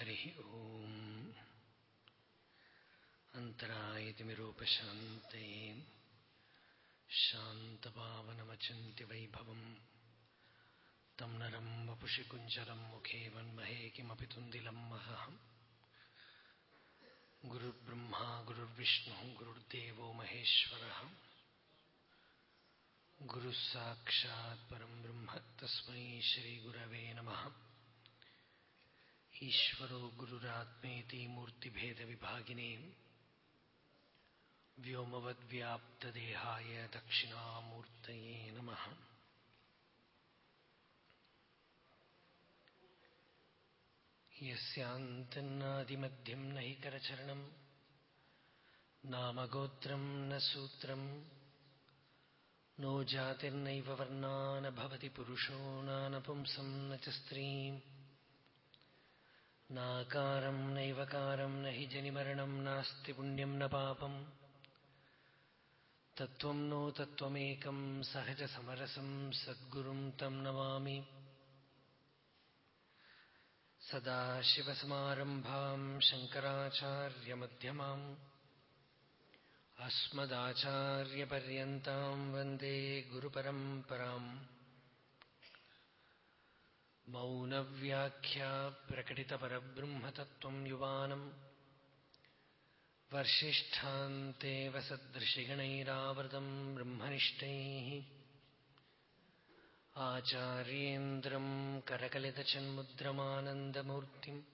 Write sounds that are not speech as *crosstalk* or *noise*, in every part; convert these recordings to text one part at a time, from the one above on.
हरिः ॐ अन्तरायतिमिरूपशान्ते। शान्तपावनमचिन्त्यवैभवम् तं नरं वपुषि मुखे वन्महे किमपि तुन्दिलं महः। गुरुर्ब्रह्मा, गुरुर्विष्णुः, गुरुर्देवो महेश्वरः। गुरुः साक्षात् परं ब्रह्म तस्मै श्रीगुरवे नमः। ईश्वरो गुरुरात्मेति मूर्तिभेदविभागिने व्योमवद्व्याप्तदेहाय दक्षिणामूर्तये नमः। यस्यान्तन्नादिमध्यं न हि करचरणम् न सूत्रम् नो जातिर्नैव वर्णा न भवति पुरुषो न च स्त्रीम्। नाकारम् नैवकारं न हि जनिमरणं नास्ति पुण्यम् न पापम् तत्त्वम् नो तत्त्वमेकम् सहजसमरसं सद्गुरुम् तम् नमामि। सदाशिवसमारम्भाम् शङ्कराचार्यमध्यमाम् अस्मदाचार्यपर्यन्ताम् वन्दे गुरुपरम्पराम्। മൗനവ്യാഖ്യാ പ്രകടിതപരബ്രഹ്മതത്വം യുവാനം വർഷിഷ്ഠാന്തേ വസദൃശിഗണൈരാവൃതം ബ്രഹ്മനിഷ്ഠൈ ആചാര്യേന്ദ്രം കരകലിതചന്മുദ്രമാനന്ദമൂർത്തി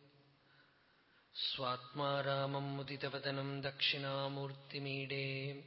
സ്വാത്മാരാമം മുദിതവതനം ദക്ഷിണാമൂർത്തിമീഡേ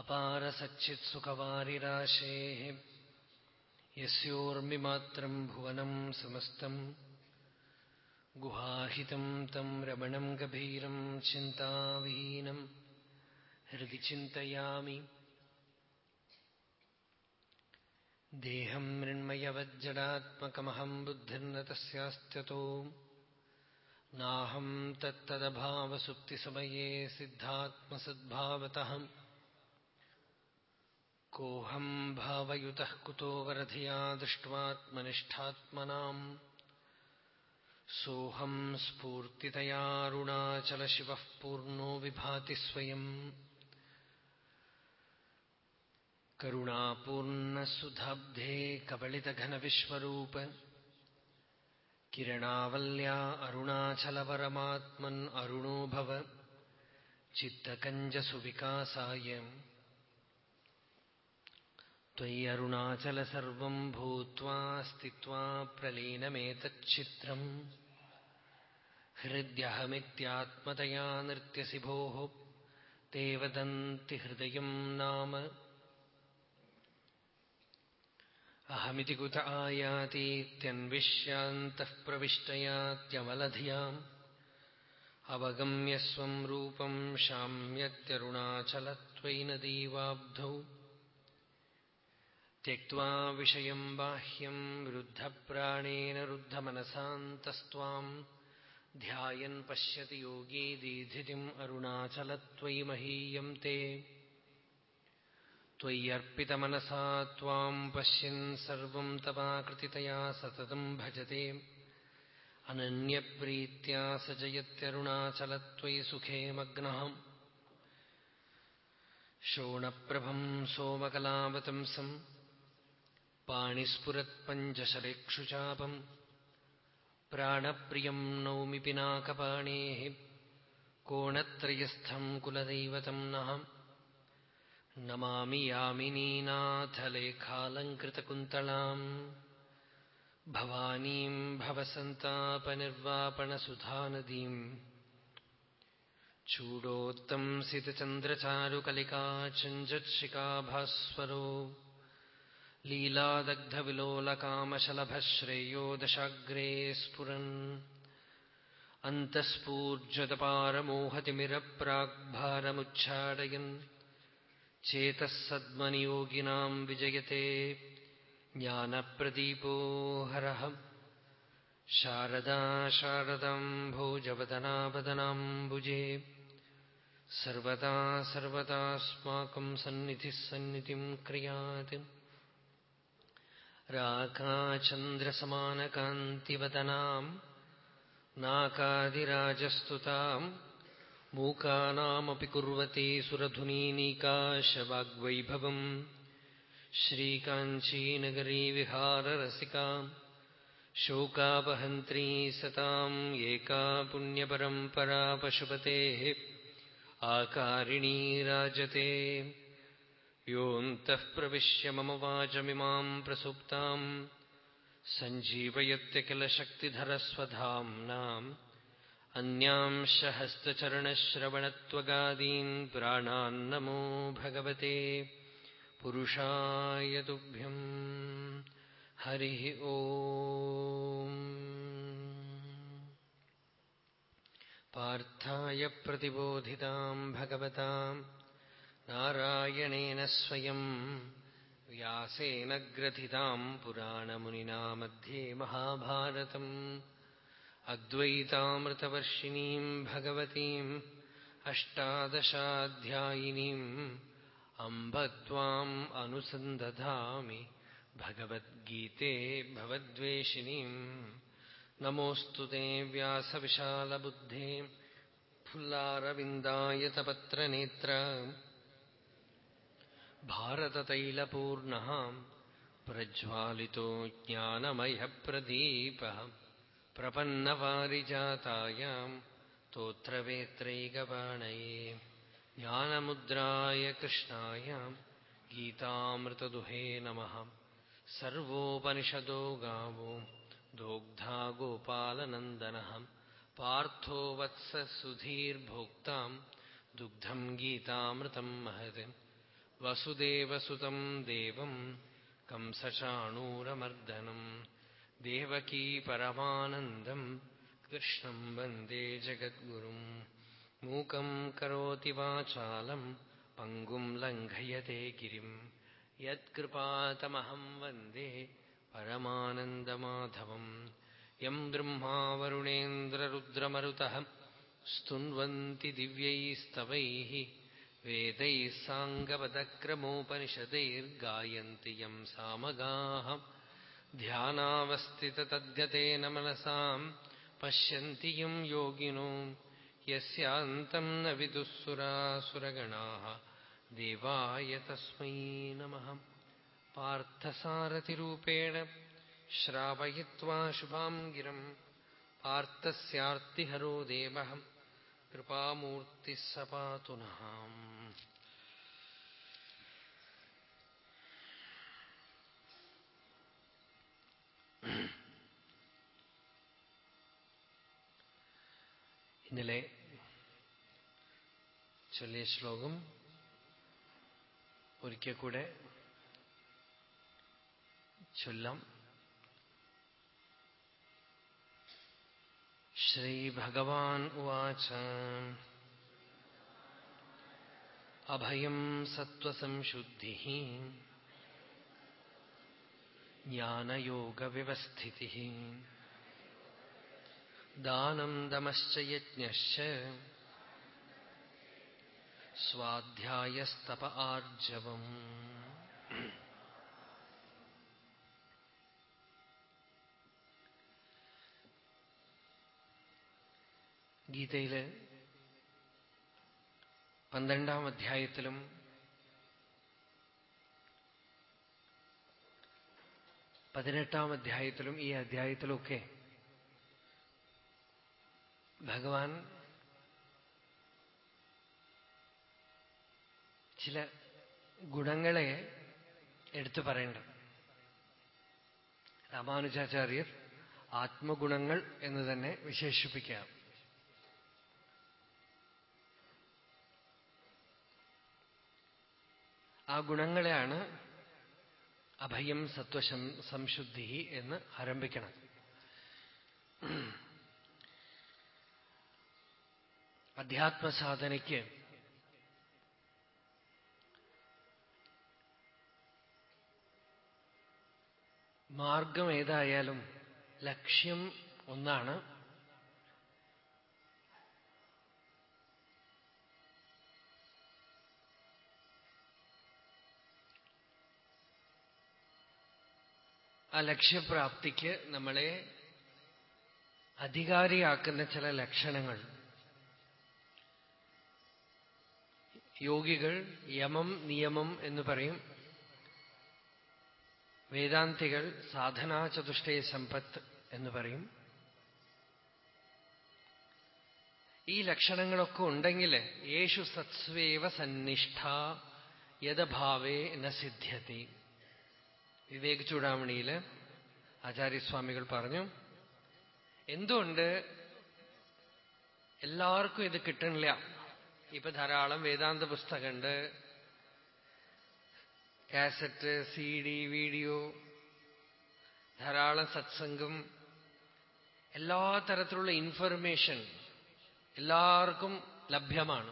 अपारसच्चित्सुखवारिराशेः यस्योर्मिमात्रम् भुवनम् समस्तम् गुहाहितम् तम् रमणम् गभीरम् चिन्ताविहीनम् हृदि चिन्तयामि देहम् मृण्मयवज्जडात्मकमहम् बुद्धिर्न तस्यास्त्यतो नाहम् तत्तदभावसुप्तिसमये सिद्धात्मसद्भावतः कोऽहम् भावयुतः कुतो वरधिया दृष्ट्वात्मनिष्ठात्मनाम्। सोऽहम् स्फूर्तितयारुणाचलशिवः पूर्णो विभाति स्वयं स्वयम्। करुणापूर्णसुधाब्धे कबलितघनविश्वरूप किरणावल्या अरुणाचलपरमात्मन् अरुणो भव। चित्तकञ्जसुविकासाय त्वय्यरुणाचल सर्वम् भूत्वा स्थित्वा प्रलीनमेतच्चित्रम् हृद्यहमित्यात्मतया नृत्यसि भोः। ते वदन्ति हृदयम् नाम। अहमिति कुत आयातीत्यन्विष्यान्तः प्रविष्टयात्यमलधियाम्। अवगम्य स्वम् रूपम् शाम्यत्यरुणाचलत्वयि नदीवाब्धौ त्यक्त्वा विषयम् बाह्यम् रुद्धप्राणेन रुद्धमनसान्तस्त्वाम्। ध्यायन् पश्यति योगी दीधितिम् अरुणाचलत्वयि महीयम् ते। त्वय्यर्पितमनसा त्वाम् पश्यन् सर्वम् तपाकृतितया सततम् भजते। अनन्यप्रीत्या स जयत्यरुणाचलत्वयि सुखे मग्नः शोणप्रभम् सोमकलावतंसम् पाणिस्फुरत्पञ्चशरेक्षुचापम् प्राणप्रियम् नौमि पिनाकपाणेः कोणत्रयस्थम् कुलदैवतम् नः नमामि यामिनीनाथलेखालङ्कृतकुन्तलाम् भवानीम् भवसन्तापनिर्वापणसुधानदीम् चूडोत्तंसितचन्द्रचारुकलिकाचञ्जत्शिकाभास्वरो लीलादग्धविलोलकामशलभश्रेयो दशाग्रे स्फुरन्। अन्तःस्फूर्जतपारमोहतिमिरप्राग्भारमुच्छाडयन् चेतः सद्मनियोगिनाम् विजयते। ज्ञानप्रदीपो हरः। शारदा शारदाम् भोजवदनावदनाम्बुजे। सर्वदा सर्वदास्माकम् सन्निधिः राकाचन्द्रसमानकान्तिवदनाम् नाकादिराजस्तुताम् मूकानामपि कुर्वती सुरधुनीनीकाशवाग्वैभवम् श्रीकाञ्चीनगरी विहाररसिकाम् शोकापहन्त्री सताम् एका पुण्यपरम्परा पशुपतेः आकारिणी राजते योऽन्तः प्रविश्य मम वाचमिमाम् प्रसुप्ताम् सञ्जीवयत्य किल शक्तिधरस्वधाम्नाम् अन्यांश हस्तचरणश्रवणत्वगादीन् प्राणान्नमो भगवते पुरुषाय तुभ्यम्। हरिः ओ पार्थाय प्रतिबोधिताम् भगवताम् नारायणेन स्वयम् व्यासेन ग्रथिताम् पुराणमुनिना मध्ये महाभारतम्। अद्वैतामृतवर्षिणीम् भगवतीम् अष्टादशाध्यायिनीम् अम्ब त्वाम् अनुसन्दधामि भगवद्गीते भवद्वेषिणीम्। नमोऽस्तु ते व्यासविशालबुद्धे फुल्लारविन्दायतपत्रनेत्र भारततैलपूर्णः प्रज्वालितो ज्ञानमयप्रदीपः प्रपन्नपारिजातायाम् स्तोत्रवेत्रैकपाणये ज्ञानमुद्राय कृष्णाय गीतामृतदुहे नमः सर्वोपनिषदो गावो दोग्धा गोपालनन्दनः पार्थो वत्ससुधीर्भोक्ताम् दुग्धम् गीतामृतम् महत् वसुदेवसुतम् देवम् कंसचाणूरमर्दनम् देवकी परमानन्दम् कृष्णम् वन्दे जगद्गुरुम् मूकम् करोति वाचालम् पङ्गुम् लङ्घयते गिरिम् यत्कृपातमहम् वन्दे परमानन्दमाधवम् यम् ब्रह्मा वरुणेन्द्ररुद्रमरुतः स्तुन्वन्ति दिव्यैस्तवैः वेदैः साङ्गपदक्रमोपनिषदैर्गायन्ति यम् सामगाः। ध्यानावस्थिततद्गतेन मनसाम् पश्यन्ति यम् योगिनो यस्यान्तम् न विदुःसुरासुरगणाः। देवाय तस्मै नमः। पार्थसारथिरूपेण श्रावयित्वा शुभाम् गिरम् पार्थस्यार्तिहरो देवः। कृपामूर्तिः स पातु नः ഇന്നലെ ചൊല്ലിയ ശ്ലോകം ഒരിക്കൽ കൂടെ ചൊല്ലാം श्रीभगवान् उवाच अभयम् सत्त्वसंशुद्धिः ज्ञानयोगव्यवस्थितिः दानम् दमश्च यज्ञश्च स्वाध्यायस्तप आर्जवम् ഗീതയില് പന്ത്രണ്ടാം അധ്യായത്തിലും പതിനെട്ടാം അധ്യായത്തിലും ഈ അധ്യായത്തിലുമൊക്കെ ഭഗവാൻ ചില ഗുണങ്ങളെ എടുത്തു പറയേണ്ടത്. രാമാനുജാചാര്യർ ആത്മഗുണങ്ങൾ എന്ന് തന്നെ വിശേഷിപ്പിക്കാം ആ ഗുണങ്ങളെയാണ് അഭയം സത്വശം സംശുദ്ധി എന്ന് ആരംഭിക്കണം. അധ്യാത്മസാധനയ്ക്ക് മാർഗം ഏതായാലും ലക്ഷ്യം ഒന്നാണ്. ആ ലക്ഷ്യപ്രാപ്തിക്ക് നമ്മളെ അധികാരിയാക്കുന്ന ചില ലക്ഷണങ്ങൾ. യോഗികൾ യമം നിയമം എന്ന് പറയും. വേദാന്തികൾ സാധനാ ചതുഷ്ടയ സമ്പത്ത് എന്ന് പറയും. ഈ ലക്ഷണങ്ങളൊക്കെ ഉണ്ടെങ്കിൽ യേശു സത്സ്വേവ സന്നിഷ്ഠ യഥഭാവേ ന വിവേക് ചൂടാമണിയിൽ ആചാര്യസ്വാമികൾ പറഞ്ഞു എന്തുകൊണ്ട് എല്ലാവർക്കും ഇത് കിട്ടണില്ല? ഇപ്പൊ ധാരാളം വേദാന്ത പുസ്തകമുണ്ട്. കാസറ്റ് സി ഡി വീഡിയോ ധാരാളം സത്സംഗം എല്ലാ തരത്തിലുള്ള ഇൻഫർമേഷൻ എല്ലാവർക്കും ലഭ്യമാണ്.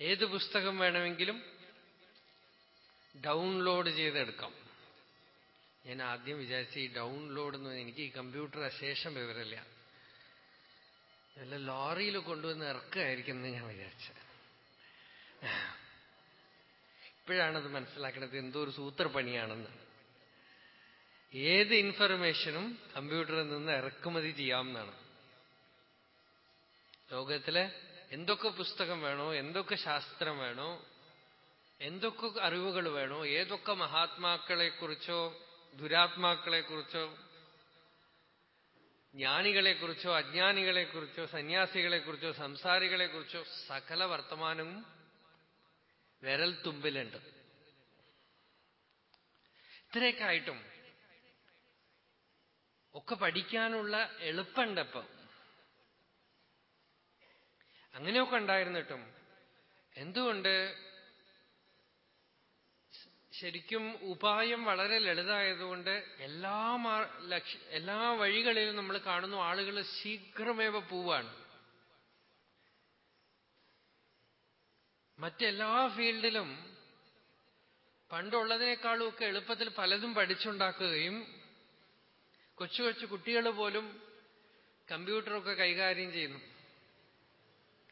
ഏത് പുസ്തകം വേണമെങ്കിലും ഡൗൺലോഡ് ചെയ്തെടുക്കാം. ഞാൻ ആദ്യം വിചാരിച്ച ഈ ഡൗൺലോഡ് എന്ന് എനിക്ക് ഈ കമ്പ്യൂട്ടർ അശേഷം വിവരമില്ല. വല്ല ലോറിയിൽ കൊണ്ടുവന്ന് ഇറക്കുകയായിരിക്കും എന്ന് ഞാൻ വിചാരിച്ച. ഇപ്പോഴാണത് മനസ്സിലാക്കുന്നത് എന്തോ ഒരു സൂത്രപ്പണിയാണെന്ന്. ഏത് ഇൻഫർമേഷനും കമ്പ്യൂട്ടറിൽ നിന്ന് ഇറക്കുമതി ചെയ്യാമെന്നാണ് ലോകത്തിലെ എന്തൊക്കെ പുസ്തകം വേണോ എന്തൊക്കെ ശാസ്ത്രം വേണോ എന്തൊക്കെ അറിവുകൾ വേണോ ഏതൊക്കെ മഹാത്മാക്കളെക്കുറിച്ചോ ദുരാത്മാക്കളെക്കുറിച്ചോ ജ്ഞാനികളെക്കുറിച്ചോ അജ്ഞാനികളെക്കുറിച്ചോ സന്യാസികളെക്കുറിച്ചോ സംസാരികളെക്കുറിച്ചോ സകല വർത്തമാനവും വിരൽ തുമ്പിലുണ്ട്. ഇത്രയൊക്കെ ആയിട്ടും ഒക്കെ പഠിക്കാനുള്ള എളുപ്പമുണ്ടപ്പം. അങ്ങനെയൊക്കെ ഉണ്ടായിരുന്നിട്ടും എന്തുകൊണ്ട് ശരിക്കും ഉപായം വളരെ ലളിതമായതുകൊണ്ട് എല്ലാ എല്ലാ വഴികളിലും നമ്മൾ കാണുന്നു ആളുകൾ ശീഘ്രമേവ പോവാണ് മറ്റെല്ലാ ഫീൽഡിലും പണ്ടുള്ളതിനേക്കാളും ഒക്കെ എളുപ്പത്തിൽ പലതും പഠിച്ചുണ്ടാക്കുകയും കൊച്ചു കൊച്ചു കുട്ടികൾ പോലും കമ്പ്യൂട്ടറൊക്കെ കൈകാര്യം ചെയ്യുന്നു.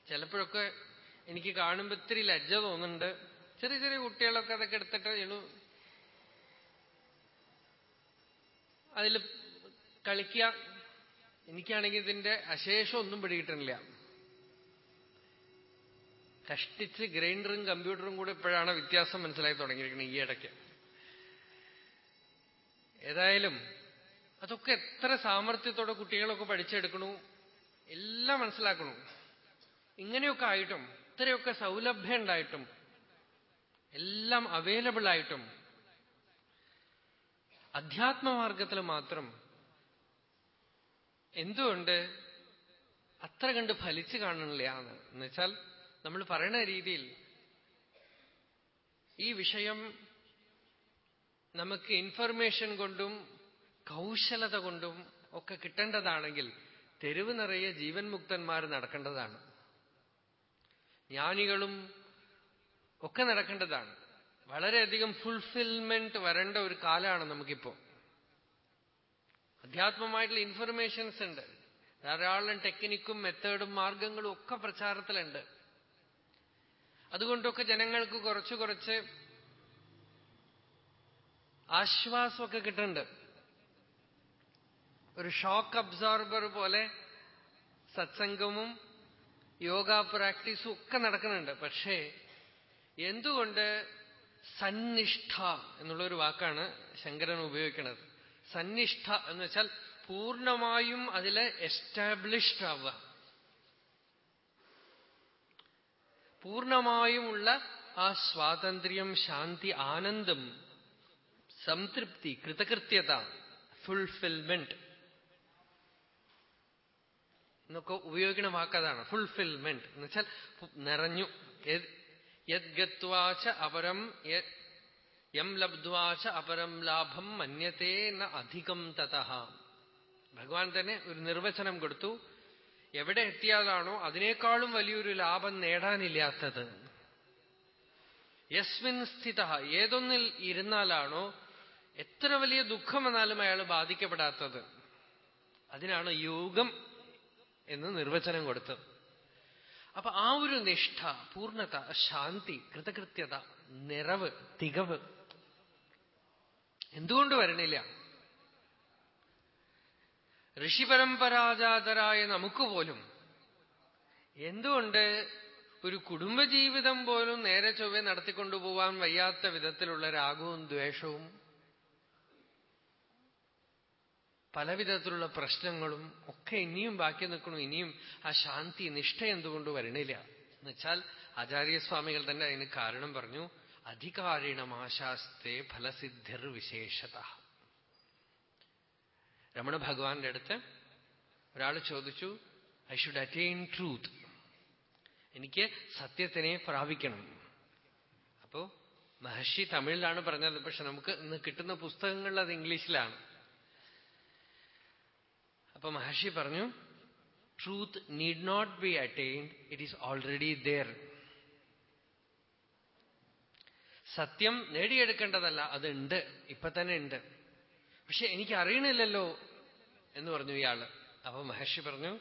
ചിലപ്പോഴൊക്കെ എനിക്ക് കാണുമ്പോൾ ഇത്തിരി ലജ്ജ തോന്നുന്നുണ്ട്. ചെറിയ ചെറിയ കുട്ടികളൊക്കെ അതൊക്കെ എടുത്തിട്ട് എണു അതിൽ കളിക്കുക. എനിക്കാണെങ്കിൽ ഇതിന്റെ അശേഷം ഒന്നും പിടികിട്ടണില്ല കഷ്ടിച്ച് ഗ്രൈൻഡറും കമ്പ്യൂട്ടറും കൂടെ ഇപ്പോഴാണ് വ്യത്യാസം മനസ്സിലായി തുടങ്ങിയിരിക്കുന്നത് ഈ ഇടയ്ക്ക്. ഏതായാലും അതൊക്കെ എത്ര സാമർഥ്യത്തോടെ കുട്ടികളൊക്കെ പഠിച്ചെടുക്കണു എല്ലാം മനസ്സിലാക്കണു. ഇങ്ങനെയൊക്കെ ആയിട്ടും ഇത്രയൊക്കെ സൗലഭ്യം ഉണ്ടായിട്ടും എല്ലാം അവൈലബിൾ ആയിട്ടും അധ്യാത്മമാർഗത്തിൽ മാത്രം എന്തുകൊണ്ട് അത്ര കണ്ട് ഫലിച്ചു കാണണില്ല എന്ന്? എന്നുവെച്ചാൽ നമ്മൾ പറയുന്ന രീതിയിൽ ഈ വിഷയം നമുക്ക് ഇൻഫർമേഷൻ കൊണ്ടും കൗശലത കൊണ്ടും ഒക്കെ കിട്ടേണ്ടതാണെങ്കിൽ തെരുവ് നിറയെ ജീവൻ മുക്തന്മാർ നടക്കേണ്ടതാണ്. ജ്ഞാനികളും ഒക്കെ നടക്കേണ്ടതാണ്. വളരെയധികം ഫുൾഫിൽമെന്റ് വരേണ്ട ഒരു കാലമാണ് നമുക്കിപ്പോ. അധ്യാത്മമായിട്ടുള്ള ഇൻഫർമേഷൻസ് ഉണ്ട്. ധാരാളം ടെക്നിക്കും മെത്തേഡും മാർഗങ്ങളും ഒക്കെ പ്രചാരത്തിലുണ്ട്. അതുകൊണ്ടൊക്കെ ജനങ്ങൾക്ക് കുറച്ച് കുറച്ച് ആശ്വാസമൊക്കെ കിട്ടുന്നുണ്ട്. ഒരു ഷോക്ക് അബ്സോർബർ പോലെ സത്സംഗവും യോഗ പ്രാക്ടീസും ഒക്കെ നടക്കുന്നുണ്ട്. പക്ഷേ എന്തുകൊണ്ട് സന്നിഷ്ഠ എന്നുള്ള ഒരു വാക്കാണ് ശങ്കരൻ ഉപയോഗിക്കുന്നത് സന്നിഷ്ഠ എന്ന് വെച്ചാൽ പൂർണമായും അതിൽ എസ്റ്റാബ്ലിഷ്ഡ് ആവുക. പൂർണമായുമുള്ള ആ സ്വാതന്ത്ര്യം ശാന്തി ആനന്ദം സംതൃപ്തി കൃതകൃത്യത ഫുൾഫിൽമെന്റ് എന്നൊക്കെ ഉപയോഗിക്കുന്ന വാക്കതാണ് ഫുൾഫിൽമെന്റ് എന്ന് വെച്ചാൽ നിറഞ്ഞു. യദ്ഗത്വാച അപരം യം ലബ്ധ്വാച്ച അപരം ലാഭം മന്യത്തെ ന അധികം തത ഭഗവാൻ തന്നെ ഒരു നിർവചനം കൊടുത്തു. എവിടെ എത്തിയാലാണോ അതിനേക്കാളും വലിയൊരു ലാഭം നേടാനില്ലാത്തത്. യസ്മിൻ സ്ഥിത ഏതൊന്നിൽ ഇരുന്നാലാണോ എത്ര വലിയ ദുഃഖം വന്നാലും അയാൾ ബാധിക്കപ്പെടാത്തത്. അതിനാണ് യോഗം എന്ന് നിർവചനം കൊടുത്തത്. അപ്പൊ ആ ഒരു നിഷ്ഠ പൂർണത ശാന്തി കൃതകൃത്യത നിറവ് തികവ്. എന്തുകൊണ്ട് വരണില്ല? ഋഷിപരമ്പരാജാതരായ നമുക്ക് പോലും എന്തുകൊണ്ട് ഒരു കുടുംബജീവിതം പോലും നേരെ ചൊവ്വെ നടത്തിക്കൊണ്ടുപോവാൻ വയ്യാത്ത വിധത്തിലുള്ള രാഗവും ദ്വേഷവും പലവിധത്തിലുള്ള പ്രശ്നങ്ങളും ഒക്കെ ഇനിയും ബാക്കി നിൽക്കണം ഇനിയും ആ ശാന്തി നിഷ്ഠ എന്തുകൊണ്ട് വരണില്ല? എന്നുവെച്ചാൽ ആചാര്യസ്വാമികൾ തന്നെ അതിന് കാരണം പറഞ്ഞു. അധികാരിണമാശാസ്തേ ഫലസിദ്ധിർ വിശേഷത. രമണ ഭഗവാന്റെ അടുത്ത് ഒരാൾ ചോദിച്ചു ഐ ഷുഡ് അറ്റൈൻ ട്രൂത്ത് എനിക്ക് സത്യത്തിനെ പ്രാപിക്കണം. അപ്പോ മഹർഷി തമിഴിലാണ് പറഞ്ഞത്. പക്ഷെ നമുക്ക് ഇന്ന് കിട്ടുന്ന പുസ്തകങ്ങളിൽ അത് ഇംഗ്ലീഷിലാണ്. അപ്പൊ മഹർഷി പറഞ്ഞു truth need not be attained it is already there സത്യം നേടിയെടുക്കേണ്ടതല്ല അതുണ്ട് ഇപ്പൊ തന്നെ ഉണ്ട്. പക്ഷെ എനിക്ക് അറിയണില്ലല്ലോ എന്ന് പറഞ്ഞു ഇയാൾ. അപ്പൊ മഹർഷി പറഞ്ഞു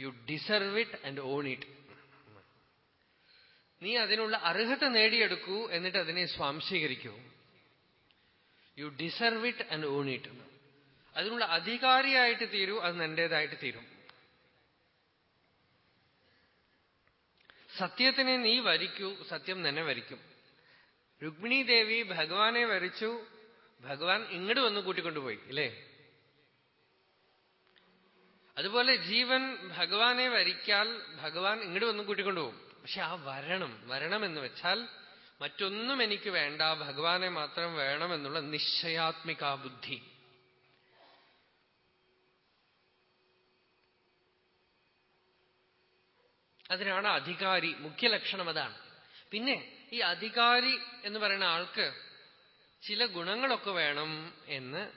you deserve it and own it നീ അതിനുള്ള അർഹത നേടിയെടുക്കൂ എന്നിട്ട് അതിനെ സ്വാംശീകരിക്കൂ. You deserve it and own it അതിനുള്ള അധികാരിയായിട്ട് തീരൂ അത് നിന്റേതായിട്ട് തീരും. സത്യത്തിനെ നീ വരിക്കൂ സത്യം നിന്നെ വരിക്കും. രുക്മിണി ദേവി ഭഗവാനെ വരിച്ചു ഭഗവാൻ ഇങ്ങോട്ട് വന്ന് കൂട്ടിക്കൊണ്ടുപോയി അല്ലേ അതുപോലെ ജീവൻ ഭഗവാനെ വരിക്കാൽ ഭഗവാൻ ഇങ്ങോട്ട് വന്ന് കൂട്ടിക്കൊണ്ടുപോകും. പക്ഷെ ആ വരണം വരണം എന്ന് വെച്ചാൽ മറ്റൊന്നും എനിക്ക് വേണ്ട ഭഗവാനെ മാത്രം വേണമെന്നുള്ള നിശ്ചയാത്മിക ബുദ്ധി. അതിനാണ് അധികാരി മുഖ്യ ലക്ഷണം അതാണ്. പിന്നെ ഈ അധികാരി എന്ന് പറയുന്ന ആൾക്ക് ചില ഗുണങ്ങളൊക്കെ വേണം എന്ന്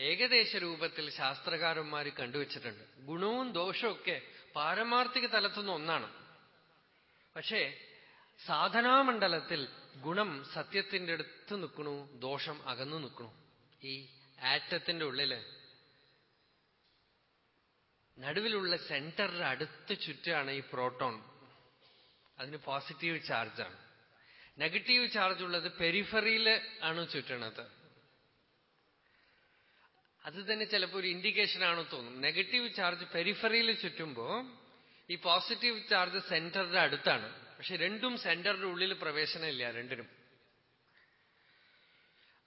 ഏകദേശ രൂപത്തിൽ ശാസ്ത്രകാരന്മാർ കണ്ടുവച്ചിട്ടുണ്ട്. ഗുണവും ദോഷവും പാരമാർത്ഥിക തലത്തുനിന്ന് ഒന്നാണ്. പക്ഷേ സാധനാമണ്ഡലത്തിൽ ഗുണം സത്യത്തിന്റെ അടുത്ത് നിൽക്കണു ദോഷം അകന്നു നിൽക്കണു. ഈ ആറ്റത്തിന്റെ ഉള്ളിൽ നടുവിലുള്ള സെന്ററിന്റെ അടുത്ത് ചുറ്റാണ് ഈ പ്രോട്ടോൺ. അതിന് പോസിറ്റീവ് ചാർജാണ് നെഗറ്റീവ് ചാർജ് ഉള്ളത് പെരിഫറിയിൽ ആണ് ചുറ്റണത്. അത് തന്നെ ചിലപ്പോൾ ഒരു ഇൻഡിക്കേഷൻ ആണ് തോന്നും. നെഗറ്റീവ് ചാർജ് പെരിഫറിയിൽ ചുറ്റുമ്പോൾ ഈ പോസിറ്റീവ് ചാർജ് സെന്ററിന്റെ അടുത്താണ്. പക്ഷെ രണ്ടും സെന്ററിന്റെ ഉള്ളിൽ പ്രവേശനമില്ല രണ്ടിനും.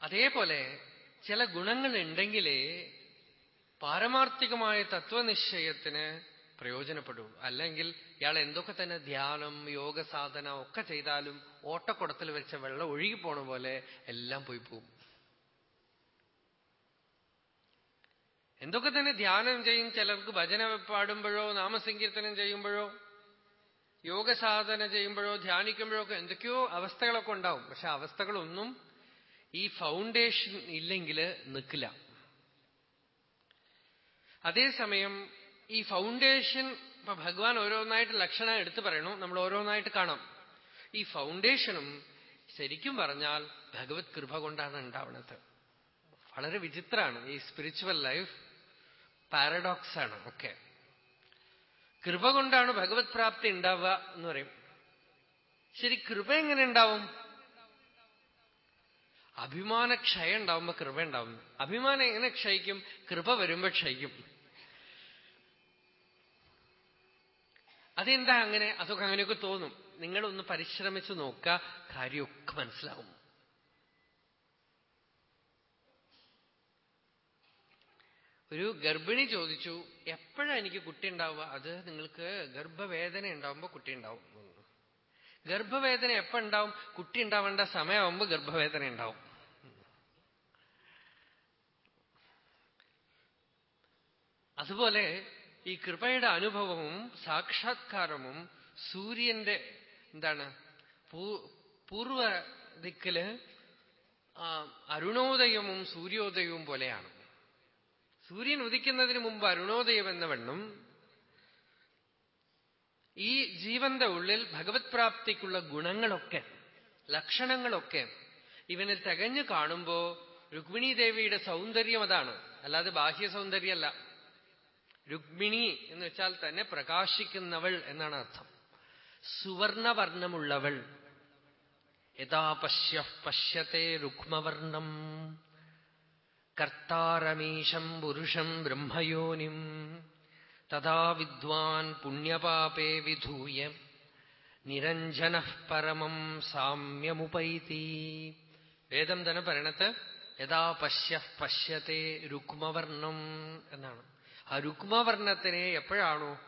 അതേപോലെ ചില ഗുണങ്ങൾ ഉണ്ടെങ്കിലേ പാരമാർത്ഥികമായ തത്വനിശ്ചയത്തിന് പ്രയോജനപ്പെടൂ. അല്ലെങ്കിൽ ഇയാൾ എന്തൊക്കെ തന്നെ ധ്യാനം യോഗ സാധന ഒക്കെ ചെയ്താലും ഓട്ടക്കുടത്തിൽ വെച്ച വെള്ളം ഒഴുകി പോണ പോലെ എല്ലാം പോയി പോകും എന്തൊക്കെ തന്നെ ധ്യാനം ചെയ്യും ചിലർക്ക് ഭജന പാടുമ്പോഴോ നാമസങ്കീർത്തനം ചെയ്യുമ്പോഴോ യോഗ സാധന ചെയ്യുമ്പോഴോ ധ്യാനിക്കുമ്പോഴോ ഒക്കെ എന്തൊക്കെയോ അവസ്ഥകളൊക്കെ ഉണ്ടാവും. പക്ഷെ അവസ്ഥകളൊന്നും ഈ ഫൗണ്ടേഷൻ ഇല്ലെങ്കിൽ നിൽക്കില്ല. അതേസമയം ഈ ഫൗണ്ടേഷൻ ഇപ്പൊ ഭഗവാൻ ഓരോന്നായിട്ട് ലക്ഷണം എടുത്തു പറയണു. നമ്മൾ ഓരോന്നായിട്ട് കാണാം. ഈ ഫൗണ്ടേഷനും ശരിക്കും പറഞ്ഞാൽ ഭഗവത് കൃപ കൊണ്ടാണ് ഉണ്ടാവുന്നത് വളരെ വിചിത്രമാണ്. ഈ സ്പിരിച്വൽ ലൈഫ് പാരഡോക്സ് ആണ് ഒക്കെ. കൃപ കൊണ്ടാണ് ഭഗവത് പ്രാപ്തി ഉണ്ടാവുക എന്ന് പറയും. ശരി കൃപ എങ്ങനെ ഉണ്ടാവും? അഭിമാനക്ഷയം ഉണ്ടാവുമ്പോ കൃപ ഉണ്ടാവും. അഭിമാനം എങ്ങനെ ക്ഷയിക്കും? കൃപ വരുമ്പോ ക്ഷയിക്കും. അതെന്താ അങ്ങനെ? അതൊക്കെ അങ്ങനെയൊക്കെ തോന്നും. നിങ്ങളൊന്ന് പരിശ്രമിച്ചു നോക്കുക. കാര്യമൊക്കെ മനസ്സിലാവും ഒരു ഗർഭിണി ചോദിച്ചു എപ്പോഴാ എനിക്ക് കുട്ടി ഉണ്ടാവുക? അത് നിങ്ങൾക്ക് ഗർഭവേദന ഉണ്ടാവുമ്പോൾ കുട്ടി ഉണ്ടാവും. ഗർഭവേദന എപ്പോ ഉണ്ടാവും? കുട്ടി ഉണ്ടാവേണ്ട സമയമാകുമ്പോ ഗർഭവേദന ഉണ്ടാവും. അതുപോലെ ഈ കൃപയുടെ അനുഭവവും സാക്ഷാത്കാരവും സൂര്യന്റെ എന്താണ് പൂർവ ദിക്കിൽ അരുണോദയവും സൂര്യോദയവും പോലെയാണ്. സൂര്യൻ ഉദിക്കുന്നതിന് മുമ്പ് അരുണോദയം എന്ന വണ്ണം ഈ ജീവന്റെ ഉള്ളിൽ ഭഗവത് പ്രാപ്തിക്കുള്ള ഗുണങ്ങളൊക്കെ ലക്ഷണങ്ങളൊക്കെ ഇവനിൽ തികഞ്ഞു കാണുമ്പോ രുക്മിണി ദേവിയുടെ സൗന്ദര്യം അതാണ്. അല്ലാതെ ബാഹ്യ സൗന്ദര്യമല്ല. രുക്മിണി എന്ന് വെച്ചാൽ തന്നെ പ്രകാശിക്കുന്നവൾ എന്നാണ് അർത്ഥം. സുവർണവർണമുള്ളവൾ. യഥാ പശ്യ പശ്യത്തെ രുക്മവർണം കർത്താരമീശം പുരുഷം ബ്രഹ്മയോനിം. തഥാ വിദ്വാൻ പുണ്യപാപേ വിധൂയ. നിരഞ്ജന പരമം സാമ്യമുപൈതി. വേദം തന്നെ പറയണത് യഥാ പശ്യ പശ്യത്തെ രുക്മവർണം എന്നാണ്. ആ രുക്മവർണത്തിനെ എപ്പോഴാണോ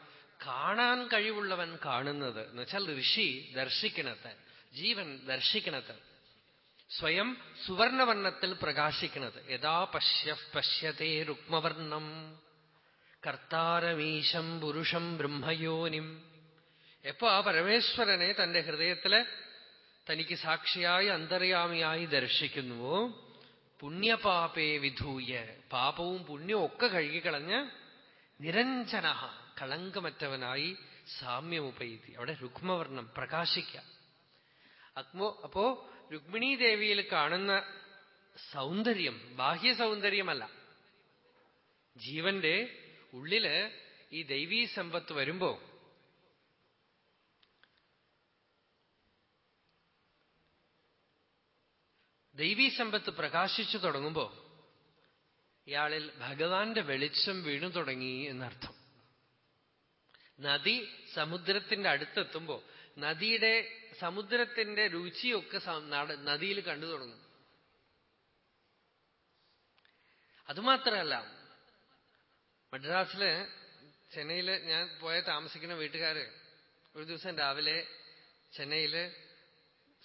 കാണാൻ കഴിവുള്ളവൻ കാണുന്നത്? എന്ന് വെച്ചാൽ ഋഷി ദർശിക്കണത് ജീവൻ ദർശിക്കണത് സ്വയം സുവർണവർണത്തിൽ പ്രകാശിക്കുന്നത് യഥാ പശ്യ പശ്യത്തെ രുക്മവർണം കർത്താരമീശം പുരുഷം ബ്രഹ്മയോനിം. എപ്പോ ആ പരമേശ്വരനെ തന്റെ ഹൃദയത്തിൽ തനിക്ക് സാക്ഷിയായി അന്തര്യാമിയായി ദർശിക്കുന്നുവോ? പുണ്യപാപേ വിധൂയ. പാപവും പുണ്യവും ഒക്കെ കഴുകിക്കളഞ്ഞ് നിരഞ്ജന കളങ്കമറ്റവനായി സാമ്യമുപയതി അവിടെ രുക്മവർണം പ്രകാശിക്കാം. അക്മോ അപ്പോ രുക്മിണി ദേവിയിൽ കാണുന്ന സൗന്ദര്യം ബാഹ്യ സൗന്ദര്യമല്ല. ജീവന്റെ ഉള്ളിൽ ഈ ദൈവീ സമ്പത്ത് വരുമ്പോ ദൈവീ സമ്പത്ത് പ്രകാശിച്ചു തുടങ്ങുമ്പോ ഇയാളിൽ ഭഗവാന്റെ വെളിച്ചം വീണു തുടങ്ങി എന്നർത്ഥം. നദി സമുദ്രത്തിന്റെ അടുത്തെത്തുമ്പോ നദിയുടെ സമുദ്രത്തിന്റെ രുചിയൊക്കെ നദിയിൽ കണ്ടു തുടങ്ങും. അതുമാത്രമല്ല മദ്രാസിൽ ചെന്നൈയിൽ ഞാൻ പോയ താമസിക്കുന്ന വീട്ടുകാര് ഒരു ദിവസം രാവിലെ ചെന്നൈയിൽ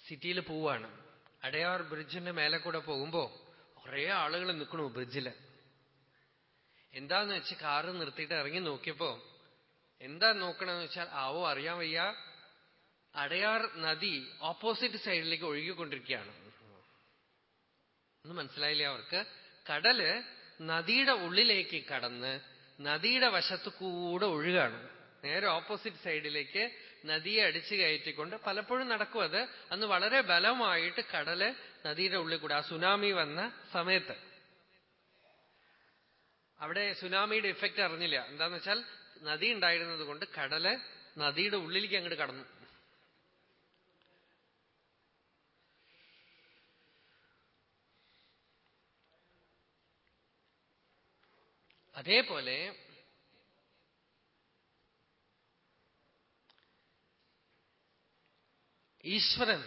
സിറ്റിയിൽ പോവാണ്. അടയാർ ബ്രിഡ്ജിന്റെ മേലെ കൂടെ പോകുമ്പോ കുറേ ആളുകൾ നിൽക്കണു ബ്രിഡ്ജിൽ. എന്താന്ന് വെച്ച് കാറ് നിർത്തിയിട്ട് ഇറങ്ങി നോക്കിയപ്പോ എന്താ നോക്കണമെന്ന് വെച്ചാൽ ആവോ അറിയാൻ വയ്യ. അടയാർ നദി ഓപ്പോസിറ്റ് സൈഡിലേക്ക് ഒഴുകിക്കൊണ്ടിരിക്കുകയാണ്. ഒന്ന് മനസ്സിലായില്ല അവർക്ക്? കടൽ നദിയുടെ ഉള്ളിലേക്ക് കടന്ന് നദിയുടെ വശത്ത് കൂടെ ഒഴുകാണ്. നേരെ ഓപ്പോസിറ്റ് സൈഡിലേക്ക് നദിയെ അടിച്ചു കയറ്റിക്കൊണ്ട് പലപ്പോഴും നടക്കും അത്. അന്ന് വളരെ ബലമായിട്ട് കടൽ നദിയുടെ ഉള്ളിൽ കൂടെ ആ സുനാമി വന്ന സമയത്ത്. അവിടെ സുനാമിയുടെ ഇഫക്റ്റ് അറിഞ്ഞില്ല. എന്താന്ന് വെച്ചാൽ നദി ഉണ്ടായിരുന്നത് കൊണ്ട് കടൽ നദിയുടെ ഉള്ളിലേക്ക് അങ്ങോട്ട് കടന്നു. അതേപോലെ ഈശ്വരൻ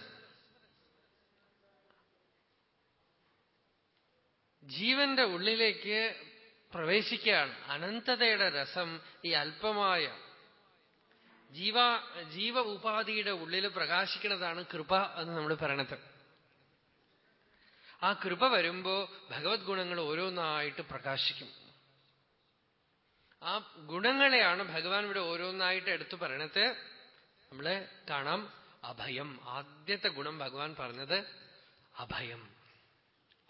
ജീവന്റെ ഉള്ളിലേക്ക് പ്രവേശിക്കുകയാണ്. അനന്തതയുടെ രസം ഈ അല്പമായ ജീവ ജീവ ഉപാധിയുടെ ഉള്ളിൽ പ്രകാശിക്കുന്നതാണ് കൃപ എന്ന് നമ്മൾ പറയണത്. ആ കൃപ വരുമ്പോ ഭഗവത് ഗുണങ്ങൾ ഓരോന്നായിട്ട് പ്രകാശിക്കും. ആ ഗുണങ്ങളെയാണ് ഭഗവാൻ ഇവിടെ ഓരോന്നായിട്ട് എടുത്തു പറയണത്. നമ്മളെ കാണാം. അഭയം. ആദ്യത്തെ ഗുണം ഭഗവാൻ പറഞ്ഞത് അഭയം.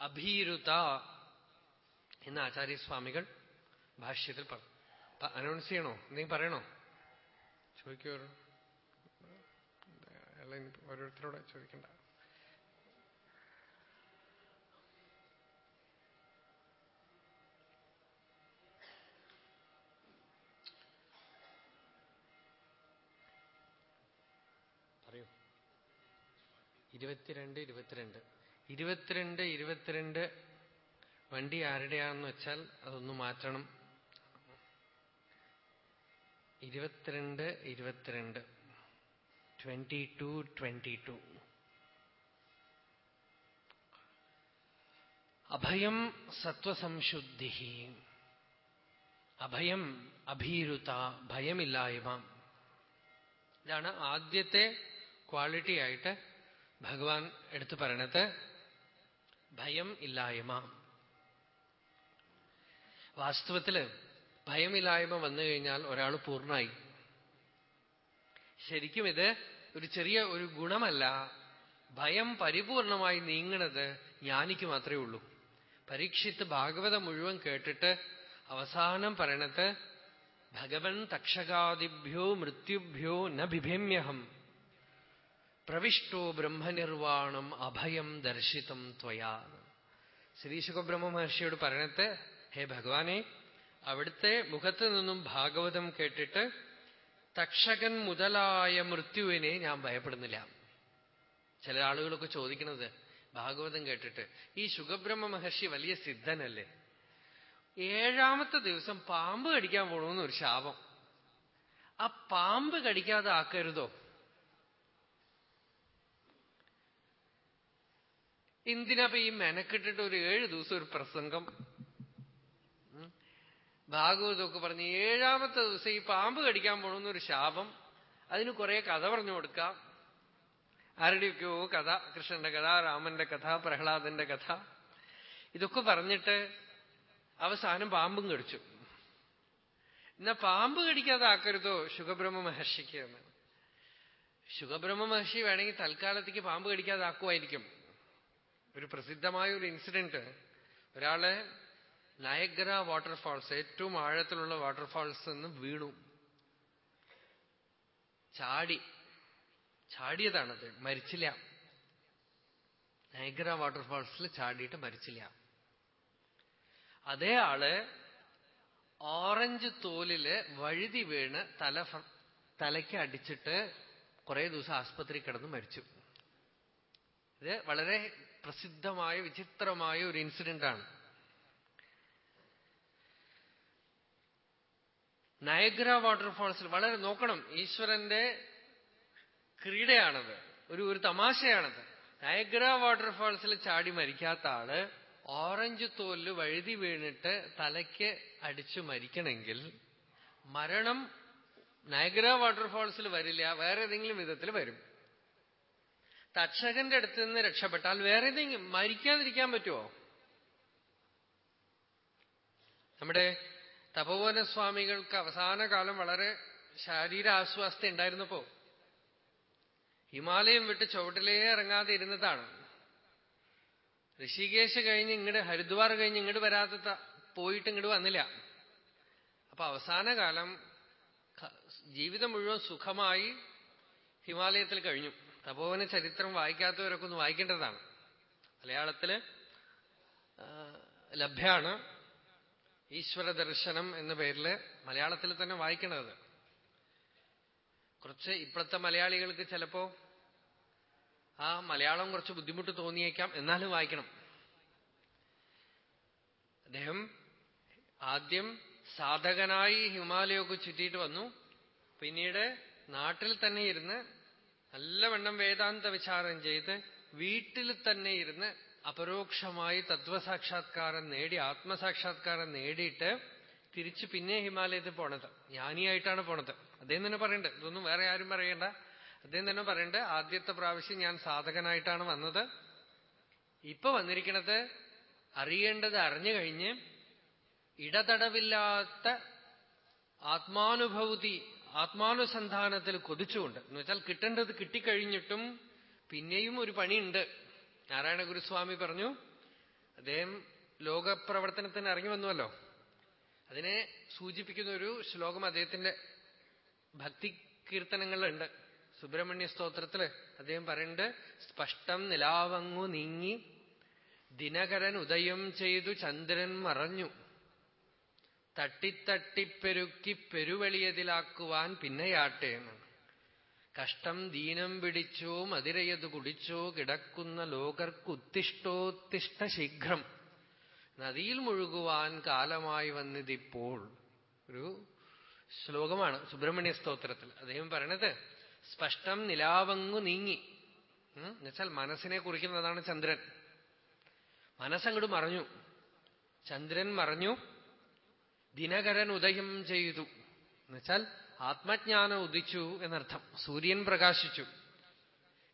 അഭീരുത എന്ന് ആചാര്യസ്വാമികൾ ഭാഷ്യത്തിൽ പറഞ്ഞു അനൗൺസ് ചെയ്യണോ? എന്തെങ്കിലും പറയണോ? ചോദിക്കോ ഓരോരുത്തരോട് ചോദിക്കണ്ട. പറയൂ. ഇരുപത്തിരണ്ട് ഇരുപത്തിരണ്ട്. ഇരുപത്തിരണ്ട് ഇരുപത്തിരണ്ട് വണ്ടി ആരുടെയാണെന്ന് വെച്ചാൽ അതൊന്ന് മാറ്റണം. ഇരുപത്തിരണ്ട് ഇരുപത്തിരണ്ട്. Twenty two twenty two. അഭയം സത്വസംശുദ്ധി അഭയം അഭീരുത ഭയമില്ലായ്മ. ഇതാണ് ആദ്യത്തെ ക്വാളിറ്റി ആയിട്ട് ഭഗവാൻ എടുത്തു പറയണത്. ഭയം ഇല്ലായ്മ. വാസ്തവത്തിൽ ഭയമില്ലായ്മ വന്നു കഴിഞ്ഞാൽ ഒരാൾ പൂർണമായി ശരിക്കും ഇത് ഒരു ചെറിയ ഒരു ഗുണമല്ല. ഭയം പരിപൂർണമായി നീങ്ങണത് ജ്ഞാനിക്ക് മാത്രമേ ഉള്ളൂ. പരീക്ഷിത്ത് ഭാഗവതം മുഴുവൻ കേട്ടിട്ട് അവസാനം പറയണത് ഭഗവൻ തക്ഷകാദിഭ്യോ മൃത്യുഭ്യോ ന പ്രവിഷ്ടോ ബ്രഹ്മനിർവാണം അഭയം ദർശിതം ത്വയാ ശ്രീ മഹർഷിയോട് പറഞ്ഞിട്ട് ഹേ ഭഗവാനെ അവിടുത്തെ മുഖത്ത് നിന്നും ഭാഗവതം കേട്ടിട്ട് തക്ഷകൻ മുതലായ മൃത്യുവിനെ ഞാൻ ഭയപ്പെടുന്നില്ല. ചില ആളുകളൊക്കെ ചോദിക്കുന്നത് ഭാഗവതം കേട്ടിട്ട് ഈ സുഖബ്രഹ്മ മഹർഷി വലിയ സിദ്ധനല്ലേ? ഏഴാമത്തെ ദിവസം പാമ്പ് കടിക്കാൻ പോണമെന്ന് ഒരു ശാപം. ആ പാമ്പ് കടിക്കാതെ ആക്കരുതോ? എന്തിനാ ഈ മെനക്കെട്ടിട്ട് ഒരു ഏഴ് ദിവസം ഒരു പ്രസംഗം? ഭാഗവതമൊക്കെ പറഞ്ഞ് ഏഴാമത്തെ ദിവസം ഈ പാമ്പ് കടിക്കാൻ പോണമെന്നൊരു ശാപം. അതിന് കുറെ കഥ പറഞ്ഞു കൊടുക്കാം. ആരുടെയൊക്കെയോ കഥ കൃഷ്ണന്റെ കഥ രാമന്റെ കഥ പ്രഹ്ലാദന്റെ കഥ. ഇതൊക്കെ പറഞ്ഞിട്ട് അവസാനം പാമ്പും കടിച്ചു. എന്നാ പാമ്പ് കടിക്കാതെ ആക്കരുതോ ശുഖബ്രഹ്മ മഹർഷിക്ക് എന്ന്. ശുഖബ്രഹ്മ മഹർഷി വേണമെങ്കിൽ തൽക്കാലത്തേക്ക് പാമ്പ് കടിക്കാതെ ആക്കുമായിരിക്കും ഒരു പ്രസിദ്ധമായ ഒരു ഇൻസിഡന്റ് ഒരാൾ നയഗ്ര വാട്ടർഫാൾസ് ഏറ്റവും ആഴത്തിലുള്ള വാട്ടർഫാൾസ് നിന്ന് വീണു. ചാടി. ചാടിയതാണത്. മരിച്ചില്ല. നയഗ്ര വാട്ടർഫാൾസിൽ ചാടിയിട്ട് മരിച്ചില്ല. അതേ ആൾ ഓറഞ്ച് തോലിൽ വഴുതി വീണ് തല തലയ്ക്ക് അടിച്ചിട്ട് കുറെ ദിവസം ആസ്പത്രി കിടന്ന് മരിച്ചു. ഇത് വളരെ പ്രസിദ്ധമായ വിചിത്രമായ ഒരു ഇൻസിഡന്റ് ആണ് നയഗ്ര വാട്ടർഫാൾസിൽ വളരെ നോക്കണം. ഈശ്വരന്റെ ക്രീഡയാണത്. ഒരു ഒരു തമാശയാണത്. നയഗ്ര വാട്ടർഫാൾസിൽ ചാടി മരിക്കാത്ത ആൾ ഓറഞ്ച് തോലിൽ വഴുതി വീണിട്ട് തലയ്ക്ക് അടിച്ചു മരിക്കണമെങ്കിൽ മരണം നയഗ്ര വാട്ടർഫാൾസിൽ വരില്ല വേറെ ഏതെങ്കിലും വിധത്തിൽ വരും. തക്ഷകന്റെ അടുത്ത് നിന്ന് രക്ഷപ്പെട്ടാൽ വേറെ ഏതെങ്കിലും മരിക്കാതിരിക്കാൻ പറ്റുമോ നമ്മുടെ തപോവന സ്വാമികൾക്ക് അവസാന കാലം വളരെ ശാരീര ആസ്വാസ്ഥ ഉണ്ടായിരുന്നപ്പോ ഹിമാലയം വിട്ട് ചുവട്ടിലേ ഇറങ്ങാതെ ഇരുന്നതാണ്. ഋഷികേശ് കഴിഞ്ഞ് ഇങ്ങോട്ട് ഹരിദ്വാർ കഴിഞ്ഞ് ഇങ്ങോട്ട് വരാത്ത പോയിട്ട് ഇങ്ങോട്ട് വന്നില്ല. അപ്പൊ അവസാന കാലം ജീവിതം മുഴുവൻ സുഖമായി ഹിമാലയത്തിൽ കഴിഞ്ഞു. തപോവന ചരിത്രം വായിക്കാത്തവരൊക്കെ ഒന്ന് വായിക്കേണ്ടതാണ്. മലയാളത്തിൽ ലഭ്യാണ്. ഈശ്വര ദർശനം എന്ന പേരിൽ മലയാളത്തിൽ തന്നെ വായിക്കണത്. കുറച്ച് ഇപ്പോഴത്തെ മലയാളികൾക്ക് ചിലപ്പോ ആ മലയാളം കുറച്ച് ബുദ്ധിമുട്ട് തോന്നിയേക്കാം എന്നാലും വായിക്കണം. അദ്ദേഹം ആദ്യം സാധകനായി ഹിമാലയൊക്കെ ചുറ്റിയിട്ട് വന്നു. പിന്നീട് നാട്ടിൽ തന്നെ ഇരുന്ന് നല്ലവണ്ണം വേദാന്ത വിചാരം ചെയ്ത് വീട്ടിൽ തന്നെ ഇരുന്ന് അപരോക്ഷമായി തത്വസാക്ഷാത്കാരം നേടി ആത്മസാക്ഷാത്കാരം നേടിയിട്ട് തിരിച്ച് പിന്നെ ഹിമാലയത്തിൽ പോണത്. ജ്ഞാനിയായിട്ടാണ് പോണത്. അദ്ദേഹം തന്നെ പറയണ്ടേ ഇതൊന്നും വേറെ ആരും പറയണ്ട. അദ്ദേഹം തന്നെ പറയണ്ടേ ആദ്യത്തെ പ്രാവശ്യം ഞാൻ സാധകനായിട്ടാണ് വന്നത്. ഇപ്പൊ വന്നിരിക്കുന്നത് അറിയേണ്ടത് അറിഞ്ഞു കഴിഞ്ഞ് ഇടതടവില്ലാത്ത ആത്മാനുഭൂതി ആത്മാനുസന്ധാനത്തിൽ കൊതിച്ചുകൊണ്ട് എന്ന് വെച്ചാൽ കിട്ടേണ്ടത് കിട്ടിക്കഴിഞ്ഞിട്ടും പിന്നെയും ഒരു പണിയുണ്ട്. നാരായണ ഗുരുസ്വാമി പറഞ്ഞു അദ്ദേഹം ലോകപ്രവർത്തനത്തിന് ഇറങ്ങി വന്നുവല്ലോ. അതിനെ സൂചിപ്പിക്കുന്ന ഒരു ശ്ലോകം അദ്ദേഹത്തിന്റെ ഭക്തി കീർത്തനങ്ങളുണ്ട് സുബ്രഹ്മണ്യ സ്തോത്രത്തിൽ അദ്ദേഹം പറയുന്നുണ്ട് സ്പഷ്ടം നിലാവങ്ങു നീങ്ങി ദിനകരൻ ഉദയം ചെയ്തു ചന്ദ്രൻ മറഞ്ഞു. തട്ടിത്തട്ടിപ്പെരുക്കി പെരുവെളിയതിലാക്കുവാൻ പിന്നെയാട്ടേന്ന്. കഷ്ടം ദീനം പിടിച്ചോ മതിരയതു കുടിച്ചോ കിടക്കുന്ന ലോകർക്കുത്തിഷ്ടോത്തിഷ്ട ശീഘ്രം. നദിയിൽ മുഴുകുവാൻ കാലമായി വന്നിതിപ്പോൾ ഒരു ശ്ലോകമാണ് സുബ്രഹ്മണ്യ സ്തോത്രത്തിൽ. അദ്ദേഹം പറയണത് സ്പഷ്ടം നിലാവങ്ങു നീങ്ങി. എന്നുവെച്ചാൽ മനസ്സിനെ കുറിക്കുന്നതാണ് ചന്ദ്രൻ. മനസ്സങ്ങോട്ട് മറഞ്ഞു. ചന്ദ്രൻ മറഞ്ഞു ദിനകരൻ ഉദയം ചെയ്തു എന്നുവെച്ചാൽ ആത്മജ്ഞാനം ഉദിച്ചു എന്നർത്ഥം. സൂര്യൻ പ്രകാശിച്ചു.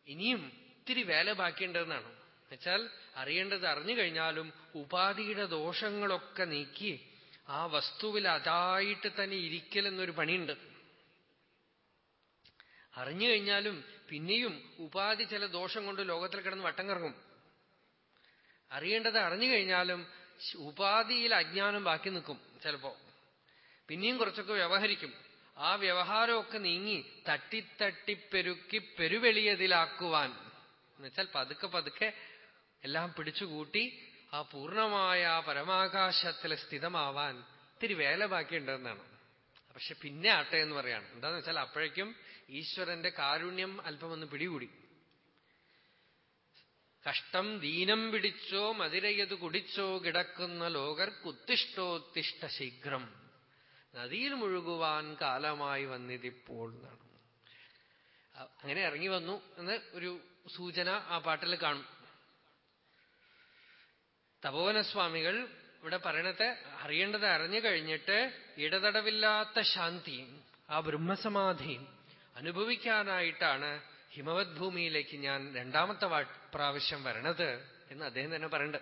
ഇനിയും ഇത്തിരി വേല ബാക്കിയുണ്ടെന്നാണ്. എന്നുവെച്ചാൽ അറിയേണ്ടത് അറിഞ്ഞു കഴിഞ്ഞാലും ഉപാധിയുടെ ദോഷങ്ങളൊക്കെ നീക്കി ആ വസ്തുവിൽ അതായിട്ട് തന്നെ ഇരിക്കലെന്നൊരു പണിയുണ്ട്. അറിഞ്ഞു കഴിഞ്ഞാലും പിന്നെയും ഉപാധി ചില ദോഷം കൊണ്ട് ലോകത്തിൽ കിടന്ന് വട്ടം കറങ്ങും. അറിയേണ്ടത് അറിഞ്ഞു കഴിഞ്ഞാലും ഉപാധിയിൽ അജ്ഞാനം ബാക്കി നിൽക്കും ചിലപ്പോ പിന്നെയും കുറച്ചൊക്കെ വ്യവഹരിക്കും. ആ വ്യവഹാരമൊക്കെ നീങ്ങി തട്ടിത്തട്ടിപ്പെരുക്കി പെരുവെളിയതിലാക്കുവാൻ. എന്നുവെച്ചാൽ പതുക്കെ പതുക്കെ എല്ലാം പിടിച്ചുകൂട്ടി ആ പൂർണമായ പരമാകാശത്തിൽ സ്ഥിതമാവാൻ ഇത്തിരി വേല ബാക്കിയുണ്ടെന്നാണ്. പക്ഷെ പിന്നെ ആട്ടെ എന്ന് പറയാണ്. എന്താന്ന് വെച്ചാൽ അപ്പോഴേക്കും ഈശ്വരന്റെ കാരുണ്യം അല്പം ഒന്ന് പിടികൂടി. കഷ്ടം ദീനം പിടിച്ചോ മതിരയത് കുടിച്ചോ കിടക്കുന്ന ലോകർക്കുത്തിഷ്ടോത്തിഷ്ട ശീഘ്രം. നദിയിൽ മുഴുകുവാൻ കാലമായി വന്നിതിപ്പോൾ എന്നാണ് അങ്ങനെ ഇറങ്ങി വന്നു എന്ന് ഒരു സൂചന ആ പാട്ടിൽ കാണും. തപോവനസ്വാമികൾ ഇവിടെ പറയണത് അറിയേണ്ടത് അറിഞ്ഞു കഴിഞ്ഞിട്ട് ഇടതടവില്ലാത്ത ശാന്തി ആ ബ്രഹ്മസമാധി അനുഭവിക്കാനായിട്ടാണ് ഹിമവത് ഭൂമിയിലേക്ക് ഞാൻ രണ്ടാമത്തെ പ്രാവശ്യം വരണത് എന്ന് അദ്ദേഹം തന്നെ പറയണ്ട്.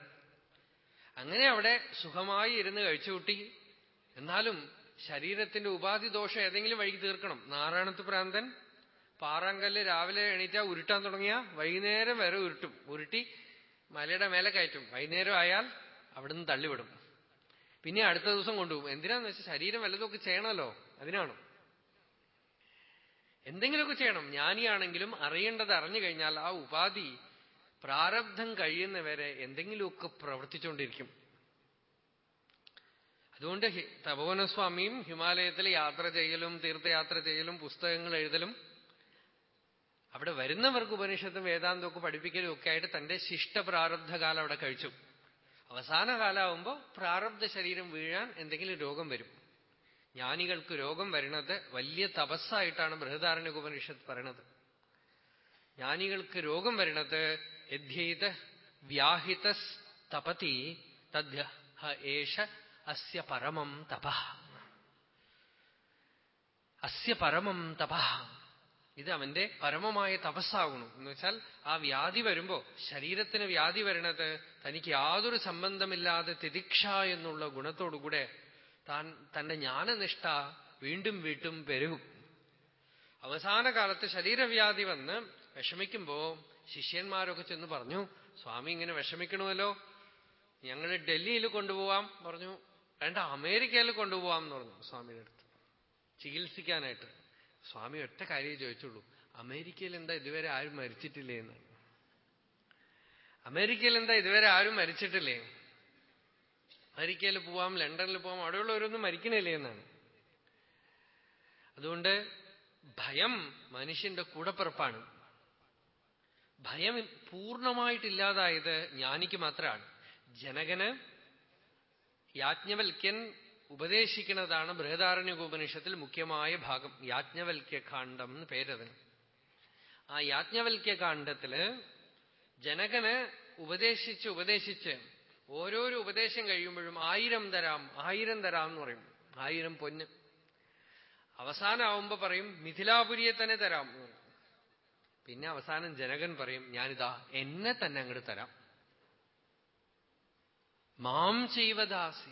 അങ്ങനെ അവിടെ സുഖമായി ഇരുന്ന് കഴിച്ചുകൂട്ടി. എന്നാലും ശരീരത്തിന്റെ ഉപാധി ദോഷം ഏതെങ്കിലും വഴിക്ക് തീർക്കണം. നാരായണത്ത് പ്രാന്തൻ പാറാങ്കല്ല് രാവിലെ എണീറ്റാ ഉരുട്ടാൻ തുടങ്ങിയ വൈകുന്നേരം വരെ ഉരുട്ടും. ഉരുട്ടി മലയുടെ മേലെ കയറ്റും. വൈകുന്നേരം ആയാൽ അവിടുന്ന് തള്ളിവിടും. പിന്നെ അടുത്ത ദിവസം കൊണ്ടുപോകും. എന്തിനാന്ന് വെച്ചാൽ ശരീരം വല്ലതൊക്കെ ചെയ്യണമല്ലോ. അതിനാണ്? എന്തെങ്കിലുമൊക്കെ ചെയ്യണം. ജ്ഞാനിയാണെങ്കിലും അറിയേണ്ടത് അറിഞ്ഞു കഴിഞ്ഞാൽ ആ ഉപാധി പ്രാരബ്ധം കഴിയുന്നവരെ എന്തെങ്കിലുമൊക്കെ പ്രവർത്തിച്ചുകൊണ്ടിരിക്കും. അതുകൊണ്ട് തപോവനസ്വാമിയും ഹിമാലയത്തിൽ യാത്ര ചെയ്യലും തീർത്ഥയാത്ര ചെയ്യലും പുസ്തകങ്ങൾ എഴുതലും അവിടെ വരുന്നവർക്ക് ഉപനിഷത്തും വേദാന്തമൊക്കെ പഠിപ്പിക്കലും ഒക്കെ ആയിട്ട് തന്റെ ശിഷ്ട പ്രാരബ്ധകാലം അവിടെ കഴിച്ചു. അവസാന കാലാവുമ്പോ പ്രാരബ്ധ ശരീരം വീഴാൻ എന്തെങ്കിലും രോഗം വരും. ജ്ഞാനികൾക്ക് രോഗം വരുന്നത് വലിയ തപസ്സായിട്ടാണ് ബൃഹദാരണ്യ ഉപനിഷത്ത് പറയണത്. ജ്ഞാനികൾക്ക് രോഗം വരുന്നത് യദ്ധ്യൈത വ്യാഹിത തപതി തദ്ധ്യ ഏഷ അസ്യ പരമം തപ. അസ്യ പരമം തപ. ഇത് അവന്റെ പരമമായ തപസ്സാകണം എന്ന് വെച്ചാൽ ആ വ്യാധി വരുമ്പോ ശരീരത്തിന് വ്യാധി വരണത് തനിക്ക് യാതൊരു സംബന്ധമില്ലാതെ തിദിക്ഷ എന്നുള്ള ഗുണത്തോടുകൂടെ താൻ തന്റെ ജ്ഞാനനിഷ്ഠ വീണ്ടും വീണ്ടും പെരുകും. അവസാന കാലത്ത് ശരീരവ്യാധി വന്ന് വിഷമിക്കുമ്പോ ശിഷ്യന്മാരൊക്കെ ചെന്ന് പറഞ്ഞു സ്വാമി ഇങ്ങനെ വിഷമിക്കണമല്ലോ. ഞങ്ങൾ ഡൽഹിയിൽ കൊണ്ടുപോവാം പറഞ്ഞു. വേണ്ട അമേരിക്കയിൽ കൊണ്ടുപോവാം എന്ന് പറഞ്ഞു സ്വാമിയുടെ അടുത്ത്. ചികിത്സിക്കാനായിട്ട്. സ്വാമി ഒറ്റ കാര്യം ചോദിച്ചുള്ളൂ. അമേരിക്കയിൽ എന്താ ഇതുവരെ ആരും മരിച്ചിട്ടില്ലേ എന്നാണ്. അമേരിക്കയിൽ എന്താ ഇതുവരെ ആരും മരിച്ചിട്ടില്ലേ? അമേരിക്കയിൽ പോവാം ലണ്ടനിൽ പോവാം അവിടെയുള്ളവരൊന്നും മരിക്കണില്ലേ എന്നാണ്. അതുകൊണ്ട് ഭയം മനുഷ്യന്റെ കൂടപ്പിറപ്പാണ്. ഭയം പൂർണമായിട്ടില്ലാതായത് ജ്ഞാനിക്ക് മാത്രമാണ്. ജനകന് യാജ്ഞവൽക്യൻ ഉപദേശിക്കുന്നതാണ് ബൃഹദാരണ്യകോപനിഷത്തിൽ മുഖ്യമായ ഭാഗം. യാജ്ഞവൽക്യകാന്ഡം എന്ന് പേരതിന്. ആ യാജ്ഞവൽക്യകാന്ഡത്തിൽ ജനകന് ഉപദേശിച്ച് ഉപദേശിച്ച് ഓരോരോ ഉപദേശം കഴിയുമ്പോഴും ആയിരം തരാം ആയിരം തരാം എന്ന് പറയും. ആയിരം പൊന്ന്. അവസാനമാവുമ്പോ പറയും മിഥിലാപുരിയെ തന്നെ തരാം പിന്നെ അവസാനം ജനകൻ പറയും ഞാനിതാ എന്നെ തന്നെ അങ്ങോട്ട് തരാം. മാം ചെയ്വദാസി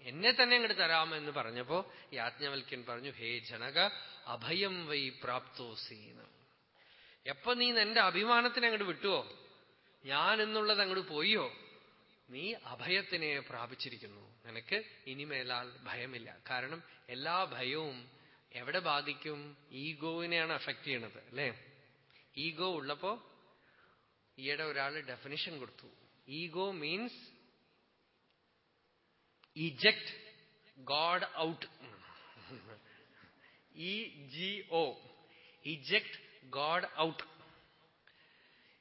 എന്നെ തന്നെ അങ്ങോട്ട് തരാമെന്ന് പറഞ്ഞപ്പോ യാജ്ഞവൽക്യൻ പറഞ്ഞു ഹേ ജനക അഭയം വൈ പ്രാപ്തോസീന എപ്പൊ നീ നിന്റെ അഭിമാനത്തിനെ അങ്ങോട്ട് വിട്ടുവോ? ഞാൻ എന്നുള്ളത് അങ്ങോട്ട് പോയോ നീ അഭയത്തിനെ പ്രാപിച്ചിരിക്കുന്നു. നിനക്ക് ഇനിമേലാൽ ഭയമില്ല. കാരണം എല്ലാ ഭയവും എവിടെ ബാധിക്കും? ഈഗോവിനെയാണ് അഫക്ട് ചെയ്യണത് അല്ലേ? ഈഗോ ഉള്ളപ്പോ ഈയിടെ ഒരാൾ ഡെഫിനിഷൻ കൊടുത്തു. Ego means eject god out E G O eject god out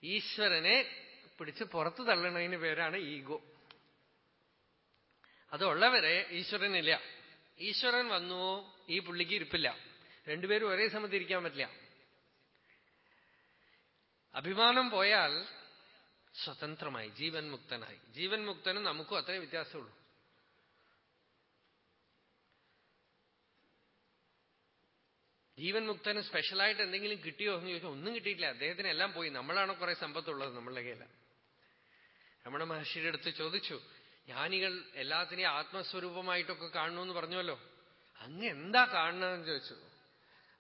ഈശ്വരനെ പിടിച്ച് പുറത്തു തള്ളണതിന് പേരാണ് ഈഗോ. അതുള്ളവരെ ഈശ്വരനില്ല. ഈശ്വരൻ വന്നു ഈ പുള്ളിക്ക് ഇരിപ്പില്ല. രണ്ടുപേരും ഒരേ സമയത്ത് ഇരിക്കാൻ പറ്റില്ല. അഭിമാനം പോയാൽ സ്വതന്ത്രമായി ജീവൻ മുക്തനായി. ജീവൻ മുക്തനും നമുക്കും അത്രേ വ്യത്യാസമുള്ളൂ. ജീവൻ മുക്തന് സ്പെഷ്യലായിട്ട് എന്തെങ്കിലും കിട്ടിയോ എന്ന് ചോദിച്ചാൽ ഒന്നും കിട്ടിയിട്ടില്ല. അദ്ദേഹത്തിന് എല്ലാം പോയി. നമ്മളാണോ കുറെ സമ്പത്തുള്ളത് നമ്മളുടെ കയ്യില? രമണ മഹർഷിയുടെ അടുത്ത് ചോദിച്ചു ജ്ഞാനികൾ എല്ലാത്തിനെയും ആത്മസ്വരൂപമായിട്ടൊക്കെ കാണണമെന്ന് പറഞ്ഞുവല്ലോ. അങ്ങ് എന്താ കാണണമെന്ന് ചോദിച്ചു.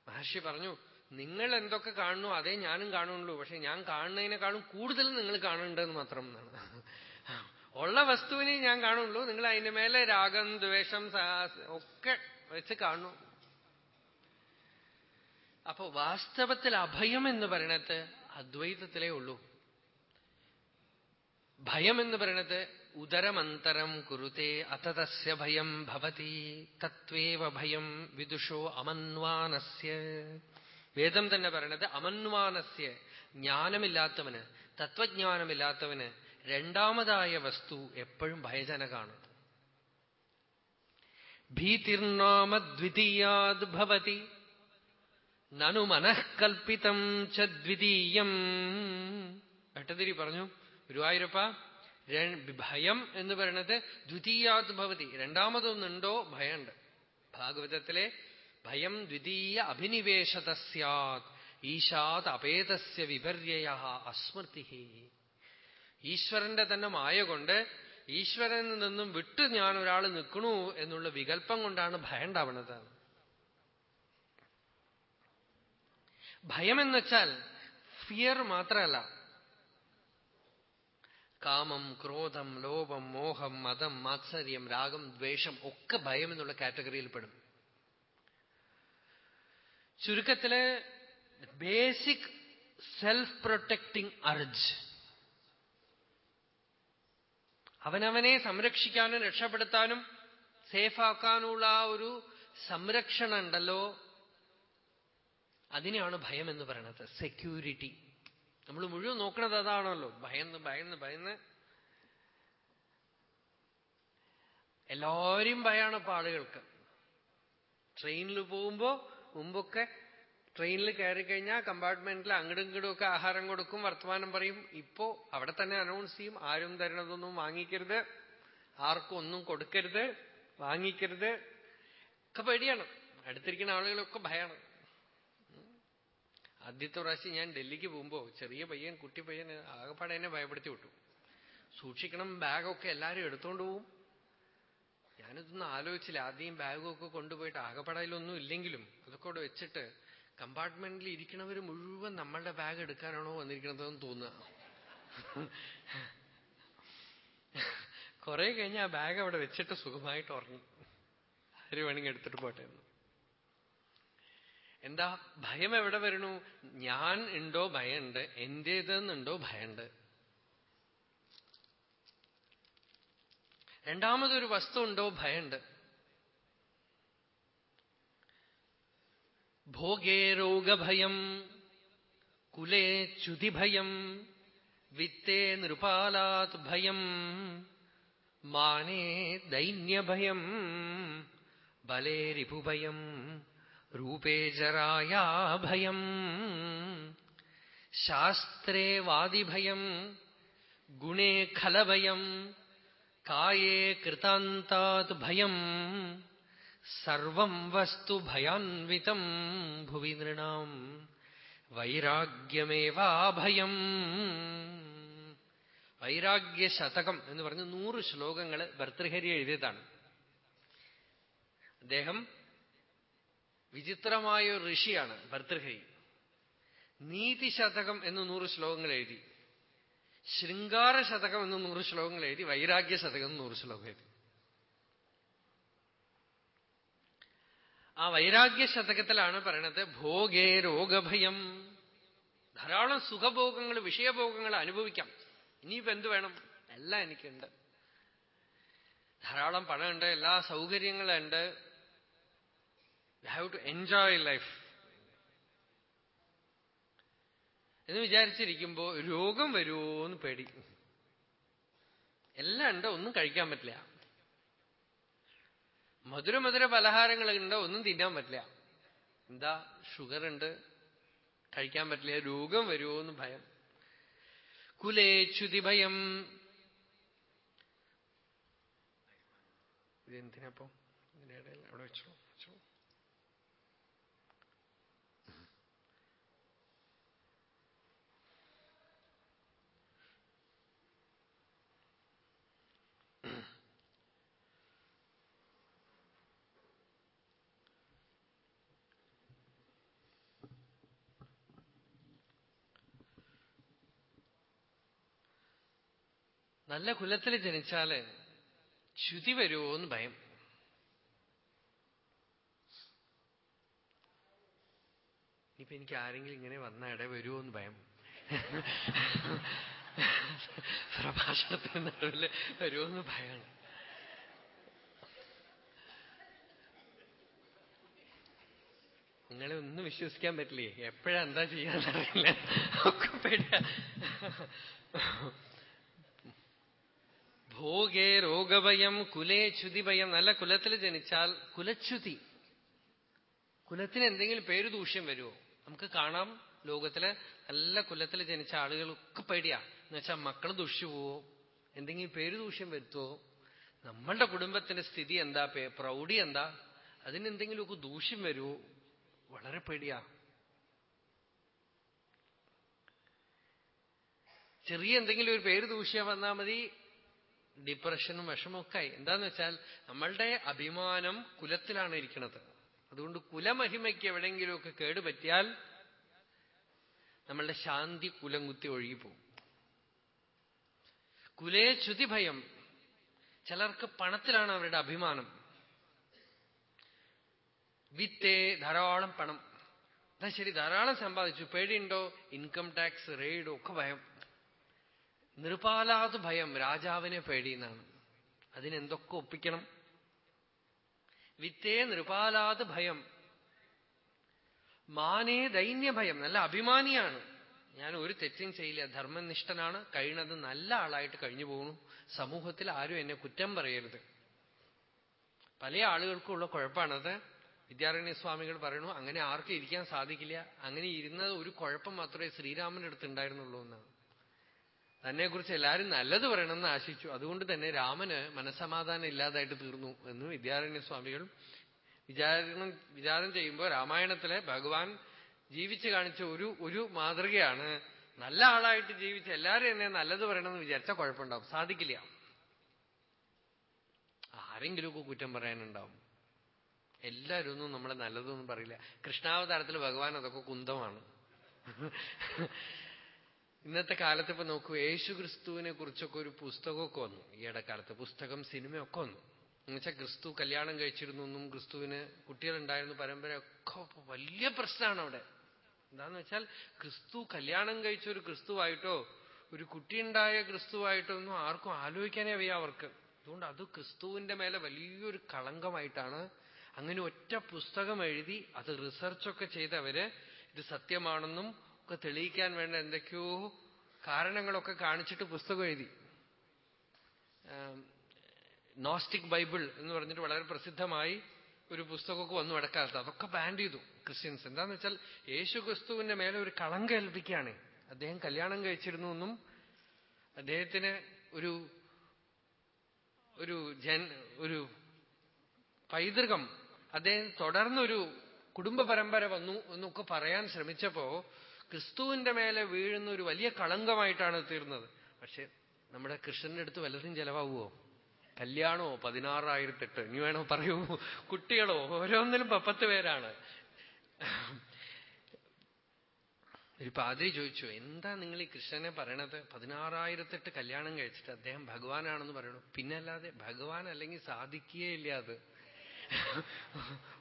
മഹർഷി പറഞ്ഞു നിങ്ങൾ എന്തൊക്കെ കാണുന്നു അതേ ഞാനും കാണുള്ളൂ പക്ഷെ ഞാൻ കാണുന്നതിനെക്കാളും കൂടുതൽ നിങ്ങൾ കാണുന്നുണ്ടെന്ന് മാത്രം എന്നാണ്. ഉള്ള വസ്തുവിനെ ഞാൻ കാണുള്ളൂ നിങ്ങൾ അതിന്റെ മേലെ രാഗം ദ്വേഷം ഒക്കെ വെച്ച് കാണുന്നു. അപ്പോ വാസ്തവത്തിൽ അഭയം എന്ന് പറയണത് അദ്വൈതത്തിലേ ഉള്ളൂ. ഭയം എന്ന് പറയണത് ഉദരമന്തരം കുരുത്തെ അതതസ്യ ഭയം ഭവതി തത്വേവ ഭയം വിദുഷോ അമന്വാനസ്യ. വേദം തന്നെ പറയണത് അമന്വാനസ്യ ജ്ഞാനമില്ലാത്തവന് തത്വജ്ഞാനമില്ലാത്തവന് രണ്ടാമതായ വസ്തു എപ്പോഴും ഭയജനകാണ്. ഭീതിർനാമ ദ്വിതീയാത് ഭവതി നനു മനഃകൽപ്പിതം ചദ്വിതീയം ദ്വിതീയം. ഭട്ടതിരി പറഞ്ഞു ഗുരുവായൂരപ്പ ഭയം എന്ന് പറയുന്നത് ദ്വിതീയാത് ഭവതി. രണ്ടാമതൊന്നുണ്ടോ? ഭയമുണ്ട് ഭാഗവതത്തിലെ ഭയം ദ്വിതീയ അഭിനിവേശത സാത് ഈശാത് അപേതസ്യ വിപര്യ അസ്മൃതി ഈശ്വരന്റെ തന്നെ മായ കൊണ്ട് ഈശ്വരനിൽ നിന്നും വിട്ട് ഞാൻ ഒരാൾ നിൽക്കണു എന്നുള്ള വികല്പം കൊണ്ടാണ് ഭയം ഉണ്ടാവുന്നത് ഭയം എന്ന് വെച്ചാൽ ഫിയർ മാത്രമല്ല. കാമം ക്രോധം ലോപം മോഹം മതം മാത്സര്യം രാഗം ദ്വേഷം ഒക്കെ ഭയം എന്നുള്ള കാറ്റഗറിയിൽ പെടും ചുരുക്കത്തിൽ ബേസിക് സെൽഫ് പ്രൊട്ടക്ടിങ് അർജ് അവനവനെ സംരക്ഷിക്കാനും രക്ഷപ്പെടുത്താനും സേഫാക്കാനുള്ള ഒരു സംരക്ഷണം ഉണ്ടല്ലോ അതിനെയാണ് ഭയം എന്ന് പറയുന്നത് സെക്യൂരിറ്റി നമ്മൾ മുഴുവൻ നോക്കുന്നത് അതാണല്ലോ. ഭയന്ന് ഭയന്ന് ഭയന്ന്. എല്ലാവരും ഭയാണ് ഇപ്പൊ ആളുകൾക്ക്. ട്രെയിനിൽ പോകുമ്പോ മുമ്പൊക്കെ ട്രെയിനിൽ കയറി കഴിഞ്ഞാൽ കമ്പാർട്ട്മെന്റിൽ അങ്ങടും ഇങ്ങടും ഒക്കെ ആഹാരം കൊടുക്കും വർത്തമാനം പറയും. ഇപ്പോ അവിടെ തന്നെ അനൗൺസ് ചെയ്യും. ആരും തരണതൊന്നും വാങ്ങിക്കരുത്. ആർക്കും ഒന്നും കൊടുക്കരുത്. വാങ്ങിക്കരുത്. ഒക്കെ പേടിയാണ്. അടുത്തിരിക്കുന്ന ആളുകളൊക്കെ ഭയമാണ് ആദ്യത്തെ പ്രാവശ്യം ഞാൻ ഡൽഹിക്ക് പോകുമ്പോ ചെറിയ പയ്യൻ കുട്ടി പയ്യൻ ആകെപ്പാടെ എന്നെ ഭയപ്പെടുത്തി വിട്ടു. സൂക്ഷിക്കണം ബാഗൊക്കെ എല്ലാരും എടുത്തോണ്ട് പോവും. ഞാനിതൊന്നും ആലോചിച്ചില്ല. ആദ്യം ബാഗൊക്കെ കൊണ്ടുപോയിട്ട് ആകെപ്പാടയിലൊന്നും ഇല്ലെങ്കിലും അതൊക്കെ അവിടെ വെച്ചിട്ട് കമ്പാർട്ട്മെന്റിൽ ഇരിക്കണവർ മുഴുവൻ നമ്മളുടെ ബാഗ് എടുക്കാനാണോ വന്നിരിക്കണതെന്ന് തോന്നുക. കുറെ കഴിഞ്ഞ് ആ ബാഗ് അവിടെ വെച്ചിട്ട് സുഖമായിട്ട് ഉറങ്ങി. ആര് വേണമെങ്കിൽ എടുത്തിട്ട് പോട്ടെ എന്ന്. എന്താ ഭയം എവിടെ വരണു ഞാൻ ഉണ്ടോ ഭയമുണ്ട് എന്റേതെന്നുണ്ടോ ഭയമുണ്ട് രണ്ടാമതൊരു വസ്തു ഉണ്ടോ ഭയമുണ്ട് ഭോഗേ രോഗഭയം കുലേ ച്യുതിഭയം വിത്തേ നൃപാലാത് ഭയം മാനേ ദൈന്യഭയം ബലേ രിപുഭയം രൂപേ ജരായാ ഭയം ശാസ്ത്രേ വാദിഭയം ഗുണേ ഖലഭയം കായേ കൃതാത് ഭയം. സർവം വസ്തു ഭയാൻവിതം ഭുവി നൃണ വൈരാഗ്യമേവാഭയം. വൈരാഗ്യശതകം എന്ന് പറഞ്ഞ് നൂറ് ശ്ലോകങ്ങൾ ഭർത്തൃഹരി എഴുതിയതാണ്. അദ്ദേഹം വിചിത്രമായ ഒരു ഋഷിയാണ് ഭർത്തൃഹരി നീതിശതകം എന്ന് നൂറ് ശ്ലോകങ്ങൾ എഴുതി ശൃംഗാര ശതകം എന്ന് നൂറ് ശ്ലോകങ്ങൾ എഴുതി വൈരാഗ്യ ശതകം എന്ന് നൂറ് ശ്ലോകം എഴുതി. ആ വൈരാഗ്യ ശതകത്തിലാണ് പറയണത് ഭോഗേ രോഗഭയം. ധാരാളം സുഖഭോഗങ്ങൾ വിഷയഭോഗങ്ങൾ അനുഭവിക്കാം. ഇനിയിപ്പോ എന്ത് വേണം? എല്ലാം എനിക്കുണ്ട്. ധാരാളം പണമുണ്ട് എല്ലാ സൗകര്യങ്ങളുണ്ട് ഹാവ് ടു എൻജോയ് ലൈഫ് എന്ന് വിചാരിച്ചിരിക്കുമ്പോ രോഗം വരുമോ എന്ന് പേടി. എല്ലാം ഉണ്ട്? ഒന്നും കഴിക്കാൻ പറ്റില്ല. മധുര മധുര പലഹാരങ്ങളുണ്ട് ഒന്നും തിന്നാൻ പറ്റില്ല. എന്താ? ഷുഗർ ഉണ്ട്. കഴിക്കാൻ പറ്റില്ല. രോഗം വരുമോ എന്ന് ഭയം. കുലേച്യുതി ഭയം ഇതെന്തിനപ്പോ അവിടെ വെച്ചോ. നല്ല കുലത്തിൽ ജനിച്ചാൽ ച്യുതി വരുമോ എന്ന് ഭയം. ഇനിയിപ്പോ എനിക്ക് ആരെങ്കിലും ഇങ്ങനെ വന്ന ഇട വരുമോ എന്ന് ഭയം. പ്രഭാഷണത്തിന് നടുവിൽ വരുമോ എന്ന് ഭയമാണ് നിങ്ങളെ ഒന്നും വിശ്വസിക്കാൻ പറ്റില്ലേ? എപ്പോഴെന്താ ചെയ്യാന്നറിയില്ല ഒക്കെ പേടിയ. ഭോഗേ രോഗഭയം കുലേ ചുതിഭയം നല്ല കുലത്തിൽ ജനിച്ചാൽ കുലച്യുതി. കുലത്തിന് എന്തെങ്കിലും പേര് ദൂഷ്യം വരുമോ നമുക്ക് കാണാം ലോകത്തിൽ നല്ല കുലത്തിൽ ജനിച്ച ആളുകൾക്ക് പേടിയാ. എന്ന് വെച്ചാൽ മക്കൾ ദുഷിച്ചു പോവോ എന്തെങ്കിലും പേര് ദൂഷ്യം വരുത്തുവോ നമ്മളുടെ കുടുംബത്തിന്റെ സ്ഥിതി എന്താ? പ്രൗഢി എന്താ? അതിനെന്തെങ്കിലുമൊക്കെ ദൂഷ്യം വരുമോ വളരെ പേടിയാ. ചെറിയ എന്തെങ്കിലും ഒരു പേര് ദൂഷ്യം വന്നാൽ മതി. ഡിപ്രഷനും വിഷമൊക്കെ എന്താന്ന് വെച്ചാൽ നമ്മളുടെ അഭിമാനം കുലത്തിലാണ് ഇരിക്കുന്നത്. അതുകൊണ്ട് കുലമഹിമയ്ക്ക് എവിടെയെങ്കിലുമൊക്കെ കേടുപറ്റിയാൽ നമ്മളുടെ ശാന്തി കുലം കുത്തി ഒഴുകിപ്പോവും കുലേ ചുതിഭയം ചിലർക്ക് പണത്തിലാണ് അവരുടെ അഭിമാനം. വിത്തേ ധാരാളം പണം. എന്നാ ശരി ധാരാളം സമ്പാദിച്ചു. പേടിയുണ്ടോ? ഇൻകം ടാക്സ് റെയ്ഡോ ഒക്കെ ഭയം. നിർപാലാത് ഭയം രാജാവിനെ പേടിയെന്നാണ്. അതിനെന്തൊക്കെ ഒപ്പിക്കണം? വിത്തേ നൃപാലാത് ഭയം. മാനേ ദൈന്യഭയം. നല്ല അഭിമാനിയാണ്. ഞാൻ ഒരു തെറ്റും ചെയ്യില്ല. ധർമ്മനിഷ്ഠനാണ്. കഴിയുന്നത് നല്ല ആളായിട്ട് കഴിഞ്ഞു പോകുന്നു. സമൂഹത്തിൽ ആരും എന്നെ കുറ്റം പറയരുത്. പല ആളുകൾക്കും ഉള്ള കുഴപ്പമാണത് വിദ്യാരണ്യ സ്വാമികൾ പറയണു അങ്ങനെ ആർക്കും ഇരിക്കാൻ സാധിക്കില്ല. അങ്ങനെ ഇരുന്നത് ഒരു കുഴപ്പം മാത്രമേ ശ്രീരാമന്റെ അടുത്ത് ഉണ്ടായിരുന്നുള്ളൂ എന്നാണ്. തന്നെക്കുറിച്ച് എല്ലാവരും നല്ലത് പറയണമെന്ന് ആശിച്ചു. അതുകൊണ്ട് തന്നെ രാമന് മനസമാധാനം ഇല്ലാതായിട്ട് തീർന്നു എന്ന് വിദ്യാരണ്യ സ്വാമികൾ വിചാരണം വിചാരം ചെയ്യുമ്പോൾ രാമായണത്തിലെ ഭഗവാൻ ജീവിച്ചു കാണിച്ച ഒരു ഒരു മാതൃകയാണ്. നല്ല ആളായിട്ട് ജീവിച്ച് എല്ലാവരും എന്നെ നല്ലത് പറയണമെന്ന് വിചാരിച്ചാൽ കുഴപ്പമുണ്ടാവും. സാധിക്കില്ല. ആരെങ്കിലുമൊക്കെ കുറ്റം പറയാനുണ്ടാവും. എല്ലാവരും ഒന്നും നമ്മളെ നല്ലതൊന്നും പറയില്ല. കൃഷ്ണാവതാരത്തിൽ ഭഗവാൻ അതൊക്കെ കുന്തമാണ്. ഇന്നത്തെ കാലത്ത് ഇപ്പൊ നോക്കൂ യേശു ക്രിസ്തുവിനെ കുറിച്ചൊക്കെ ഒരു പുസ്തകമൊക്കെ വന്നു. ഈയിടെ കാലത്ത് പുസ്തകം സിനിമയൊക്കെ വന്നു. എന്നുവെച്ചാൽ ക്രിസ്തു കല്യാണം കഴിച്ചിരുന്നു എന്നും ക്രിസ്തുവിന് കുട്ടികളുണ്ടായിരുന്നു പരമ്പര ഒക്കെ വലിയ പ്രശ്നമാണ് അവിടെ. എന്താന്ന് വെച്ചാൽ ക്രിസ്തു കല്യാണം കഴിച്ച ഒരു ക്രിസ്തുവായിട്ടോ ഒരു കുട്ടിയുണ്ടായ ക്രിസ്തുവായിട്ടോ ഒന്നും ആർക്കും ആലോചിക്കാനേ വയ്യ അവർക്ക്. അതുകൊണ്ട് അത് ക്രിസ്തുവിന്റെ മേലെ വലിയൊരു കളങ്കമായിട്ടാണ് അങ്ങനെ ഒറ്റ പുസ്തകം എഴുതി അത് റിസർച്ചൊക്കെ ചെയ്തവര് ഇത് സത്യമാണെന്നും ഒക്കെ തെളിയിക്കാൻ വേണ്ട എന്തൊക്കെയോ കാരണങ്ങളൊക്കെ കാണിച്ചിട്ട് പുസ്തകം എഴുതി. നോസ്റ്റിക് ബൈബിൾ എന്ന് പറഞ്ഞിട്ട് വളരെ പ്രസിദ്ധമായി ഒരു പുസ്തകമൊക്കെ വന്നു അടക്കാലത്ത് അതൊക്കെ ബാൻ ചെയ്തു ക്രിസ്ത്യൻസ്. എന്താന്ന് വെച്ചാൽ യേശു ക്രിസ്തുവിന്റെ മേലെ ഒരു കളങ്ക ഏൽപ്പിക്കുകയാണ് അദ്ദേഹം കല്യാണം കഴിച്ചിരുന്നു എന്നും അദ്ദേഹത്തിന് ഒരു ഒരു ജൻ ഒരു പൈതൃകം അദ്ദേഹം തുടർന്നൊരു കുടുംബ പരമ്പര വന്നു എന്നൊക്കെ പറയാൻ ശ്രമിച്ചപ്പോ ക്രിസ്തുവിന്റെ മേലെ വീഴുന്ന ഒരു വലിയ കളങ്കമായിട്ടാണ് തീർന്നത്. പക്ഷെ നമ്മുടെ കൃഷ്ണന്റെ അടുത്ത് വല്ലതും ചെലവാകുമോ കല്യാണമോ പതിനാറായിരത്തെട്ട്. ഇനി വേണോ പറയൂ? കുട്ടികളോ? ഓരോന്നിലും പപ്പത്ത് പേരാണ്. ഒരു പാതിരി ചോദിച്ചു എന്താ നിങ്ങൾ ഈ കൃഷ്ണനെ പറയണത്? പതിനാറായിരത്തെട്ട് കല്യാണം കഴിച്ചിട്ട് അദ്ദേഹം ഭഗവാനാണെന്ന് പറയണു. പിന്നല്ലാതെ ഭഗവാൻ അല്ലെങ്കിൽ സാധിക്കുകയില്ല അത്.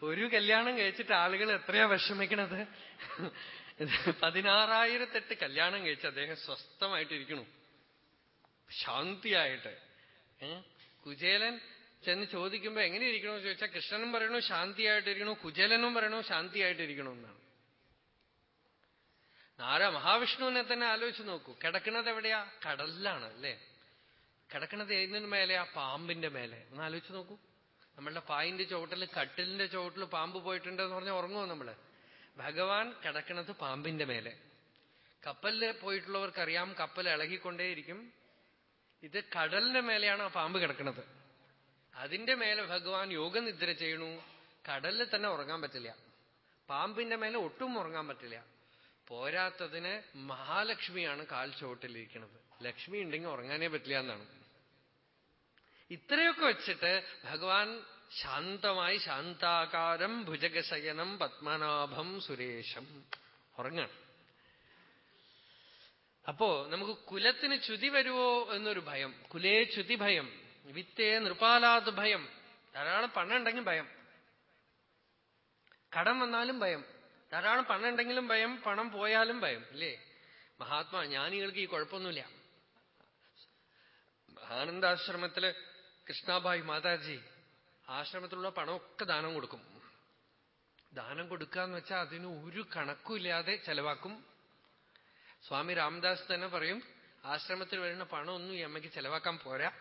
ഒരു കല്യാണം കഴിച്ചിട്ട് ആളുകൾ എത്രയാ വിഷമിക്കണത്? പതിനാറായിരത്തെട്ട് കല്യാണം കഴിച്ച് അദ്ദേഹം സ്വസ്ഥമായിട്ടിരിക്കണു ശാന്തിയായിട്ട്. കുചേലൻ ചെന്ന് ചോദിക്കുമ്പോ എങ്ങനെ ഇരിക്കണമെന്ന് ചോദിച്ചാൽ കൃഷ്ണനും പറയണു ശാന്തിയായിട്ടിരിക്കണു കുചേലനും പറയണു ശാന്തിയായിട്ടിരിക്കണു എന്നാണ്. നാര മഹാവിഷ്ണുവിനെ തന്നെ ആലോചിച്ച് നോക്കൂ. കിടക്കുന്നത് എവിടെയാ? കടലിലാണ് അല്ലേ? കിടക്കുന്നത് ഏതിനു മേലെയാ പാമ്പിന്റെ മേലെ. ഒന്ന് ആലോചിച്ച് നോക്കൂ. നമ്മളുടെ പായിന്റെ ചുവട്ടിൽ കട്ടിലിന്റെ ചുവട്ടിൽ പാമ്പ് പോയിട്ടുണ്ടെന്ന് പറഞ്ഞാൽ ഉറങ്ങുമോ നമ്മൾ? ഭഗവാൻ കിടക്കുന്നത് പാമ്പിന്റെ മേലെ. കപ്പലിൽ പോയിട്ടുള്ളവർക്കറിയാം കപ്പൽ ഇളകിക്കൊണ്ടേയിരിക്കും. ഇത് കടലിന്റെ മേലെയാണ് ആ പാമ്പ് കിടക്കുന്നത്. അതിന്റെ മേലെ ഭഗവാൻ യോഗനിദ്ര ചെയ്യണു കടലിൽ തന്നെ ഉറങ്ങാൻ പറ്റില്ല. പാമ്പിന്റെ മേലെ ഒട്ടും ഉറങ്ങാൻ പറ്റില്ല. പോരാത്തതിന് മഹാലക്ഷ്മിയാണ് കാൽ ചുവട്ടിലിരിക്കുന്നത്. ലക്ഷ്മി ഉണ്ടെങ്കിൽ ഉറങ്ങാനേ പറ്റില്ല എന്നാണ്. ഇത്രയൊക്കെ വെച്ചിട്ട് ഭഗവാൻ ശാന്തമായി ശാന്താകാരം ഭുജഗശയനം പത്മനാഭം സുരേഷം ഉറങ്ങണം അപ്പോ നമുക്ക് കുലത്തിന് ചുതി വരുവോ എന്നൊരു ഭയം. കുലേ ചുതി ഭയം. വിത്തേ നൃപാലാത് ഭയം. ധാരാളം പണം ഭയം. കടം വന്നാലും ഭയം. ധാരാളം പണം ഉണ്ടെങ്കിലും ഭയം. പണം പോയാലും ഭയം. അല്ലേ? മഹാത്മാ ജ്ഞാനികൾക്ക് ഈ കുഴപ്പമൊന്നുമില്ല. ആനന്ദാശ്രമത്തിൽ കൃഷ്ണാഭായ് മാതാജി ആശ്രമത്തിലുള്ള പണമൊക്കെ ദാനം കൊടുക്കും. ദാനം കൊടുക്കുക എന്ന് വെച്ചാൽ അതിന് ഒരു കണക്കുമില്ലാതെ ചെലവാക്കും. സ്വാമി രാമദാസ് തന്നെ പറയും ആശ്രമത്തിൽ വരുന്ന പണമൊന്നും അമ്മയ്ക്ക് ചെലവാക്കാൻ പോരാ.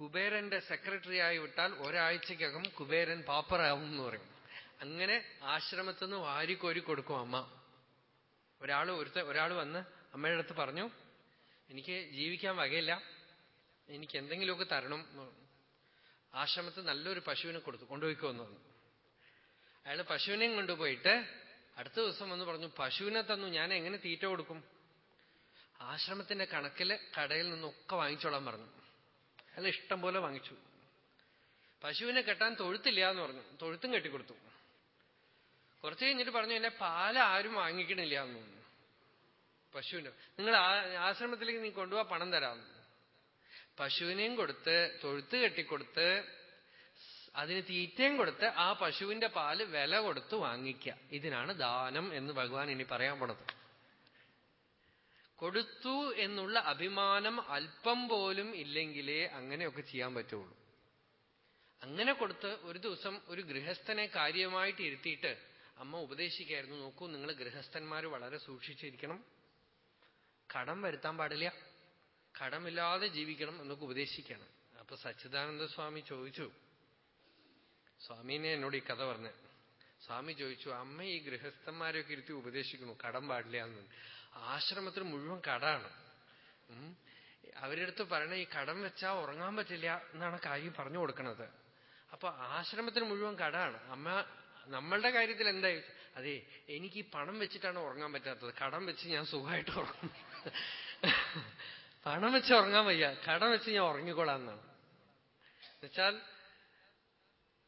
കുബേരന്റെ സെക്രട്ടറി ആയി വിട്ടാൽ ഒരാഴ്ചക്കകം കുബേരൻ പാപ്പറാവും എന്ന് പറയും. അങ്ങനെ ആശ്രമത്തിൽ നിന്ന് വാരിക്കോരി കൊടുക്കും അമ്മ. ഒരാൾ ഒരുത്ത ഒരാൾ വന്ന് അമ്മയുടെ അടുത്ത് പറഞ്ഞു എനിക്ക് ജീവിക്കാൻ വകയില്ല. എനിക്ക് എന്തെങ്കിലുമൊക്കെ തരണം. ആശ്രമത്തിൽ നല്ലൊരു പശുവിനെ കൊടുത്തു കൊണ്ടുപോയിക്കോന്ന് പറഞ്ഞു. അയാൾ പശുവിനെയും കൊണ്ടുപോയിട്ട് അടുത്ത ദിവസം വന്ന് പറഞ്ഞു പശുവിനെ തന്നു ഞാൻ എങ്ങനെ തീറ്റ കൊടുക്കും? ആശ്രമത്തിന്റെ കണക്കിൽ കടയിൽ നിന്നൊക്കെ വാങ്ങിച്ചോളാൻ പറഞ്ഞു. അയാൾ ഇഷ്ടം പോലെ വാങ്ങിച്ചു. പശുവിനെ കെട്ടാൻ തൊഴുത്തില്ല എന്ന് പറഞ്ഞു. തൊഴുത്തും കെട്ടിക്കൊടുത്തു. കുറച്ച് കഴിഞ്ഞിട്ട് പറഞ്ഞു എന്നെ പാൽ ആരും വാങ്ങിക്കണില്ല എന്ന് പറഞ്ഞു. പശുവിന്റെ നിങ്ങൾ ആശ്രമത്തിലേക്ക് നീ കൊണ്ടുപോവാ പണം തരാം പശുവിനെയും കൊടുത്ത് തൊഴുത്ത് കെട്ടിക്കൊടുത്ത് അതിന് തീറ്റയും കൊടുത്ത് ആ പശുവിന്റെ പാൽ വില കൊടുത്ത് വാങ്ങിക്കുക. ഇതിനാണ് ദാനം എന്ന് ഭഗവാൻ ഇനി പറയാൻ പോണത്. കൊടുത്തു എന്നുള്ള അഭിമാനം അല്പം പോലും ഇല്ലെങ്കിലേ അങ്ങനെയൊക്കെ ചെയ്യാൻ പറ്റുള്ളൂ. അങ്ങനെ കൊടുത്ത് ഒരു ദിവസം ഒരു ഗൃഹസ്ഥനെ കാര്യമായിട്ട് ഇരുത്തിയിട്ട് അമ്മ ഉപദേശിക്കായിരുന്നു. നോക്കൂ നിങ്ങൾ ഗൃഹസ്ഥന്മാർ വളരെ സൂക്ഷിച്ചിരിക്കണം. കടം വരുത്താൻ പാടില്ല. കടമില്ലാതെ ജീവിക്കണം എന്നൊക്കെ ഉപദേശിക്കണം അപ്പൊ സച്ചിദാനന്ദ സ്വാമി ചോദിച്ചു സ്വാമീനെ എന്നോട് ഈ കഥ പറഞ്ഞു. സ്വാമി ചോദിച്ചു അമ്മ ഈ ഗൃഹസ്ഥന്മാരെയൊക്കെ ഇരുത്തി ഉപദേശിക്കുന്നു കടം പാടില്ല എന്ന്. ആശ്രമത്തിന് മുഴുവൻ കടാണ് അവരെടുത്ത് പറയണ ഈ കടം വെച്ചാൽ ഉറങ്ങാൻ പറ്റില്ല എന്നാണ് കാര്യം പറഞ്ഞു കൊടുക്കണത്. അപ്പൊ ആശ്രമത്തിന് മുഴുവൻ കടാണ് അമ്മ നമ്മളുടെ കാര്യത്തിൽ എന്തായി അതെ എനിക്ക് ഈ പണം വെച്ചിട്ടാണ് ഉറങ്ങാൻ പറ്റാത്തത്. കടം വെച്ച് ഞാൻ സുഖമായിട്ട് ഉറങ്ങും. പണം വെച്ച് ഉറങ്ങാൻ വയ്യ. കടം വെച്ച് ഞാൻ ഉറങ്ങിക്കോളാം എന്നാണ് എന്നുവെച്ചാൽ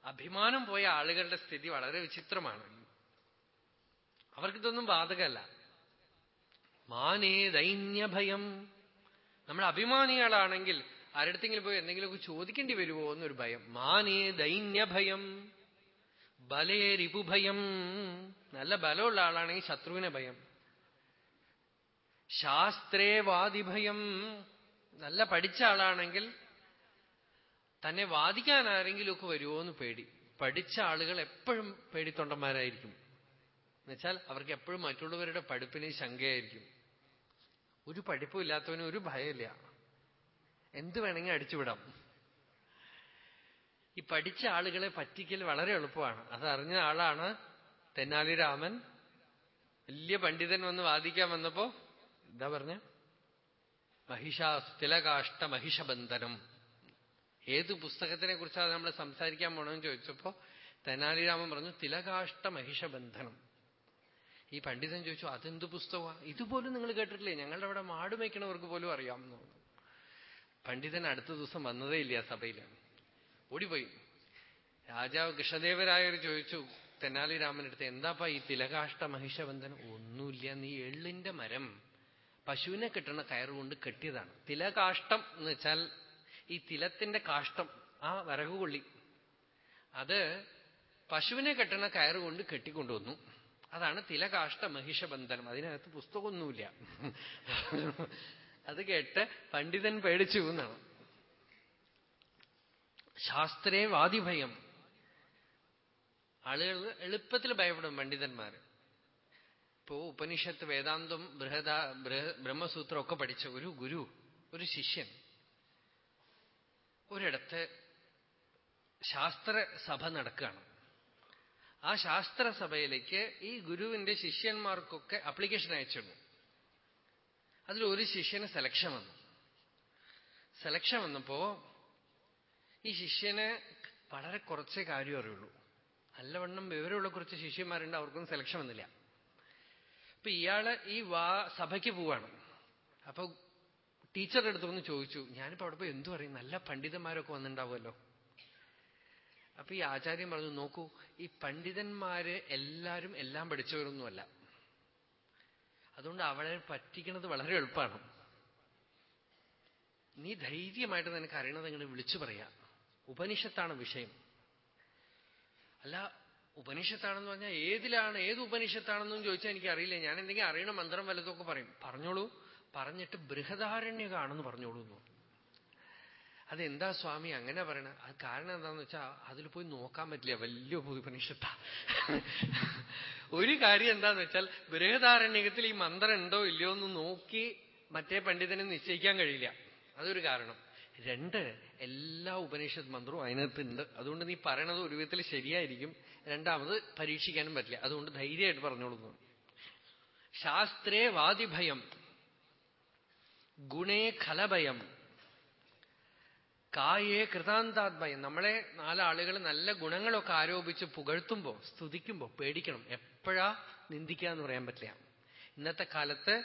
അഭിമാനം പോയ ആളുകളുടെ സ്ഥിതി വളരെ വിചിത്രമാണ്. അവർക്കിതൊന്നും ബാധകമല്ല. മാനേ ദൈന്യഭയം. നമ്മൾ അഭിമാനികളാണെങ്കിൽ ആരുടെങ്കിലും പോയി എന്തെങ്കിലുമൊക്കെ ചോദിക്കേണ്ടി വരുമോ എന്നൊരു ഭയം. മാനേ ദൈന്യഭയം. ബലേ റിപുഭയം നല്ല ബലമുള്ള ആളാണെങ്കിൽ ശത്രുവിനെ ഭയം. ശാസ്ത്രേ വാദിഭയം നല്ല പഠിച്ച ആളാണെങ്കിൽ തന്നെ വാദിക്കാൻ ആരെങ്കിലുമൊക്കെ വരുമോ എന്ന് പേടി. പഠിച്ച ആളുകൾ എപ്പോഴും പേടിത്തൊണ്ടന്മാരായിരിക്കും. എന്നുവെച്ചാൽ അവർക്ക് എപ്പോഴും മറ്റുള്ളവരുടെ പഠിപ്പിന് ശങ്കയായിരിക്കും. ഒരു പഠിപ്പും ഇല്ലാത്തവന് ഒരു ഭയമില്ല. എന്ത് വേണമെങ്കിൽ അടിച്ചുവിടാം. ഈ പഠിച്ച ആളുകളെ പറ്റിക്കൽ വളരെ എളുപ്പമാണ്. അതറിഞ്ഞ ആളാണ് തെന്നാലി രാമൻ. വലിയ പണ്ഡിതൻ വന്ന് വാദിക്കാൻ വന്നപ്പോ എന്താ പറഞ്ഞ? മഹിഷാസ്തിലകാഷ്ട മഹിഷബന്ധനം. ഏത് പുസ്തകത്തിനെ കുറിച്ചാണ് നമ്മൾ സംസാരിക്കാൻ പോണെന്ന് ചോദിച്ചപ്പോ തെനാലിരാമൻ പറഞ്ഞു തിലകാഷ്ട മഹിഷബന്ധനം. ഈ പണ്ഡിതൻ ചോദിച്ചു അതെന്ത് പുസ്തകമാണ് ഇതുപോലും നിങ്ങൾ കേട്ടിട്ടില്ലേ? ഞങ്ങളുടെ അവിടെ മാട് മേയ്ക്കണവർക്ക് പോലും അറിയാമെന്ന് പണ്ഡിതൻ അടുത്ത ദിവസം വന്നതേ ഇല്ല സഭയിൽ. ഓടിപ്പോയി. രാജാവ് കൃഷ്ണദേവരായർ ചോദിച്ചു തെനാലിരാമൻ അടുത്ത് എന്താപ്പാ ഈ തിലകാഷ്ട മഹിഷബന്ധനം? ഒന്നുമില്ല നീ എള്ളിന്റെ മരം. പശുവിനെ കെട്ടണ കയറുകൊണ്ട് കെട്ടിയതാണ്. തിലകാഷ്ടം എന്ന് വെച്ചാൽ ഈ തിലത്തിന്റെ കാഷ്ടം ആ വരകുകൊള്ളി അത് പശുവിനെ കെട്ടണ കയറുകൊണ്ട് കെട്ടിക്കൊണ്ടുവന്നു. അതാണ് തിലകാഷ്ട മഹിഷബന്ധനം. അതിനകത്ത് പുസ്തകമൊന്നുമില്ല. അത് കേട്ട് പണ്ഡിതൻ പേടിച്ചു എന്നാണ്. ശാസ്ത്രേ വാദിഭയം. ആളുകൾ എളുപ്പത്തിൽ ഭയപ്പെടും പണ്ഡിതന്മാർ ഇപ്പോ ഉപനിഷത്ത് വേദാന്തം ബൃഹദ ബ്രഹ്മസൂത്രം ഒക്കെ പഠിച്ച ഒരു ഗുരു ഒരു ശിഷ്യൻ ഒരിടത്ത് ശാസ്ത്രസഭ നടക്കുകയാണ്. ആ ശാസ്ത്ര സഭയിലേക്ക് ഈ ഗുരുവിന്റെ ശിഷ്യന്മാർക്കൊക്കെ അപ്ലിക്കേഷൻ അയച്ചിരുന്നു. ഒരു ശിഷ്യന് സെലക്ഷൻ വന്നു. സെലക്ഷൻ വന്നപ്പോ ഈ ശിഷ്യന് വളരെ കുറച്ചേ കാര്യം അറിയുള്ളൂ നല്ലവണ്ണം വിവരമുള്ള കുറച്ച് ശിഷ്യന്മാരുണ്ട് അവർക്കൊന്നും സെലക്ഷൻ വന്നില്ല. അപ്പൊ ഇയാൾ ഈ വാ സഭയ്ക്ക് പോവാണ്. അപ്പൊ ടീച്ചറുടെ അടുത്ത് വന്ന് ചോദിച്ചു ഞാനിപ്പോ അവിടെ പോയി എന്തു പറയും? നല്ല പണ്ഡിതന്മാരൊക്കെ വന്നിട്ടുണ്ടാവുമല്ലോ അപ്പൊ ഈ ആചാര്യം പറഞ്ഞു നോക്കൂ ഈ പണ്ഡിതന്മാര് എല്ലാരും എല്ലാം പഠിച്ചവരൊന്നുമല്ല. അതുകൊണ്ട് അവളെ പറ്റിക്കുന്നത് വളരെ എളുപ്പമാണ് നീ ധൈര്യമായിട്ട് നിനക്ക് അറിയണത് ഇങ്ങനെ വിളിച്ചു പറയാ. ഉപനിഷത്താണ് വിഷയം. അല്ല ഉപനിഷത്താണെന്ന് പറഞ്ഞാൽ ഏതിലാണ് ഏത് ഉപനിഷത്താണെന്നും ചോദിച്ചാൽ എനിക്ക് അറിയില്ല ഞാൻ എന്തെങ്കിലും അറിയണ മന്ത്രം വല്ലതൊക്കെ പറയും. പറഞ്ഞോളൂ. പറഞ്ഞിട്ട് ബൃഹദാരണ്യകാണെന്ന് പറഞ്ഞോളൂ എന്ന് അതെന്താ സ്വാമി അങ്ങനെ പറയണ അത് കാരണം എന്താന്ന് വെച്ചാൽ അതിൽ പോയി നോക്കാൻ പറ്റില്ല. വലിയ ഉപനിഷത്ത. ഒരു കാര്യം എന്താന്ന് വെച്ചാൽ ബൃഹദാരണ്യകത്തിൽ ഈ മന്ത്രം ഉണ്ടോ ഇല്ലയോ എന്ന് നോക്കി മറ്റേ പണ്ഡിതനെ നിശ്ചയിക്കാൻ കഴിയില്ല. അതൊരു കാരണം. രണ്ട് എല്ലാ ഉപനിഷത്ത് മന്ത്രവും അതിനകത്തുണ്ട്. അതുകൊണ്ട് നീ പറയണത് ഒരു വിധത്തിൽ ശരിയായിരിക്കും. രണ്ടാമത് പരീക്ഷിക്കാനും പറ്റില്ല. അതുകൊണ്ട് ധൈര്യമായിട്ട് പറഞ്ഞോളൂ ശാസ്ത്രേ വാദിഭയം ഗുണേ ഖലഭയം കായേ കൃതാന്താത്മയം നമ്മളെ നാലാളുകൾ നല്ല ഗുണങ്ങളൊക്കെ ആരോപിച്ച് പുകഴ്ത്തുമ്പോ സ്തുതിക്കുമ്പോ പേടിക്കണം. എപ്പോഴാ നിന്ദിക്കാന്ന് പറയാൻ പറ്റില്ല. ഇന്നത്തെ കാലത്ത്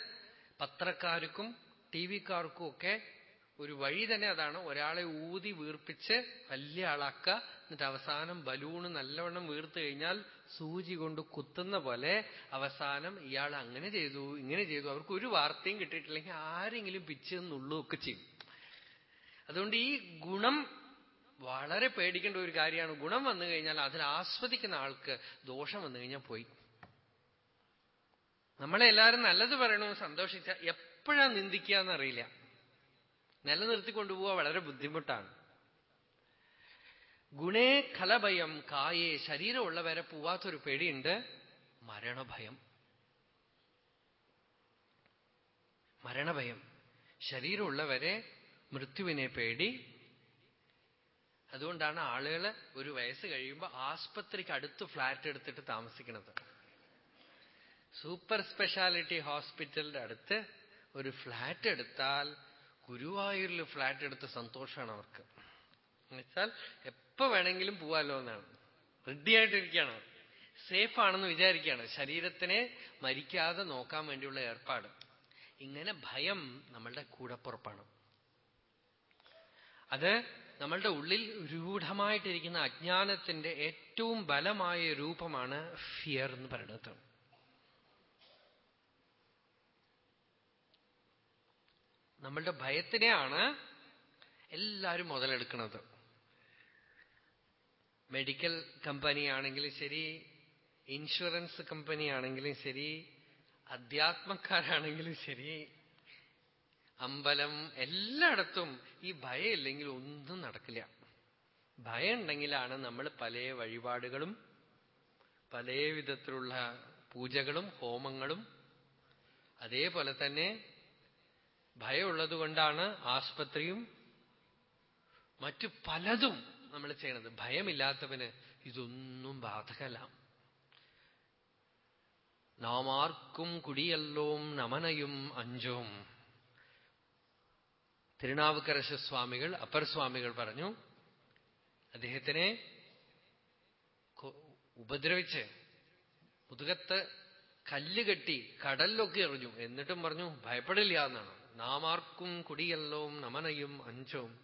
പത്രക്കാർക്കും ടി വിക്കാർക്കും ഒക്കെ ഒരു വഴി തന്നെ അതാണ് ഒരാളെ ഊതി വീർപ്പിച്ച് വലിയ ആളാക്കുക. എന്നിട്ട് അവസാനം ബലൂണ് നല്ലവണ്ണം വീർത്തു കഴിഞ്ഞാൽ സൂചി കൊണ്ട് കുത്തുന്ന പോലെ അവസാനം ഇയാൾ അങ്ങനെ ചെയ്തു ഇങ്ങനെ ചെയ്തു. അവർക്ക് ഒരു വാർത്തയും കിട്ടിയിട്ടില്ലെങ്കിൽ ആരെങ്കിലും പിച്ച് നുള്ളുകയൊക്കെ ചെയ്യും. അതുകൊണ്ട് ഈ ഗുണം വളരെ പേടിക്കേണ്ട ഒരു കാര്യമാണ്. ഗുണം വന്നു കഴിഞ്ഞാൽ അതിൽ ആസ്വദിക്കുന്ന ആൾക്ക് ദോഷം വന്നു കഴിഞ്ഞാൽ പോയി. നമ്മളെല്ലാരും നല്ലത് പറയണമെന്ന് സന്തോഷിച്ച എപ്പോഴാ നിന്ദിക്കുക എന്നറിയില്ല. നിലനിർത്തിക്കൊണ്ടുപോവുക വളരെ ബുദ്ധിമുട്ടാണ്. ഗുണേ ഖലഭയം കായേ ശരീരമുള്ളവരെ പോവാത്തൊരു പേടിയുണ്ട്. മരണഭയം. മരണഭയം. ശരീരമുള്ളവരെ മൃത്യുവിനെ പേടി. അതുകൊണ്ടാണ് ആളുകൾ ഒരു വയസ്സ് കഴിയുമ്പോൾ ആസ്പത്രിക്ക് അടുത്ത് ഫ്ലാറ്റ് എടുത്തിട്ട് താമസിക്കുന്നത് സൂപ്പർ സ്പെഷ്യാലിറ്റി ഹോസ്പിറ്റലിന്റെ അടുത്ത് ഒരു ഫ്ലാറ്റ് എടുത്താൽ ഗുരുവായൂരിൽ ഫ്ലാറ്റ് എടുത്ത് സന്തോഷമാണ് അവർക്ക്. എന്നുവെച്ചാൽ എപ്പോ വേണമെങ്കിലും പോവാലോ എന്നാണ്. റെഡിയായിട്ടിരിക്കുകയാണ് സേഫ് ആണെന്ന് വിചാരിക്കുകയാണ് ശരീരത്തിനെ മരിക്കാതെ നോക്കാൻ വേണ്ടിയുള്ള ഏർപ്പാട്. ഇങ്ങനെ ഭയം നമ്മളുടെ കൂടപ്പുറപ്പാണ്. അത് നമ്മളുടെ ഉള്ളിൽ രൂഢമായിട്ടിരിക്കുന്ന അജ്ഞാനത്തിന്റെ ഏറ്റവും ബലമായ രൂപമാണ് ഫിയർ എന്ന് പറയുന്നത്. നമ്മളുടെ ഭയത്തിനെയാണ് എല്ലാവരും മുതലെടുക്കുന്നത്. മെഡിക്കൽ കമ്പനി ആണെങ്കിലും ശരി ഇൻഷുറൻസ് കമ്പനി ആണെങ്കിലും ശരി അധ്യാത്മക്കാരാണെങ്കിലും ശരി അമ്പലം എല്ലായിടത്തും ഈ ഭയം ഇല്ലെങ്കിൽ ഒന്നും നടക്കില്ല. ഭയം ഉണ്ടെങ്കിലാണ് നമ്മൾ പല വഴിപാടുകളും പല വിധത്തിലുള്ള പൂജകളും ഹോമങ്ങളും അതേപോലെ തന്നെ ഭയമുള്ളത് കൊണ്ടാണ് ആസ്പത്രിയും മറ്റു പലതും നമ്മൾ ചെയ്യണത്. ഭയമില്ലാത്തവന് ഇതൊന്നും ബാധകല നാമാർക്കും കുടിയല്ലോം നമനയും അഞ്ചോം. തിരുനാവുക്കരശ സ്വാമികൾ അപ്പർ സ്വാമികൾ പറഞ്ഞു അദ്ദേഹത്തിനെ ഉപദ്രവിച്ച് മുതുകത്ത് കല്ല് കെട്ടി കടലിലൊക്കെ എറിഞ്ഞു. എന്നിട്ടും പറഞ്ഞു ഭയപ്പെടില്ല എന്നാണ്. നാമാർക്കും കുടിയല്ലോം നമനയും അഞ്ചോം.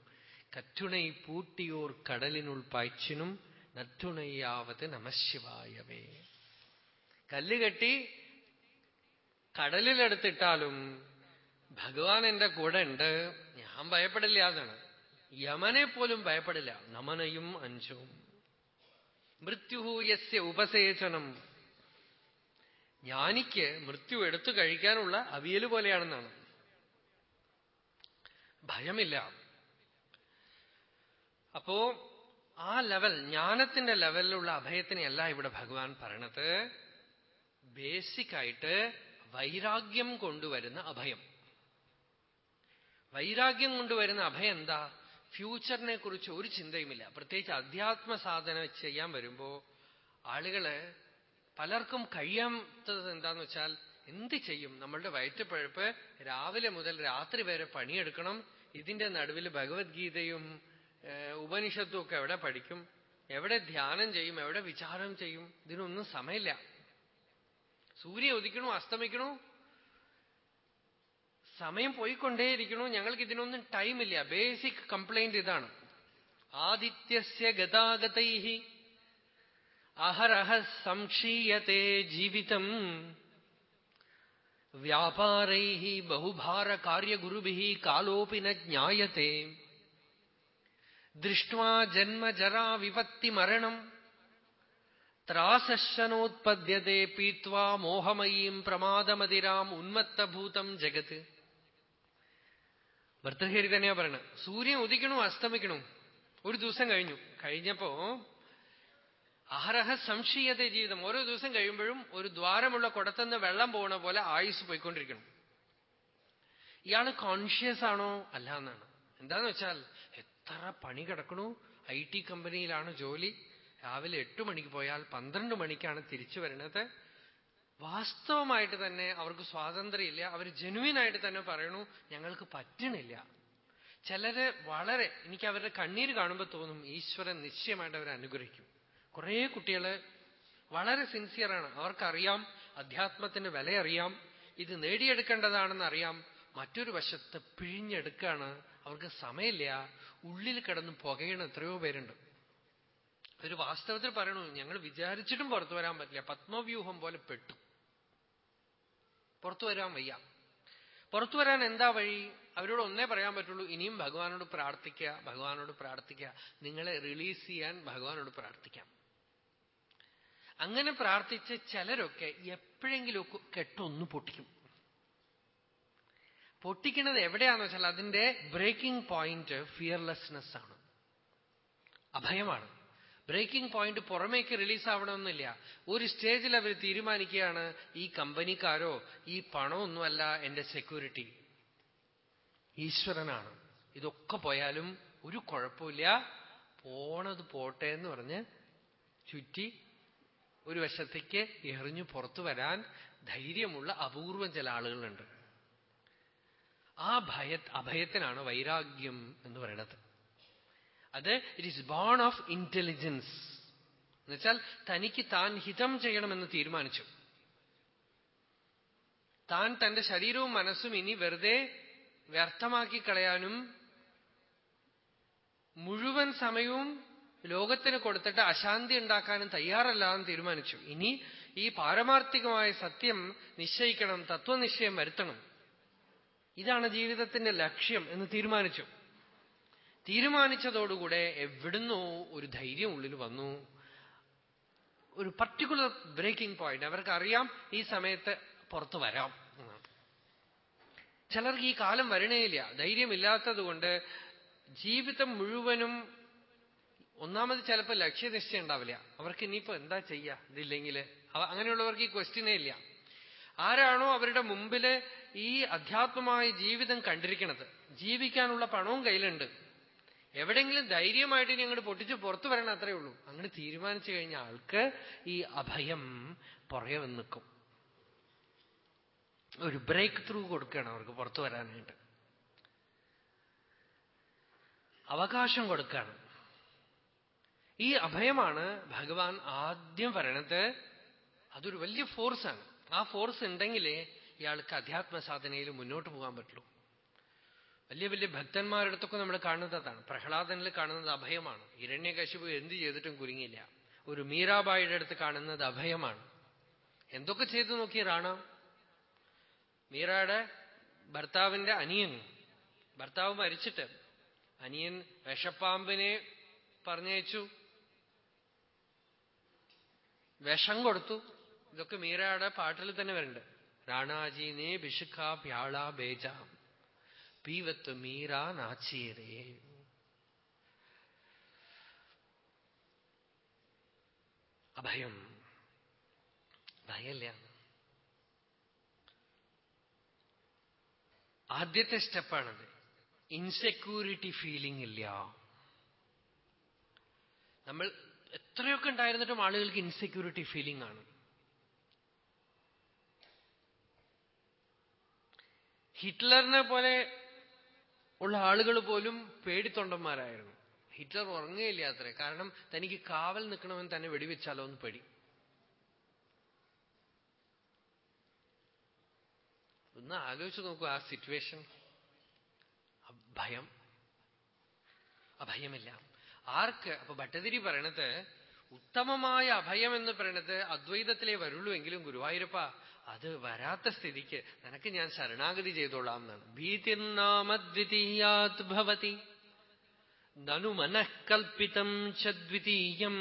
കറ്റുണൈ പൂട്ടിയോർ കടലിനുൾ പായ്ച്ചിനും നറ്റുണയ്യാവത് നമശിവായവേ കല്ലുകെട്ടി കടലിലെടുത്തിട്ടാലും ഭഗവാൻ എന്റെ കൂടെ ഉണ്ട്. ഞാൻ ഭയപ്പെടില്ല എന്നാണ്. യമനെ പോലും ഭയപ്പെടില്ല. നമനയും അഞ്ചും. മൃത്യുഹൂയസ്യ ഉപസേചനം. ജ്ഞാനിക്ക് മൃത്യു എടുത്തു കഴിക്കാനുള്ള അവിയൽ പോലെയാണെന്നാണ്. ഭയമില്ല. അപ്പോ ആ ലെവൽ ജ്ഞാനത്തിന്റെ ലെവലിലുള്ള അഭയത്തിനെയല്ല ഇവിടെ ഭഗവാൻ പറയണത്. ബേസിക്കായിട്ട് വൈരാഗ്യം കൊണ്ടുവരുന്ന അഭയം. വൈരാഗ്യം കൊണ്ടുവരുന്ന അഭയം എന്താ? ഫ്യൂച്ചറിനെ കുറിച്ച് ഒരു ചിന്തയുമില്ല. പ്രത്യേകിച്ച് അധ്യാത്മ സാധന ചെയ്യാൻ വരുമ്പോ ആളുകൾ പലർക്കും കഴിയാത്തത് എന്താന്ന് വെച്ചാൽ എന്ത് ചെയ്യും? നമ്മളുടെ വയറ്റുപഴപ്പ് രാവിലെ മുതൽ രാത്രി വരെ പണിയെടുക്കണം. ഇതിന്റെ നടുവിൽ ഭഗവത്ഗീതയും ഉപനിഷത്തും ഒക്കെ എവിടെ പഠിക്കും? എവിടെ ധ്യാനം ചെയ്യും? എവിടെ വിചാരം ചെയ്യും? ഇതിനൊന്നും സമയമില്ല. സൂര്യ ഉദിക്കണു? അസ്തമിക്കണു? സമയം പോയിക്കൊണ്ടേയിരിക്കണു? ഞങ്ങൾക്ക് ഇതിനൊന്നും ടൈമില്ല. ബേസിക് കംപ്ലൈന്റ് ഇതാണ്. ആദിത്യസ്യ ഗതാഗതൈ അഹരഹ സംക്ഷീയത്തെ ജീവിതം. വ്യാപാരൈ ബഹുഭാര കാര്യഗുരുഭി കാലോപി ന ജ്ഞായത്തെ. ദൃഷ്ട്വാ ജന്മ ജരാ വിപത്തി മരണം. ത്രാസശനോത്പദ്യത്തെ പീത്വാ മോഹമയീം പ്രമാദമതിരാം ഉന്മത്തഭൂതം ജഗത്ത് ഭർത്തഹരി തന്നെയാ പറയണ സൂര്യൻ ഉദിക്കണു അസ്തമിക്കണു? ഒരു ദിവസം കഴിഞ്ഞു. കഴിഞ്ഞപ്പോ അഹരഹ സംശയത ജീവിതം. ഓരോ ദിവസം കഴിയുമ്പോഴും ഒരു ദ്വാരമുള്ള കുടത്തുനിന്ന് വെള്ളം പോകണ പോലെ ആയുസ് പോയിക്കൊണ്ടിരിക്കണം. ഇയാൾ കോൺഷ്യസ് ആണോ? അല്ല എന്നാണ്. എന്താന്ന് വെച്ചാൽ എത്ര പണി കിടക്കണു? ഐ ടി കമ്പനിയിലാണ് ജോലി. രാവിലെ എട്ടു മണിക്ക് പോയാൽ പന്ത്രണ്ട് മണിക്കാണ് തിരിച്ചു വരുന്നത് വാസ്തവമായിട്ട് തന്നെ അവർക്ക് സ്വാതന്ത്ര്യമില്ല. അവർ ജെനുവിനായിട്ട് തന്നെ പറയണു ഞങ്ങൾക്ക് പറ്റണില്ല. ചിലര് വളരെ എനിക്ക് അവരുടെ കണ്ണീര് കാണുമ്പോൾ തോന്നും ഈശ്വരൻ നിശ്ചയമായിട്ട് അവരെ അനുഗ്രഹിക്കും. കുറേ കുട്ടികൾ വളരെ സിൻസിയറാണ് അവർക്കറിയാം അധ്യാത്മത്തിന് വിലയറിയാം ഇത് നേടിയെടുക്കേണ്ടതാണെന്ന് അറിയാം. മറ്റൊരു വശത്ത് പിഴിഞ്ഞെടുക്കാണ്. അവർക്ക് സമയമില്ല. ഉള്ളിൽ കിടന്ന് പുകയണ എത്രയോ പേരുണ്ട്. ഒരു വാസ്തവത്തിൽ പറയണു ഞങ്ങൾ വിചാരിച്ചിട്ടും പുറത്തു വരാൻ പറ്റില്ല. പത്മവ്യൂഹം പോലെ പെട്ടു. പുറത്തു വരാൻ വയ്യ. പുറത്തു വരാൻ എന്താ വഴി? അവരോട് ഒന്നേ പറയാൻ പറ്റുള്ളൂ. ഇനിയും ഭഗവാനോട് പ്രാർത്ഥിക്കുക ഭഗവാനോട് പ്രാർത്ഥിക്കുക. നിങ്ങളെ റിലീസ് ചെയ്യാൻ ഭഗവാനോട് പ്രാർത്ഥിക്കാം. അങ്ങനെ പ്രാർത്ഥിച്ച ചിലരൊക്കെ എപ്പോഴെങ്കിലുമൊക്കെ കെട്ടൊന്ന് പൊട്ടിക്കും. പൊട്ടിക്കുന്നത് എവിടെയാണെന്ന് വെച്ചാൽ അതിന്റെ ബ്രേക്കിംഗ് പോയിന്റ് ഫിയർലെസ്നെസ് ആണ്. അഭയമാണ്. ബ്രേക്കിംഗ് പോയിന്റ് പുറമേക്ക് റിലീസ് ആവണമെന്നില്ല. ഒരു സ്റ്റേജിൽ അവർ തീരുമാനിക്കുകയാണ് ഈ കമ്പനിക്കാരോ ഈ പണമൊന്നുമല്ല എന്റെ സെക്യൂരിറ്റി ഈശ്വരനാണ്. ഇതൊക്കെ പോയാലും ഒരു കുഴപ്പമില്ല. പോണത് പോട്ടെ എന്ന് പറഞ്ഞ് ചുറ്റി ഒരു വശത്തേക്ക് എറിഞ്ഞു പുറത്തു വരാൻ ധൈര്യമുള്ള അപൂർവം ചില ആളുകളുണ്ട്. ആ ഭയ അഭയത്തിനാണ് വൈരാഗ്യം എന്ന് പറയുന്നത്. അത് it is born of intelligence എന്നുവെച്ചാൽ തനിക്ക് താൻ ഹിതം ചെയ്യണമെന്ന് തീരുമാനിച്ചു. താൻ തന്റെ ശരീരവും മനസ്സും ഇനി വെറുതെ വ്യർത്ഥമാക്കി കളയാനും മുഴുവൻ സമയവും ലോകത്തിന് കൊടുത്തിട്ട് അശാന്തി ഉണ്ടാക്കാനും തയ്യാറല്ല എന്ന് തീരുമാനിച്ചു. ഇനി ഈ പാരമാർത്ഥികമായ സത്യം നിശ്ചയിക്കണം തത്വനിശ്ചയം വരുത്തണം. ഇതാണ് ജീവിതത്തിന്റെ ലക്ഷ്യം എന്ന് തീരുമാനിച്ചു. തീരുമാനിച്ചതോടുകൂടെ എവിടുന്നോ ഒരു ധൈര്യം ഉള്ളിൽ വന്നു. ഒരു പർട്ടിക്കുലർ ബ്രേക്കിംഗ് പോയിന്റ് അവർക്കറിയാം ഈ സമയത്ത് പുറത്തു വരാം ചിലർക്ക് ഈ കാലം വരണേയില്ല. ധൈര്യമില്ലാത്തത് കൊണ്ട് ജീവിതം മുഴുവനും ഒന്നാമത് ചിലപ്പോൾ ലക്ഷ്യനിശ്ചയം ഉണ്ടാവില്ല. അവർക്ക് ഇനിയിപ്പോ എന്താ ചെയ്യുക ഇതില്ലെങ്കിൽ അങ്ങനെയുള്ളവർക്ക് ഈ ക്വസ്റ്റ്യനേ ഇല്ല. ആരാണോ അവരുടെ മുമ്പിൽ ഈ അധ്യാത്മമായ ജീവിതം കണ്ടിരിക്കണത്? ജീവിക്കാനുള്ള പണവും കയ്യിലുണ്ട്. എവിടെയെങ്കിലും ധൈര്യമായിട്ട് ഇനി അങ്ങോട്ട് പൊട്ടിച്ച് പുറത്തു വരണം അത്രയേ ഉള്ളൂ. അങ്ങനെ തീരുമാനിച്ചു കഴിഞ്ഞ ആൾക്ക് ഈ അഭയം പുറകെ വന്ന് നിൽക്കും. ഒരു ബ്രേക്ക് ത്രൂ കൊടുക്കുകയാണ് അവർക്ക് പുറത്തു വരാനായിട്ട്. അവകാശം കൊടുക്കുകയാണ്. ഈ അഭയമാണ് ഭഗവാൻ ആദ്യം പറയണത് അതൊരു വലിയ ഫോഴ്സാണ് ആ ഫോഴ്സ് ഉണ്ടെങ്കിലേ ഇയാൾക്ക് അധ്യാത്മ സാധനയിൽ മുന്നോട്ട് പോകാൻ പറ്റുള്ളൂ. വലിയ വലിയ ഭക്തന്മാരുടെ അടുത്തൊക്കെ നമ്മൾ കാണുന്നത് അതാണ്. പ്രഹ്ലാദനിൽ കാണുന്നത് അഭയമാണ്. ഇരണ്യകശിപു എന്ത് ചെയ്തിട്ടും കുരുങ്ങില്ല ഒരു മീരാബായിയുടെ അടുത്ത് കാണുന്നത് അഭയമാണ്. എന്തൊക്കെ ചെയ്തു നോക്കി റാണ? മീറയുടെ ഭർത്താവിന്റെ അനിയൻ. ഭർത്താവ് മരിച്ചിട്ട്. അനിയൻ വിഷപ്പാമ്പിനെ പറഞ്ഞയച്ചു. വിഷം കൊടുത്തു. ഇതൊക്കെ മീരയുടെ പാട്ടിൽ തന്നെ വരുന്നുണ്ട്. റാണാജീനെ ബിഷുഖ പ്യാള ബേജ പീവത്ത് മീര നാച്ചീരേ. അഭയം. ഭയല്ല ആദ്യത്തെ സ്റ്റെപ്പാണത്. ഇൻസെക്യൂരിറ്റി ഫീലിംഗ് ഇല്ല. നമ്മൾ എത്രയൊക്കെ ഉണ്ടായിരുന്നിട്ടും ആളുകൾക്ക് ഇൻസെക്യൂരിറ്റി ഫീലിംഗ് ആണ്. ഹിറ്റ്ലറിനെ പോലെ ഉള്ള ആളുകൾ പോലും പേടിത്തൊണ്ടന്മാരായിരുന്നു. ഹിറ്റ്ലർ ഉറങ്ങുകയില്ല അത്രേ. കാരണം തനിക്ക് കാവൽ നിൽക്കണമെന്ന് തന്നെ വെടിവെച്ചാലോ എന്ന് പേടി. ഒന്ന് ആലോചിച്ച് നോക്കൂ ആ സിറ്റുവേഷൻ ഭയം. അഭയമില്ല ആർക്ക്? അപ്പൊ ഭട്ടതിരി പറയണത് ഉത്തമമായ അഭയം എന്ന് പറയണത് അദ്വൈതത്തിലേ വരുള്ളൂ എങ്കിലും ഗുരുവായൂരപ്പ അത് വരാത്ത സ്ഥിതിക്ക് നിനക്ക് ഞാൻ ശരണാഗതി ചെയ്തോളാം എന്നാണ് ഭീതിർനാമദ്വിതീയാത് ഭവതി നനു മനഃകൽപ്പിതം ചദ്വിതീയം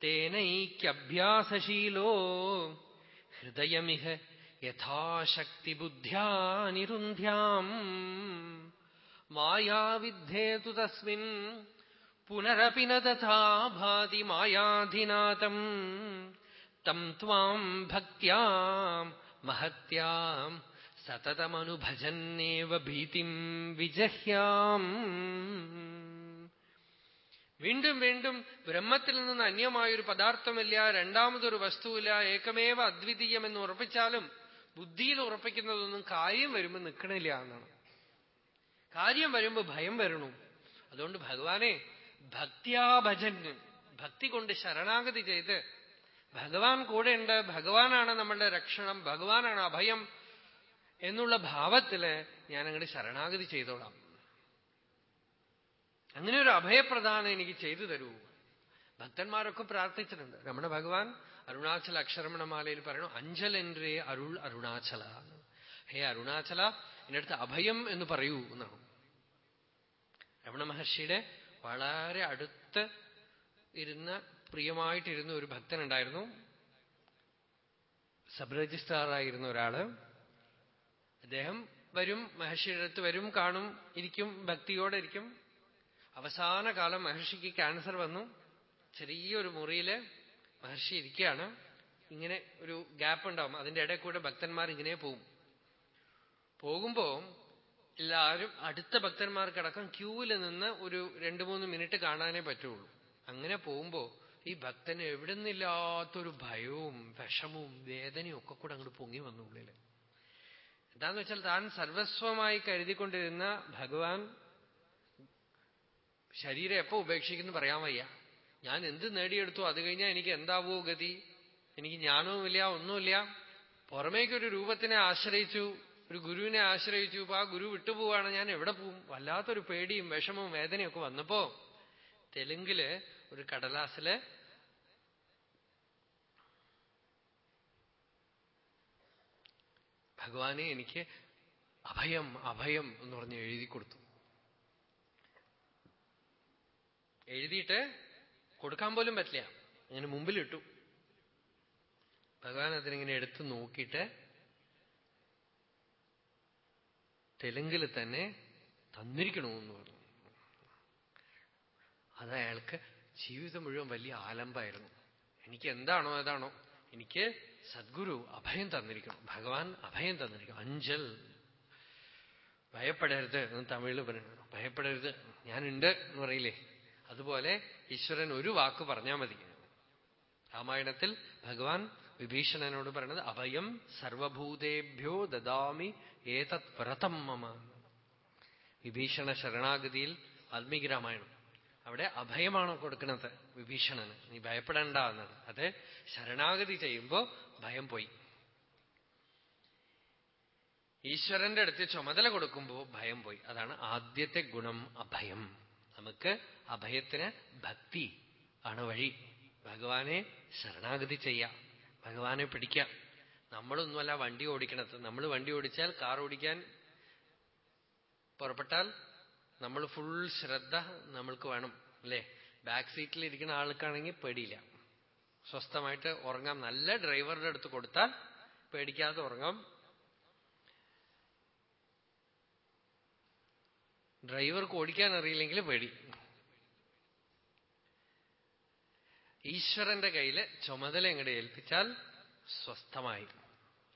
തേനൈക്യഭ്യാസശീലോ ഹൃദയമിഹ യഥാശക്തി ബുദ്ധ്യാ നിരുന്ധ്യാം മായാവിദ്ധേതു തസ്മിൻ പുനരപി നാതി മായാധിനാഥം തം ത്വാം ഭക്യാ മഹത്യാം സതതമനുഭജന്നേവ ഭീതിം വിജഹ്യാം വീണ്ടും വീണ്ടും ബ്രഹ്മത്തിൽ നിന്ന് അന്യമായൊരു പദാർത്ഥമില്ല രണ്ടാമതൊരു വസ്തുവില്ല ഏകമേവ അദ്വിതീയം എന്ന് ഉറപ്പിച്ചാലും ബുദ്ധിയിൽ ഉറപ്പിക്കുന്നതൊന്നും കാര്യം വരുമ്പോൾ നിൽക്കണില്ല എന്നാണ്. കാര്യം വരുമ്പോ ഭയം വരണു. അതുകൊണ്ട് ഭഗവാനെ ഭക്തിയാഭജൻ ഭക്തി കൊണ്ട് ശരണാഗതി ചെയ്ത് ഭഗവാൻ കൂടെയുണ്ട് ഭഗവാനാണ് നമ്മളുടെ രക്ഷണം ഭഗവാനാണ് അഭയം എന്നുള്ള ഭാവത്തിൽ ഞാൻ അങ്ങോട്ട് ശരണാഗതി ചെയ്തോളാം. അങ്ങനെ ഒരു അഭയപ്രദാനം എനിക്ക് ചെയ്തു തരൂ. ഭക്തന്മാരൊക്കെ പ്രാർത്ഥിച്ചിട്ടുണ്ട്. രമണ ഭഗവാൻ അരുണാചല അക്ഷരമണമാലയിൽ പറയണു അഞ്ചലൻറെ അരുൾ അരുണാചല. ഹേ അരുണാചല എന്റെ അടുത്ത് അഭയം എന്ന് പറയൂ എന്നാണ്. രമണ മഹർഷിയുടെ വളരെ അടുത്ത് ഇരുന്ന പ്രിയമായിട്ടിരുന്ന ഒരു ഭക്തനുണ്ടായിരുന്നു. സബ് രജിസ്ട്രാറായിരുന്ന ഒരാൾ. അദ്ദേഹം വരും മഹർഷിയുടെ അടുത്ത് വരും കാണും ഇരിക്കും ഭക്തിയോടെ ഇരിക്കും. അവസാന കാലം മഹർഷിക്ക് ക്യാൻസർ വന്നു. ചെറിയൊരു മുറിയിൽ മഹർഷി ഇരിക്കുകയാണ്. ഇങ്ങനെ ഒരു ഗ്യാപ്പ് ഉണ്ടാവും അതിന്റെ ഇടയിൽ കൂടെ ഭക്തന്മാർ ഇങ്ങനെ പോകും പോകുമ്പോ എല്ലാവരും അടുത്ത ഭക്തന്മാർക്കടക്കം ക്യൂവിൽ നിന്ന് ഒരു രണ്ടു മൂന്ന് മിനിറ്റ് കാണാനേ പറ്റുള്ളൂ. അങ്ങനെ പോകുമ്പോ ഈ ഭക്തന് എവിടെ നിന്നില്ലാത്തൊരു ഭയവും വിഷമവും വേദനയും ഒക്കെ കൂടെ അങ്ങോട്ട് പൊങ്ങി വന്നു ഉള്ളിൽ. എന്താന്ന് വെച്ചാൽ താൻ സർവസ്വമായി കരുതിക്കൊണ്ടിരുന്ന ഭഗവാൻ ശരീരം എപ്പോ ഉപേക്ഷിക്കുന്നു പറയാൻ വയ്യ. ഞാൻ എന്ത് നേടിയെടുത്തു? അത് കഴിഞ്ഞാൽ എനിക്ക് എന്താവോ ഗതി? എനിക്ക് ജ്ഞാനവുമില്ല ഒന്നുമില്ല. പുറമേക്കൊരു രൂപത്തിനെ ആശ്രയിച്ചു. ഒരു ഗുരുവിനെ ആശ്രയിച്ചു ആ ഗുരു വിട്ടുപോവാണ് ഞാൻ എവിടെ പോവും? വല്ലാത്തൊരു പേടിയും വിഷമവും വേദനയൊക്കെ വന്നപ്പോ തെലുങ്കിൽ ഒരു കടലാസിൽ ഭഗവാനെ എനിക്ക് അഭയം അഭയം എന്ന് പറഞ്ഞ് എഴുതി കൊടുത്തു. എഴുതിയിട്ട് കൊടുക്കാൻ പോലും പറ്റില്ല. അങ്ങനെ മുമ്പിലിട്ടു. ഭഗവാൻ അതിനിങ്ങനെ എടുത്തു നോക്കിയിട്ട് തെലുങ്കിൽ തന്നെ തന്നിരിക്കണമെന്ന് പറഞ്ഞു. അത് അയാൾക്ക് ജീവിതം മുഴുവൻ വലിയ ആലമ്പായിരുന്നു. എനിക്ക് എന്താണോ ഏതാണോ എനിക്ക് സദ്ഗുരു അഭയം തന്നിരിക്കണം. ഭഗവാൻ അഭയം തന്നിരിക്കണം. അഞ്ചൽ ഭയപ്പെടരുത് എന്ന് തമിഴിൽ പറയുന്നു. ഭയപ്പെടരുത്. ഞാനുണ്ട് എന്ന് പറയില്ലേ? അതുപോലെ ഈശ്വരൻ ഒരു വാക്ക് പറഞ്ഞാൽ മതി. രാമായണത്തിൽ ഭഗവാൻ വിഭീഷണനോട് പറയണത് അഭയം സർവഭൂതേഭ്യോ ദദാമി ഏതത് വ്രതം മമ വിഭീഷണ ശരണാഗതിയിൽ വാൽമീകി രാമായണം. അവിടെ അഭയമാണ് കൊടുക്കുന്നത് വിഭീഷണന്? നീ ഭയപ്പെടേണ്ട എന്നാണ് അത് ശരണാഗതി ചെയ്യുമ്പോ ഭയം പോയി. ഈശ്വരന്റെ അടുത്ത് ചുമതല കൊടുക്കുമ്പോ ഭയം പോയി. അതാണ് ആദ്യത്തെ ഗുണം അഭയം. നമുക്ക് അഭയത്തിന് ഭക്തി ആണ് വഴി. ഭഗവാനെ ശരണാഗതി ചെയ്യാം. ഭഗവാനെ പിടിക്കാം. നമ്മളൊന്നുമല്ല വണ്ടി ഓടിക്കണത്. നമ്മൾ വണ്ടി ഓടിച്ചാൽ കാർ ഓടിക്കാൻ പുറപ്പെട്ടാൽ നമ്മൾ ഫുൾ ശ്രദ്ധ നമ്മൾക്ക് വേണം അല്ലേ? ബാക്ക് സീറ്റിൽ ഇരിക്കുന്ന ആൾക്കാണെങ്കിൽ പേടിയില്ല. സ്വസ്ഥമായിട്ട് ഉറങ്ങാം. നല്ല ഡ്രൈവറുടെ അടുത്ത് കൊടുത്താൽ പേടിക്കാതെ ഉറങ്ങാം. ഡ്രൈവർക്ക് ഓടിക്കാൻ അറിയില്ലെങ്കിൽ പേടി. ഈശ്വരന്റെ കയ്യിൽ ചുമതല എങ്ങടെ ഏൽപ്പിച്ചാൽ സ്വസ്ഥമായി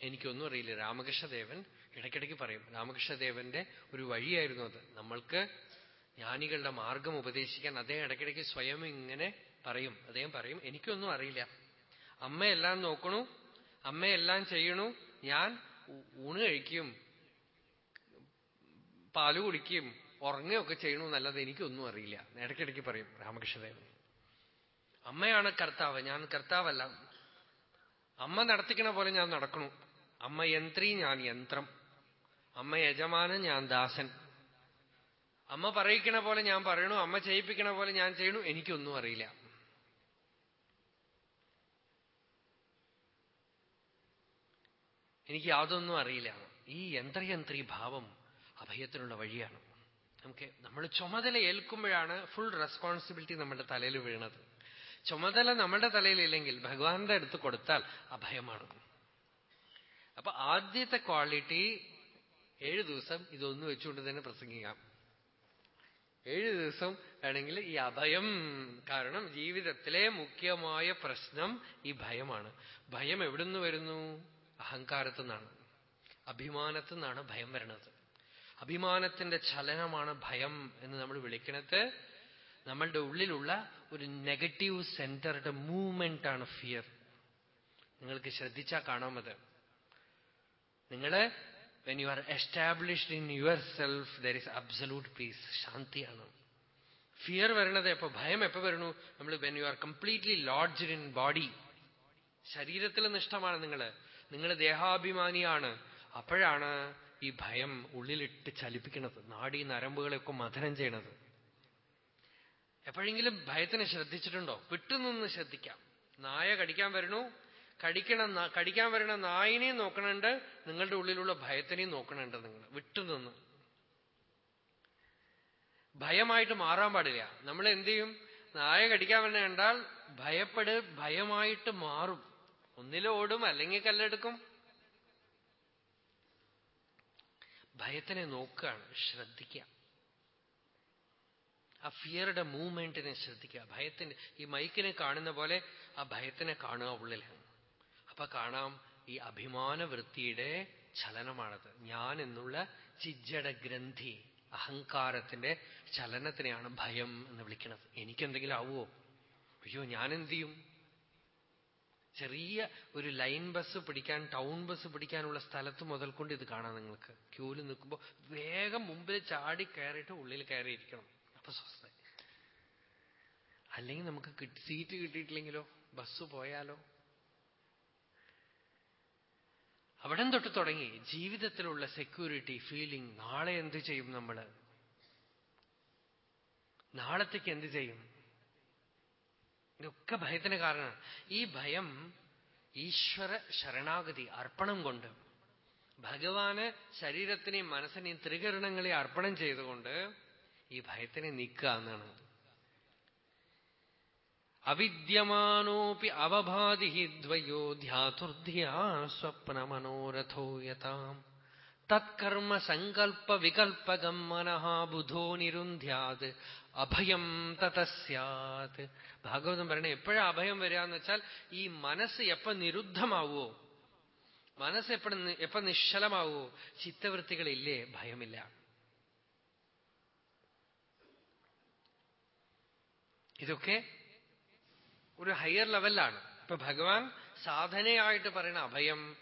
എനിക്കൊന്നും അറിയില്ല. രാമകൃഷ്ണദേവൻ ഇടയ്ക്കിടയ്ക്ക് പറയും രാമകൃഷ്ണദേവന്റെ ഒരു വഴിയായിരുന്നു അത്. നമ്മൾക്ക് ജ്ഞാനികളുടെ മാർഗം ഉപദേശിക്കാൻ അദ്ദേഹം ഇടയ്ക്കിടയ്ക്ക് സ്വയം ഇങ്ങനെ പറയും. അദ്ദേഹം പറയും എനിക്കൊന്നും അറിയില്ല. അമ്മയെല്ലാം നോക്കണു. അമ്മയെല്ലാം ചെയ്യണു. ഞാൻ ഊണ് കഴിക്കും. പാൽ കുടിക്കുകയും ഉറങ്ങുകയൊക്കെ ചെയ്യണു എന്നല്ലാതെ എനിക്കൊന്നും അറിയില്ല. ഇടയ്ക്കിടയ്ക്ക് പറയും രാമകൃഷ്ണദേവൻ. അമ്മയാണ് കർത്താവ് ഞാൻ കർത്താവല്ല. അമ്മ നടത്തിക്കണ പോലെ ഞാൻ നടക്കണു. അമ്മ യന്ത്രി ഞാൻ യന്ത്രം. അമ്മ യജമാനൻ ഞാൻ ദാസൻ. അമ്മ പറയിക്കണ പോലെ ഞാൻ പറയണു അമ്മ ചെയ്യിപ്പിക്കണ പോലെ ഞാൻ ചെയ്യണു എനിക്കൊന്നും അറിയില്ല. എനിക്ക് യാതൊന്നും അറിയില്ല. ഈ യന്ത്രയന്ത്രി ഭാവം അഭയത്തിനുള്ള വഴിയാണ്. നമുക്ക് നമ്മൾ ചുമതല ഏൽക്കുമ്പോഴാണ് ഫുൾ റെസ്പോൺസിബിലിറ്റി നമ്മുടെ തലയിൽ വീണത്. ചുമതല നമ്മുടെ തലയിലില്ലെങ്കിൽ ഭഗവാന്റെ അടുത്ത് കൊടുത്താൽ അഭയമാണ് അപ്പൊ ആദ്യത്തെ ക്വാളിറ്റി ഏഴു ദിവസം ഇതൊന്നു വെച്ചുകൊണ്ട് തന്നെ പ്രസംഗിക്കാം. ഏഴു ദിവസം വേണമെങ്കിൽ ഈ അഭയം കാരണം ജീവിതത്തിലെ മുഖ്യമായ പ്രശ്നം ഈ ഭയമാണ്. ഭയം എവിടുന്ന് വരുന്നു? അഹങ്കാരത്തു നിന്നാണ്. അഭിമാനത്തു നിന്നാണ് ഭയം വരുന്നത്. അഭിമാനത്തിന്റെ ചലനമാണ് ഭയം എന്ന് നമ്മൾ വിളിക്കണത് നമ്മളുടെ ഉള്ളിലുള്ള ഒരു നെഗറ്റീവ് സെന്ററുടെ മൂവ്മെന്റ് ആണ് ഫിയർ നിങ്ങൾക്ക് ശ്രദ്ധിച്ചാൽ കാണാമത് നിങ്ങൾ when you are established in yourself there is absolute peace ശാന്തിയാണ്. Fear വരണത് എപ്പോ ഭയം എപ്പോ വരണു നമ്മൾ when you are completely lodged in body ശരീരത്തിൽ നിഷ്ഠമാണ് നിങ്ങൾ നിങ്ങൾ ദേഹാഭിമാനിയാണ്. അപ്പോഴാണ് ഈ ഭയം ഉള്ളിലിട്ട് ചലിപ്പിക്കുന്നത് നാടി നരമ്പുകളെയൊക്കെ മഥനം ചെയ്യണത്. എപ്പോഴെങ്കിലും ഭയത്തിനെ ശ്രദ്ധിച്ചിട്ടുണ്ടോ? വിട്ടുനിന്ന് ശ്രദ്ധിക്കാം. നായ കടിക്കാൻ വരണു കടിക്കണ കടിക്കാൻ വരണ നായിനെയും നോക്കണുണ്ട്. നിങ്ങളുടെ ഉള്ളിലുള്ള ഭയത്തിനെയും നോക്കണുണ്ട് നിങ്ങൾ. വിട്ടുനിന്ന്. ഭയമായിട്ട് മാറാൻ പാടില്ല. നമ്മൾ എന്ത് ചെയ്യും? നായ കടിക്കാൻ വരണ കണ്ടാൽ ഭയപ്പെട് ഭയമായിട്ട് മാറും. ഒന്നിലോടും അല്ലെങ്കിൽ കല്ലെടുക്കും. ഭയത്തിനെ നോക്കുകയാണ് ശ്രദ്ധിക്കുക. ആ ഫിയറുടെ മൂവ്മെന്റിനെ ശ്രദ്ധിക്കുക. ഭയത്തിന്റെ ഈ മൈക്കിനെ കാണുന്ന പോലെ ആ ഭയത്തിനെ കാണുക ഉള്ളിൽ. അപ്പൊ കാണാം ഈ അഭിമാന വൃത്തിയുടെ ചലനമാണത്. ഞാൻ എന്നുള്ള ചിജ്ജട ഗ്രന്ഥി അഹങ്കാരത്തിന്റെ ചലനത്തിനെയാണ് ഭയം എന്ന് വിളിക്കുന്നത് എനിക്കെന്തെങ്കിലും ആവുമോ അയ്യോ ഞാൻ എന്ത് ചെയ്യും ചെറിയ ഒരു ലൈൻ ബസ് പിടിക്കാൻ ടൗൺ ബസ് പിടിക്കാനുള്ള സ്ഥലത്ത് മുതൽക്കൊണ്ട് ഇത് കാണാം നിങ്ങൾക്ക്. ക്യൂൽ നിൽക്കുമ്പോൾ വേഗം മുമ്പിൽ ചാടി കയറിയിട്ട് ഉള്ളിൽ കയറിയിരിക്കണം. അപ്പൊ സ്വസ്ഥ. അല്ലെങ്കിൽ നമുക്ക് സീറ്റ് കിട്ടിയിട്ടില്ലെങ്കിലോ ബസ് പോയാലോ? അവിടെ തൊട്ട് തുടങ്ങി. ജീവിതത്തിലുള്ള സെക്യൂരിറ്റി ഫീലിംഗ് നാളെ എന്ത് ചെയ്യും നമ്മൾ നാളത്തേക്ക് എന്ത് ചെയ്യും? ഇതൊക്കെ ഭയത്തിന് കാരണമാണ്. ഈ ഭയം ഈശ്വര ശരണാഗതി അർപ്പണം കൊണ്ട് ഭഗവാന് ശരീരത്തിനെയും മനസ്സിനെയും ത്രികരണങ്ങളെ അർപ്പണം ചെയ്തുകൊണ്ട് ഈ ഭയത്തിനെ നീക്കുക എന്നാണ്. അവിദ്യമാനോപി അവഭാതി ദ്വയോ ധ്യാതുർധ്യാ സ്വപ്നമനോരഥോ യഥാം. തത്കർമ്മ സങ്കൽപ്പ വികൽപ്പകം മനഃ നിരുന്ധ്യാത്. അഭയം തതസ്യാത്. ഭാഗവതം പറയണേ എപ്പോഴാ അഭയം വരിക എന്ന് വെച്ചാൽ ഈ മനസ്സ് എപ്പോ നിരുദ്ധമാവോ മനസ്സ് എപ്പോഴും എപ്പോ നിശ്ചലമാവോ ചിത്തവൃത്തികളില്ലേ ഭയമില്ല. ഇതൊക്കെ ഒരു ഹയർ ലെവലിലാണ്. ഇപ്പൊ ഭഗവാൻ സാധനയായിട്ട് പറയുന്ന അഭയം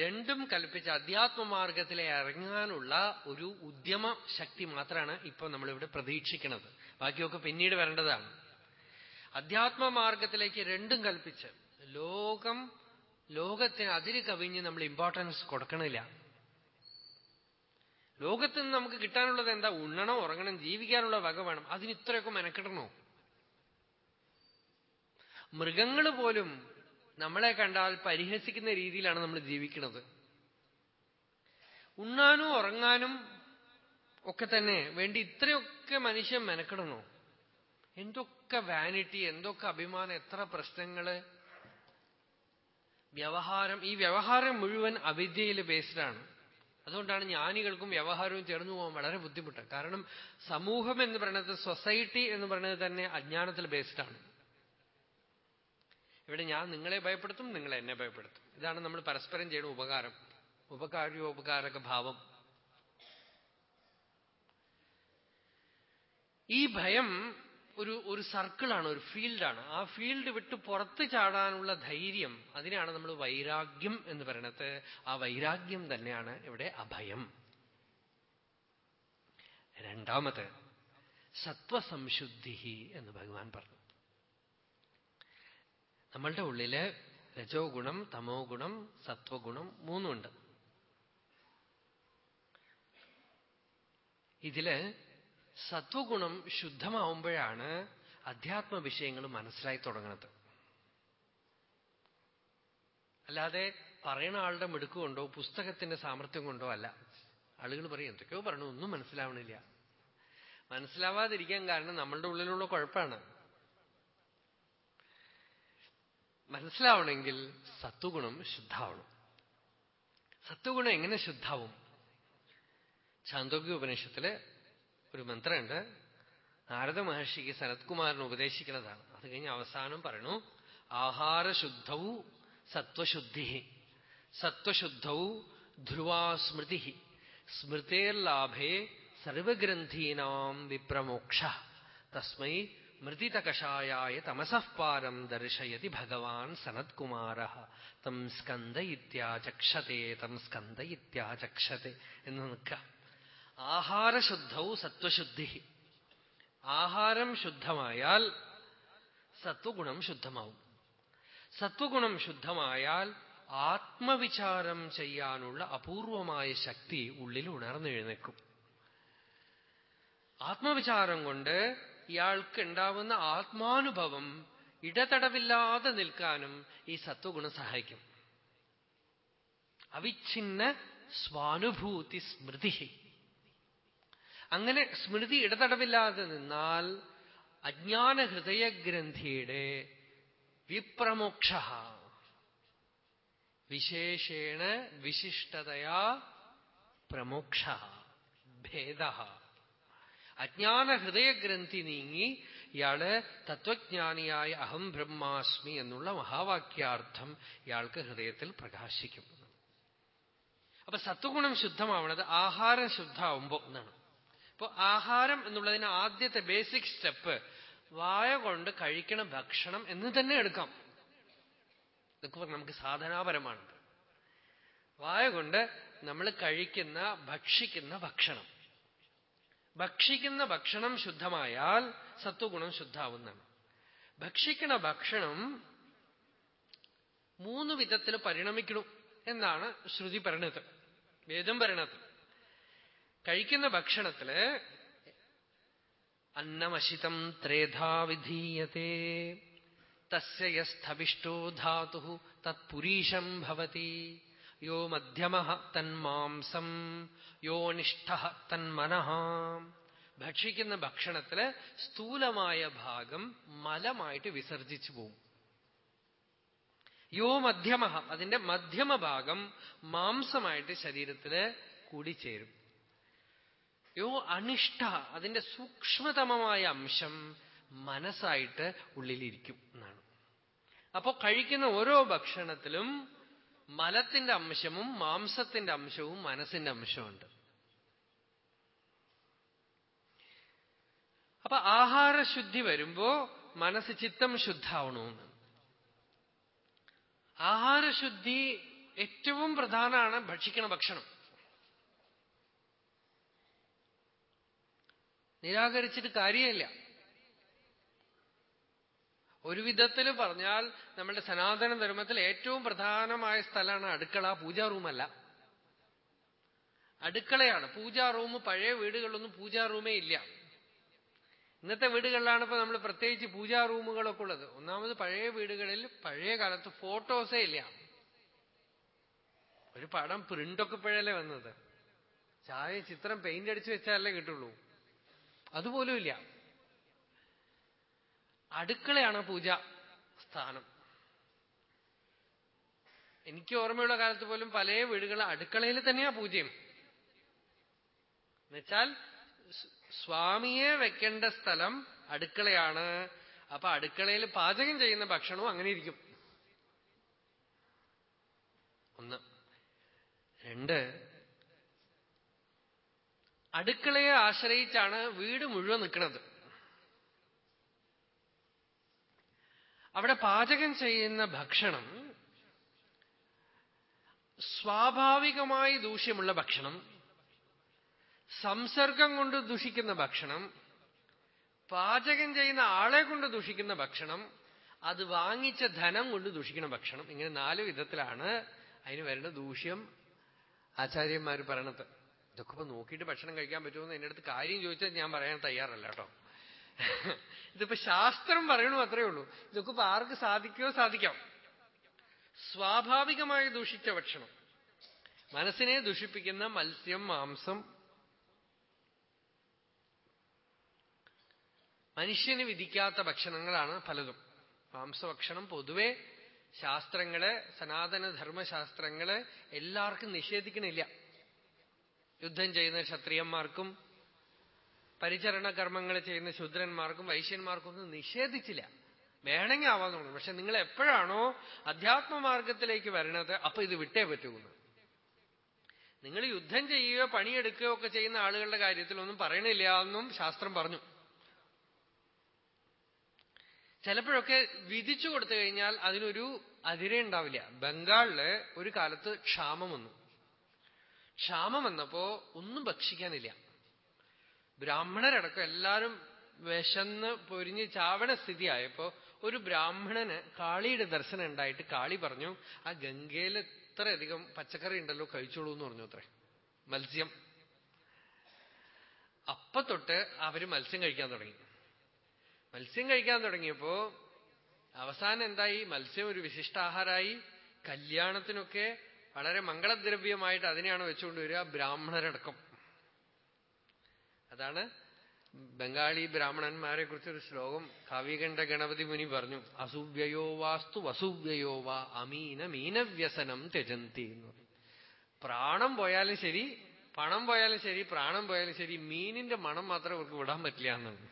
രണ്ടും കൽപ്പിച്ച അധ്യാത്മമാർഗത്തിലെ ഇറങ്ങാനുള്ള ഒരു ഉദ്യമ ശക്തി മാത്രമാണ് ഇപ്പൊ നമ്മളിവിടെ പ്രതീക്ഷിക്കുന്നത് ബാക്കിയൊക്കെ പിന്നീട് വരേണ്ടതാണ്. അധ്യാത്മമാർഗത്തിലേക്ക് രണ്ടും കൽപ്പിച്ച് ലോകം ലോകത്തിന് അതിര് കവിഞ്ഞ് നമ്മൾ ഇമ്പോർട്ടൻസ് കൊടുക്കണില്ല. ലോകത്ത് നിന്ന് നമുക്ക് കിട്ടാനുള്ളത് എന്താ? ഉണ്ണണം ഉറങ്ങണം ജീവിക്കാനുള്ള വക വേണം. അതിന് ഇത്രയൊക്കെ മെനക്കെടണോ? മൃഗങ്ങൾ പോലും നമ്മളെ കണ്ടാൽ പരിഹസിക്കുന്ന രീതിയിലാണ് നമ്മൾ ജീവിക്കുന്നത്. ഉണ്ണാനും ഉറങ്ങാനും ഒക്കെ തന്നെ വേണ്ടി ഇത്രയൊക്കെ മനുഷ്യൻ മെനക്കെടണോ എന്തൊക്കെ വാനിറ്റി എന്തൊക്കെ അഭിമാനം എത്ര പ്രശ്നങ്ങൾ. വ്യവഹാരം ഈ വ്യവഹാരം മുഴുവൻ അവിദ്യയിൽ ബേസ്ഡാണ് അതുകൊണ്ടാണ് ജ്ഞാനികൾക്കും വ്യവഹാരവും ചേർന്നു പോകാൻ വളരെ ബുദ്ധിമുട്ട്. കാരണം സമൂഹം എന്ന് പറയുന്നത് സൊസൈറ്റി എന്ന് പറയുന്നത് തന്നെ അജ്ഞാനത്തിൽ ബേസ്ഡാണ് ഇവിടെ ഞാൻ നിങ്ങളെ ഭയപ്പെടുത്തും നിങ്ങൾ എന്നെ ഭയപ്പെടുത്തും. ഇതാണ് നമ്മൾ പരസ്പരം ചെയ്യുന്ന ഉപകാരം. ഉപകാര്യോപകാരക ഭാവം. ഈ ഭയം ഒരു ഒരു സർക്കിളാണ് ഒരു ഫീൽഡാണ്. ആ ഫീൽഡ് വിട്ട് പുറത്ത് ചാടാനുള്ള ധൈര്യം അതിനാണ് നമ്മൾ വൈരാഗ്യം എന്ന് പറയണത് ആ വൈരാഗ്യം തന്നെയാണ് ഇവിടെ അഭയം. രണ്ടാമത് സത്വസംശുദ്ധി എന്ന് ഭഗവാൻ പറഞ്ഞു. നമ്മളുടെ ഉള്ളിൽ രജോ ഗുണം തമോ ഗുണം സത്വഗുണം മൂന്നുണ്ട്. ഇതിൽ സത്വഗുണം ശുദ്ധമാവുമ്പോഴാണ് അധ്യാത്മ വിഷയങ്ങൾ മനസ്സിലായി തുടങ്ങുന്നത് അല്ലാതെ പറയുന്ന ആളുടെ മിടുക്ക് കൊണ്ടോ പുസ്തകത്തിന്റെ സാമർഥ്യം കൊണ്ടോ അല്ല. ആളുകൾ പറയും എന്തൊക്കെയോ പറഞ്ഞു ഒന്നും മനസ്സിലാവണില്ല. മനസ്സിലാവാതിരിക്കാൻ കാരണം നമ്മളുടെ ഉള്ളിലുള്ള കുഴപ്പമാണ് മനസ്സിലാവണമെങ്കിൽ സത്വഗുണം ശുദ്ധാവണം. സത്വഗുണം എങ്ങനെ ശുദ്ധാവും? ചാന്തോഗ്യ ഉപനിഷത്തിൽ ഒരു മന്ത്രമുണ്ട്. നാരദ മഹർഷിക്ക് സനത്കുമാരന് ഉപദേശിക്കുന്നതാണ്. അത് കഴിഞ്ഞ് അവസാനം പറയണു ആഹാരശുദ്ധവും സത്വശുദ്ധി സത്വശുദ്ധവും ധ്രുവാസ്മൃതി സ്മൃതേർലാഭേ സർവഗ്രന്ഥീനാം വിപ്രമോക്ഷ തസ്മൈ മൃതിതകഷായായ തമസഃപാരം ദർശയതി ഭഗവാൻ സനത്കുമാര തം സ്കന്ദ ഇത്യാചക്ഷത്തെ തം സ്കന്ദ ഇത്യാചക്ഷത്തെ എന്ന് നിൽക്കുക ആഹാരശുദ്ധൗ സത്വശുദ്ധി. ആഹാരം ശുദ്ധമായാൽ സത്വഗുണം ശുദ്ധമാവും. സത്വഗുണം ശുദ്ധമായാൽ ആത്മവിചാരം ചെയ്യാനുള്ള അപൂർവമായ ശക്തി ഉള്ളിൽ ഉണർന്നെഴുന്നേക്കും ആത്മവിചാരം കൊണ്ട് ഇയാൾക്ക് ഉണ്ടാവുന്ന ആത്മാനുഭവം ഇടതടവില്ലാതെ നിൽക്കാനും ഈ സത്വഗുണം സഹായിക്കും. അവിഛിന്ന സ്വാനുഭൂതി സ്മൃതി. അങ്ങനെ സ്മൃതി ഇടതടവില്ലാതെ നിന്നാൽ അജ്ഞാന ഹൃദയഗ്രന്ഥിയുടെ വിപ്രമോക്ഷ. വിശേഷേണ വിശിഷ്ടതയാ പ്രമോക്ഷ. ഭേദ. അജ്ഞാന ഹൃദയഗ്രന്ഥി നീങ്ങി ഇയാൾ തത്വജ്ഞാനിയായ അഹം ബ്രഹ്മാസ്മി എന്നുള്ള മഹാവാക്യാർത്ഥം ഇയാൾക്ക് ഹൃദയത്തിൽ പ്രകാശിക്കും അപ്പൊ സത്വഗുണം ശുദ്ധമാവണത് ആഹാരം ശുദ്ധമാവുമ്പോ എന്നാണ്. അപ്പൊ ആഹാരം എന്നുള്ളതിന് ആദ്യത്തെ ബേസിക് സ്റ്റെപ്പ് വായ കൊണ്ട് കഴിക്കണ ഭക്ഷണം എന്ന് തന്നെ എടുക്കാം. ഇതൊക്കെ നമുക്ക് സാധനാപരമാണ് വായ കൊണ്ട് നമ്മൾ കഴിക്കുന്ന ഭക്ഷിക്കുന്ന ഭക്ഷണം. ഭക്ഷിക്കുന്ന ഭക്ഷണം ശുദ്ധമായാൽ സത്വഗുണം ശുദ്ധാവുന്നതാണ്. ഭക്ഷിക്കുന്ന ഭക്ഷണം മൂന്ന് വിധത്തിൽ പരിണമിക്കണം എന്നാണ് ശ്രുതി പറയണത് വേദം പറയണത്. കഴിക്കുന്ന ഭക്ഷണത്തിൽ അന്നമശിതം ത്രേധാ വിധീയത്തെ തസ്യ യസ്ഥവിഷ്ടോ ധാതു തത്പുരീഷം ഭവതി. യോ മധ്യമ തന്മാംസം യോ നിഷ്ഠ തന്മനഃ ഭക്ഷിക്കുന്ന ഭക്ഷണത്തിൽ സ്ഥൂലമായ ഭാഗം മലമായിട്ട് വിസർജിച്ചു പോകും. യോ മധ്യമ അതിന്റെ മധ്യമ ഭാഗം മാംസമായിട്ട് ശരീരത്തിൽ കൂടിച്ചേരും. യോ അനിഷ്ട അതിന്റെ സൂക്ഷ്മതമമായ അംശം മനസ്സായിട്ട് ഉള്ളിലിരിക്കും എന്നാണ്. അപ്പോ കഴിക്കുന്ന ഓരോ ഭക്ഷണത്തിലും മലത്തിന്റെ അംശവും മാംസത്തിന്റെ അംശവും മനസ്സിന്റെ അംശമുണ്ട് അപ്പൊ ആഹാരശുദ്ധി വരുമ്പോ മനസ്സ് ചിത്തം ശുദ്ധാവണമെന്ന് ആഹാരശുദ്ധി ഏറ്റവും പ്രധാനമാണ് ഭക്ഷിക്കണ ഭക്ഷണം. നിരാകരിച്ചിട്ട് കാര്യമില്ല. ഒരു വിധത്തിൽ പറഞ്ഞാൽ നമ്മുടെ സനാതന ധർമ്മത്തിൽ ഏറ്റവും പ്രധാനമായ സ്ഥലമാണ് അടുക്കള പൂജാ റൂമല്ല. അടുക്കളയാണ്. പൂജാ റൂം പഴയ വീടുകളിലൊന്നും പൂജാ റൂമേ ഇല്ല. ഇന്നത്തെ വീടുകളിലാണ് ഇപ്പൊ നമ്മൾ പ്രത്യേകിച്ച് പൂജാ റൂമുകളൊക്കെ ഉള്ളത്. ഒന്നാമത് പഴയ വീടുകളിൽ പഴയ കാലത്ത് ഫോട്ടോസേ ഇല്ല. ഒരു പടം പ്രിന്റൊക്കെ ഇപ്പോഴല്ലേ വന്നത്? ചായ ചിത്രം പെയിന്റ് അടിച്ചു വെച്ചാലേ കിട്ടുള്ളൂ. അതുപോലും ഇല്ല. അടുക്കളയാണ് പൂജ സ്ഥാനം. എനിക്ക് ഓർമ്മയുള്ള കാലത്ത് പോലും പല വീടുകൾ അടുക്കളയിൽ തന്നെയാ പൂജയും. എന്നുവെച്ചാൽ സ്വാമിയെ വെക്കേണ്ട സ്ഥലം അടുക്കളയാണ്. അപ്പൊ അടുക്കളയിൽ പാചകം ചെയ്യുന്ന ഭക്ഷണവും അങ്ങനെ ഇരിക്കും. ഒന്ന്. രണ്ട്. അടുക്കളയെ ആശ്രയിച്ചാണ് വീട് മുഴുവൻ നിൽക്കുന്നത്. അവിടെ പാചകം ചെയ്യുന്ന ഭക്ഷണം സ്വാഭാവികമായി ദൂഷ്യമുള്ള ഭക്ഷണം സംസർഗം കൊണ്ട് ദുഷിക്കുന്ന ഭക്ഷണം പാചകം ചെയ്യുന്ന ആളെ കൊണ്ട് ദുഷിക്കുന്ന ഭക്ഷണം അത് വാങ്ങിച്ച ധനം കൊണ്ട് ദുഷിക്കുന്ന ഭക്ഷണം. ഇങ്ങനെ നാല് വിധത്തിലാണ് അതിന് വരുന്ന ദൂഷ്യം ആചാര്യന്മാർ പറയണത്. ഇതൊക്കെ നോക്കിയിട്ട് ഭക്ഷണം കഴിക്കാൻ പറ്റുമെന്ന് എന്റെ അടുത്ത് കാര്യം ചോദിച്ചാൽ ഞാൻ പറയാൻ തയ്യാറല്ല കേട്ടോ. ഇതിപ്പോ ശാസ്ത്രം പറയണു അത്രയേ ഉള്ളൂ. ഇതൊക്കെ ഇപ്പൊ ആർക്ക് സാധിക്കോ സാധിക്കാം. സ്വാഭാവികമായി ദൂഷിച്ച ഭക്ഷണം. മനസ്സിനെ ദുഷിപ്പിക്കുന്ന മത്സ്യം മാംസം. മനുഷ്യന് വിധിക്കാത്ത ഭക്ഷണങ്ങളാണ് പലതും. മാംസഭക്ഷണം പൊതുവെ ശാസ്ത്രങ്ങളെ സനാതന ധർമ്മശാസ്ത്രങ്ങളെ എല്ലാവർക്കും നിഷേധിക്കണില്ല. യുദ്ധം ചെയ്യുന്ന ക്ഷത്രിയന്മാർക്കും പരിചരണ കർമ്മങ്ങൾ ചെയ്യുന്ന ശുദ്രന്മാർക്കും വൈശ്യന്മാർക്കും ഒന്നും നിഷേധിച്ചില്ല. വേണമെങ്കിൽ ആവാൻ തോന്നുന്നു. പക്ഷെ നിങ്ങൾ എപ്പോഴാണോ അധ്യാത്മമാർഗത്തിലേക്ക് വരണത് അപ്പൊ ഇത് വിട്ടേ പറ്റുമെന്ന് നിങ്ങൾ യുദ്ധം ചെയ്യുകയോ പണിയെടുക്കുകയോ ഒക്കെ ചെയ്യുന്ന ആളുകളുടെ കാര്യത്തിൽ ഒന്നും പറയണില്ല എന്നും ശാസ്ത്രം പറഞ്ഞു. ചിലപ്പോഴൊക്കെ വിധിച്ചു കൊടുത്തു കഴിഞ്ഞാൽ അതിനൊരു അതിരേ ഉണ്ടാവില്ല. ബംഗാളിൽ ഒരു കാലത്ത് ക്ഷാമം വന്നു. ക്ഷാമം വന്നപ്പോ ഒന്നും ഭക്ഷിക്കാനില്ല. ബ്രാഹ്മണരടക്കം എല്ലാരും വിശന്ന് പൊരിഞ്ഞ് ചാവണ സ്ഥിതിയായപ്പോ ഒരു ബ്രാഹ്മണന് കാളിയുടെ ദർശനം ഉണ്ടായിട്ട് കാളി പറഞ്ഞു ആ ഗംഗയിൽ ഇത്രയധികം പച്ചക്കറി ഉണ്ടല്ലോ കഴിച്ചോളൂ എന്ന് പറഞ്ഞു അത്രേ. മത്സ്യം. അപ്പൊ തൊട്ട് അവർ മത്സ്യം കഴിക്കാൻ തുടങ്ങി. മത്സ്യം കഴിക്കാൻ തുടങ്ങിയപ്പോ അവസാനം എന്തായി? മത്സ്യം ഒരു വിശിഷ്ടാഹാരായി കല്യാണത്തിനൊക്കെ വളരെ മംഗളദ്രവ്യമായിട്ട് അതിനെയാണ് വെച്ചുകൊണ്ടുവരിക ബ്രാഹ്മണരടക്കം. അതാണ് ബംഗാളി ബ്രാഹ്മണന്മാരെ കുറിച്ചൊരു ശ്ലോകം കാവ്യകണ്ഠ ഗണപതി മുനി പറഞ്ഞു. അസുവ്യയോ വാസ്തു വസുവ്യയോ വാ അമീന മീനവ്യസനം ത്യജന്തി എന്ന് പ്രാണം പോയാലും ശരി പണം പോയാലും ശരി പ്രാണം പോയാലും ശരി മീനിന്റെ മണം മാത്രം അവർക്ക് വിടാൻ പറ്റില്ല എന്നാണ്.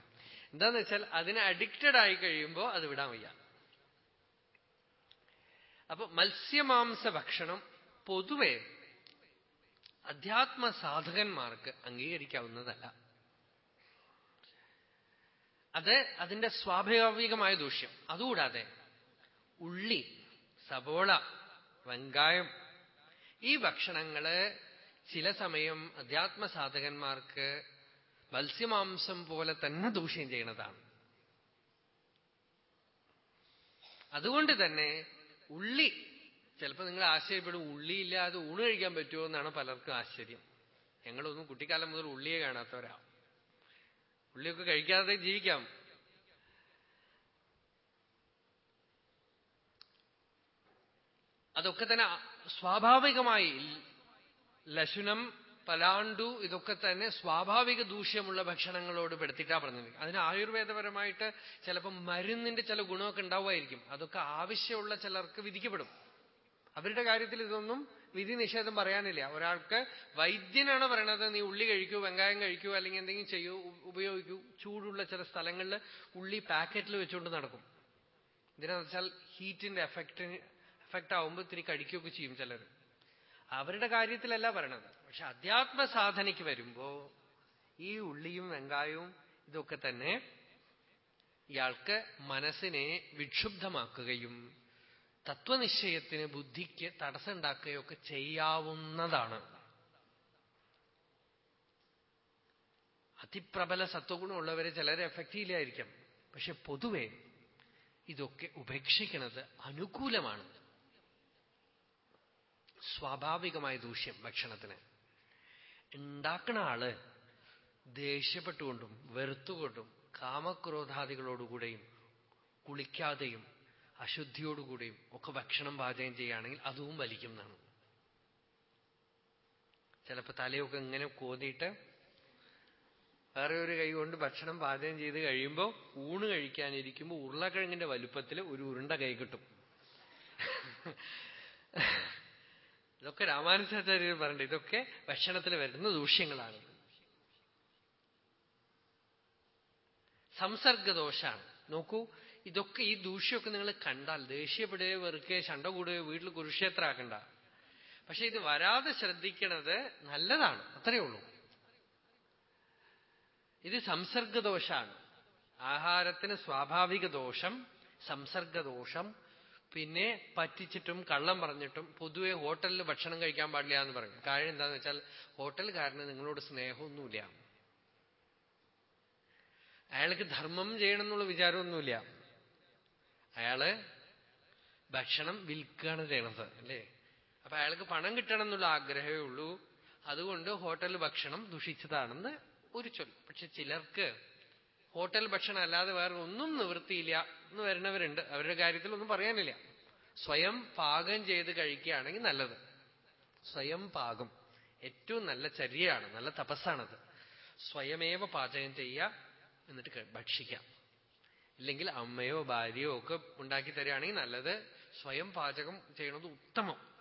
എന്താന്ന് വെച്ചാൽ അതിന് അഡിക്റ്റഡ് ആയി കഴിയുമ്പോൾ അത് വിടാൻ വയ്യ. അപ്പൊ മത്സ്യമാംസ ഭക്ഷണം പൊതുവെ അധ്യാത്മ സാധകന്മാർക്ക് അംഗീകരിക്കാവുന്നതല്ല. അത് അതിന്റെ സ്വാഭാവികമായ ദൂഷ്യം. അതുകൂടാതെ ഉള്ളി സബോള വെങ്കായം ഈ ഭക്ഷണങ്ങൾ ചില സമയം അധ്യാത്മ സാധകന്മാർക്ക് മത്സ്യമാംസം പോലെ തന്നെ ദൂഷ്യം ചെയ്യുന്നതാണ്. അതുകൊണ്ട് തന്നെ ഉള്ളി ചിലപ്പോൾ നിങ്ങൾ ആശ്ചര്യപ്പെടും ഉള്ളിയില്ലാതെ ഊണ് കഴിക്കാൻ പറ്റുമോ എന്നാണ് പലർക്കും ആശ്ചര്യം. ഞങ്ങളൊന്നും കുട്ടിക്കാലം മുതൽ ഉള്ളിയെ കാണാത്തവരാ. ഉള്ളിയൊക്കെ കഴിക്കാതെ ജീവിക്കാം. അതൊക്കെ തന്നെ സ്വാഭാവികമായി. ലശുനം പലാണ്ടു ഇതൊക്കെ തന്നെ സ്വാഭാവിക ദൂഷ്യമുള്ള ഭക്ഷണങ്ങളോട് പെടുത്തിട്ടാ പറഞ്ഞത്. അതിന് ആയുർവേദപരമായിട്ട് ചിലപ്പോൾ മരുന്നിന്റെ ചില ഗുണമൊക്കെ ഉണ്ടാവുമായിരിക്കും. അതൊക്കെ ആവശ്യമുള്ള ചിലർക്ക് വിധിക്കപ്പെടും. അവരുടെ കാര്യത്തിൽ ഇതൊന്നും വിധി നിഷേധം പറയാനില്ല. ഒരാൾക്ക് വൈദ്യനാണ് പറയണത് നീ ഉള്ളി കഴിക്കൂ വെങ്കായം കഴിക്കൂ അല്ലെങ്കിൽ എന്തെങ്കിലും ചെയ്യൂ ഉപയോഗിക്കൂ ചൂടുള്ള ചില സ്ഥലങ്ങളിൽ ഉള്ളി പാക്കറ്റിൽ വെച്ചുകൊണ്ട് നടക്കും. ഇതിനെന്ന് വെച്ചാൽ ഹീറ്റിന്റെ എഫക്റ്റ് എഫക്റ്റ് ആവുമ്പോൾ ഇത്തിരി കഴിക്കുകയൊക്കെ ചെയ്യും ചിലർ അവരുടെ കാര്യത്തിലല്ല പറയണത്. പക്ഷെ അധ്യാത്മ സാധനയ്ക്ക് വരുമ്പോ ഈ ഉള്ളിയും വെങ്കായവും ഇതൊക്കെ തന്നെ ഇയാൾക്ക് മനസ്സിനെ വിക്ഷുബ്ധമാക്കുകയും തത്വനിശ്ചയത്തിന് ബുദ്ധിക്ക് തടസ്സമുണ്ടാക്കുകയൊക്കെ ചെയ്യാവുന്നതാണ്. അതിപ്രബല സത്വഗുണമുള്ളവരെ ചിലരെ എഫക്റ്റ് ചെയ്യില്ലായിരിക്കാം. പക്ഷെ പൊതുവെ ഇതൊക്കെ ഉപേക്ഷിക്കുന്നത് അനുകൂലമാണ്. സ്വാഭാവികമായ ദൂഷ്യം ഭക്ഷണത്തിന്. ഉണ്ടാക്കുന്ന ആൾ ദേഷ്യപ്പെട്ടുകൊണ്ടും വെറുത്തുകൊണ്ടും കാമക്രോധാദികളോടുകൂടെയും കുളിക്കാതെയും അശുദ്ധിയോടുകൂടിയും ഒക്കെ ഭക്ഷണം പാചകം ചെയ്യുകയാണെങ്കിൽ അതും വലിക്കും എന്നാണ്. ചിലപ്പോ തലയൊക്കെ ഇങ്ങനെ കോതിയിട്ട് വേറെ ഒരു കൈ കൊണ്ട് ഭക്ഷണം പാചകം ചെയ്ത് കഴിയുമ്പോൾ ഊണ് കഴിക്കാനിരിക്കുമ്പോൾ ഉരുളക്കിഴങ്ങിന്റെ വലുപ്പത്തിൽ ഒരു ഉരുണ്ട കൈ കിട്ടും. ഇതൊക്കെ രാമാനുജാചാര്യർ പറഞ്ഞിട്ട് ഇതൊക്കെ ഭക്ഷണത്തിൽ വരുന്ന ദൂഷ്യങ്ങളാണ്. സംസർഗദോഷാണ്. നോക്കൂ ഇതൊക്കെ ഈ ദൂഷ്യമൊക്കെ നിങ്ങൾ കണ്ടാൽ ദേഷ്യപ്പെടുകയോ വെറുക്കുകയോ ശണ്ട കൂടുകയോ വീട്ടിൽ കുരുക്ഷേത്രമാക്കണ്ട. പക്ഷെ ഇത് വരാതെ ശ്രദ്ധിക്കണത് നല്ലതാണ് അത്രയേ ഉള്ളൂ. ഇത് സംസർഗദോഷാണ്. ആഹാരത്തിന് സ്വാഭാവിക ദോഷം സംസർഗദോഷം പിന്നെ പറ്റിച്ചിട്ടും കള്ളം പറഞ്ഞിട്ടും പൊതുവെ ഹോട്ടലിൽ ഭക്ഷണം കഴിക്കാൻ പാടില്ല എന്ന് പറയും. കാര്യം എന്താന്ന് വെച്ചാൽ ഹോട്ടലുകാരന് നിങ്ങളോട് സ്നേഹമൊന്നുമില്ല. അയാൾക്ക് ധർമ്മം ചെയ്യണം എന്നുള്ള വിചാരമൊന്നുമില്ല. അയാൾ ഭക്ഷണം വിൽക്കുകയാണ് ചെയ്യണത് അല്ലേ? അപ്പൊ അയാൾക്ക് പണം കിട്ടണം എന്നുള്ള ആഗ്രഹമേ ഉള്ളൂ. അതുകൊണ്ട് ഹോട്ടൽ ഭക്ഷണം ദുഷിച്ചതാണെന്ന് ഒരു ചൊല്ല്. പക്ഷെ ചിലർക്ക് ഹോട്ടൽ ഭക്ഷണം അല്ലാതെ വേറെ ഒന്നും നിവൃത്തിയില്ല എന്ന് വരുന്നവരുണ്ട്. അവരുടെ കാര്യത്തിൽ ഒന്നും പറയാനില്ല. സ്വയം പാകം ചെയ്ത് കഴിക്കുകയാണെങ്കിൽ നല്ലത്. സ്വയം പാകം. ഏറ്റവും നല്ല ചര്യയാണ് നല്ല തപസ്സാണത്. സ്വയമേവ പാചകം ചെയ്യുക എന്നിട്ട് ഭക്ഷിക്കാം ഇല്ലെങ്കിൽ അമ്മയോ ഭാര്യയോ ഒക്കെ ഉണ്ടാക്കി തരികയാണെങ്കിൽ നല്ലത് സ്വയം പാചകം ചെയ്യണത് ഉത്തമം.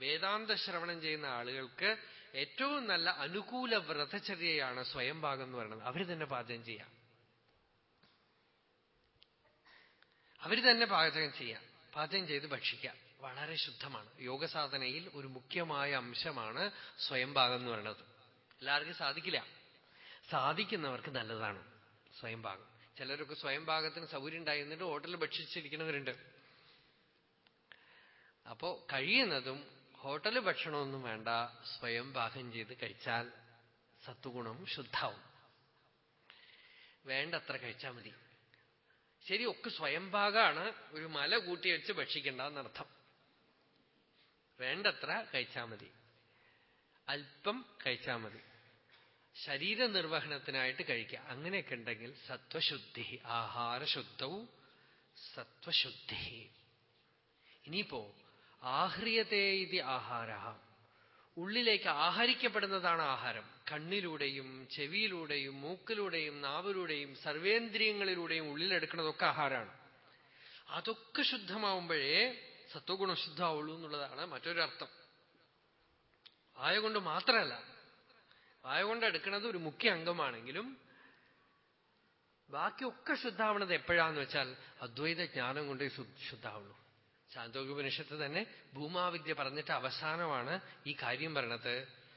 വേദാന്ത ശ്രവണം ചെയ്യുന്ന ആളുകൾക്ക് ഏറ്റവും നല്ല അനുകൂല വ്രതചര്യയാണ് സ്വയം പാകം എന്ന് പറയുന്നത്. അവർ തന്നെ പാചകം ചെയ്യാം. അവർ തന്നെ പാചകം ചെയ്യാം. പാചകം ചെയ്ത് ഭക്ഷിക്കാം. വളരെ ശുദ്ധമാണ്. യോഗസാധനയിൽ ഒരു മുഖ്യമായ അംശമാണ് സ്വയം പാകം എന്ന് പറയുന്നത്. എല്ലാവർക്കും സാധിക്കില്ല. സാധിക്കുന്നവർക്ക് നല്ലതാണ് സ്വയം പാകം. ചിലരൊക്കെ സ്വയം പാകത്തിന് സൗകര്യം ഉണ്ടായി എന്നിട്ട് ഹോട്ടലിൽ ഭക്ഷിച്ചിരിക്കുന്നവരുണ്ട്. അപ്പോ കഴിയുന്നതും ഹോട്ടൽ ഭക്ഷണമൊന്നും വേണ്ട സ്വയം പാകം ചെയ്ത് കഴിച്ചാൽ സത്വഗുണം ശുദ്ധാവും. വേണ്ടത്ര കഴിച്ചാൽ മതി. ശരി ഒക്കെ സ്വയം പാകാണ് ഒരു മല കൂട്ടി വെച്ച് ഭക്ഷിക്കണ്ട എന്നർത്ഥം. വേണ്ടത്ര കഴിച്ചാൽ മതി. അല്പം കഴിച്ചാൽ മതി. ശരീര നിർവഹണത്തിനായിട്ട് കഴിക്കുക. അങ്ങനെയൊക്കെ ഉണ്ടെങ്കിൽ സത്വശുദ്ധി ആഹാരശുദ്ധവും സത്വശുദ്ധി ഇനിയിപ്പോ ആഹ്രിയത്തെ ഇത് ആഹാര ഉള്ളിലേക്ക് ആഹരിക്കപ്പെടുന്നതാണ് ആഹാരം. കണ്ണിലൂടെയും ചെവിയിലൂടെയും മൂക്കിലൂടെയും നാവിലൂടെയും സർവേന്ദ്രിയങ്ങളിലൂടെയും ഉള്ളിലെടുക്കുന്നതൊക്കെ ആഹാരമാണ്. അതൊക്കെ ശുദ്ധമാവുമ്പോഴേ സത്വഗുണം ശുദ്ധമാവുള്ളൂ എന്നുള്ളതാണ് മറ്റൊരർത്ഥം. ആയതുകൊണ്ട് കൊണ്ട് മാത്രമല്ല വായ കൊണ്ട് എടുക്കുന്നത് ഒരു മുഖ്യ അംഗമാണെങ്കിലും ബാക്കിയൊക്കെ ശുദ്ധാവണത് എപ്പോഴാന്ന് വെച്ചാൽ അദ്വൈത ജ്ഞാനം കൊണ്ടേ ശുദ്ധാവുള്ളൂ ശാന്തോപനിഷത്ത് തന്നെ ഭൂമാവിദ്യ പറഞ്ഞിട്ട് അവസാനമാണ് ഈ കാര്യം പറയണത്.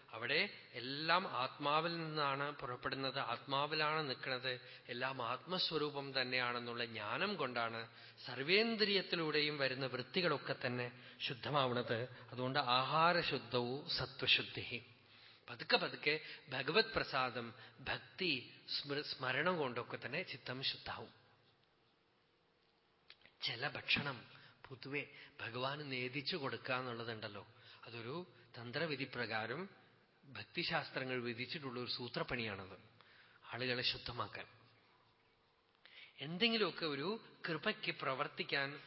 അവിടെ എല്ലാം ആത്മാവിൽ നിന്നാണ് പുറപ്പെടുന്നത് ആത്മാവിലാണ് നിൽക്കുന്നത് എല്ലാം ആത്മസ്വരൂപം തന്നെയാണെന്നുള്ള ജ്ഞാനം കൊണ്ടാണ് സർവേന്ദ്രിയത്തിലൂടെയും വരുന്ന വൃത്തികളൊക്കെ തന്നെ ശുദ്ധമാവുന്നത് അതുകൊണ്ട് ആഹാരശുദ്ധവും സത്വശുദ്ധി പതുക്കെ പതുക്കെ ഭഗവത് പ്രസാദം ഭക്തി സ്മരണം കൊണ്ടൊക്കെ തന്നെ ചിത്തം ശുദ്ധാവും. ചില ഭക്ഷണം പൊതുവെ ഭഗവാന് നേദിച്ചു കൊടുക്കുക എന്നുള്ളതുണ്ടല്ലോ. അതൊരു തന്ത്രവിധി പ്രകാരം ഭക്തിശാസ്ത്രങ്ങൾ വിധിച്ചിട്ടുള്ള ഒരു സൂത്രപ്പണിയാണത്. ആളുകളെ ശുദ്ധമാക്കാൻ. എന്തെങ്കിലുമൊക്കെ ഒരു കൃപയ്ക്ക് പ്രവർത്തിക്കാൻ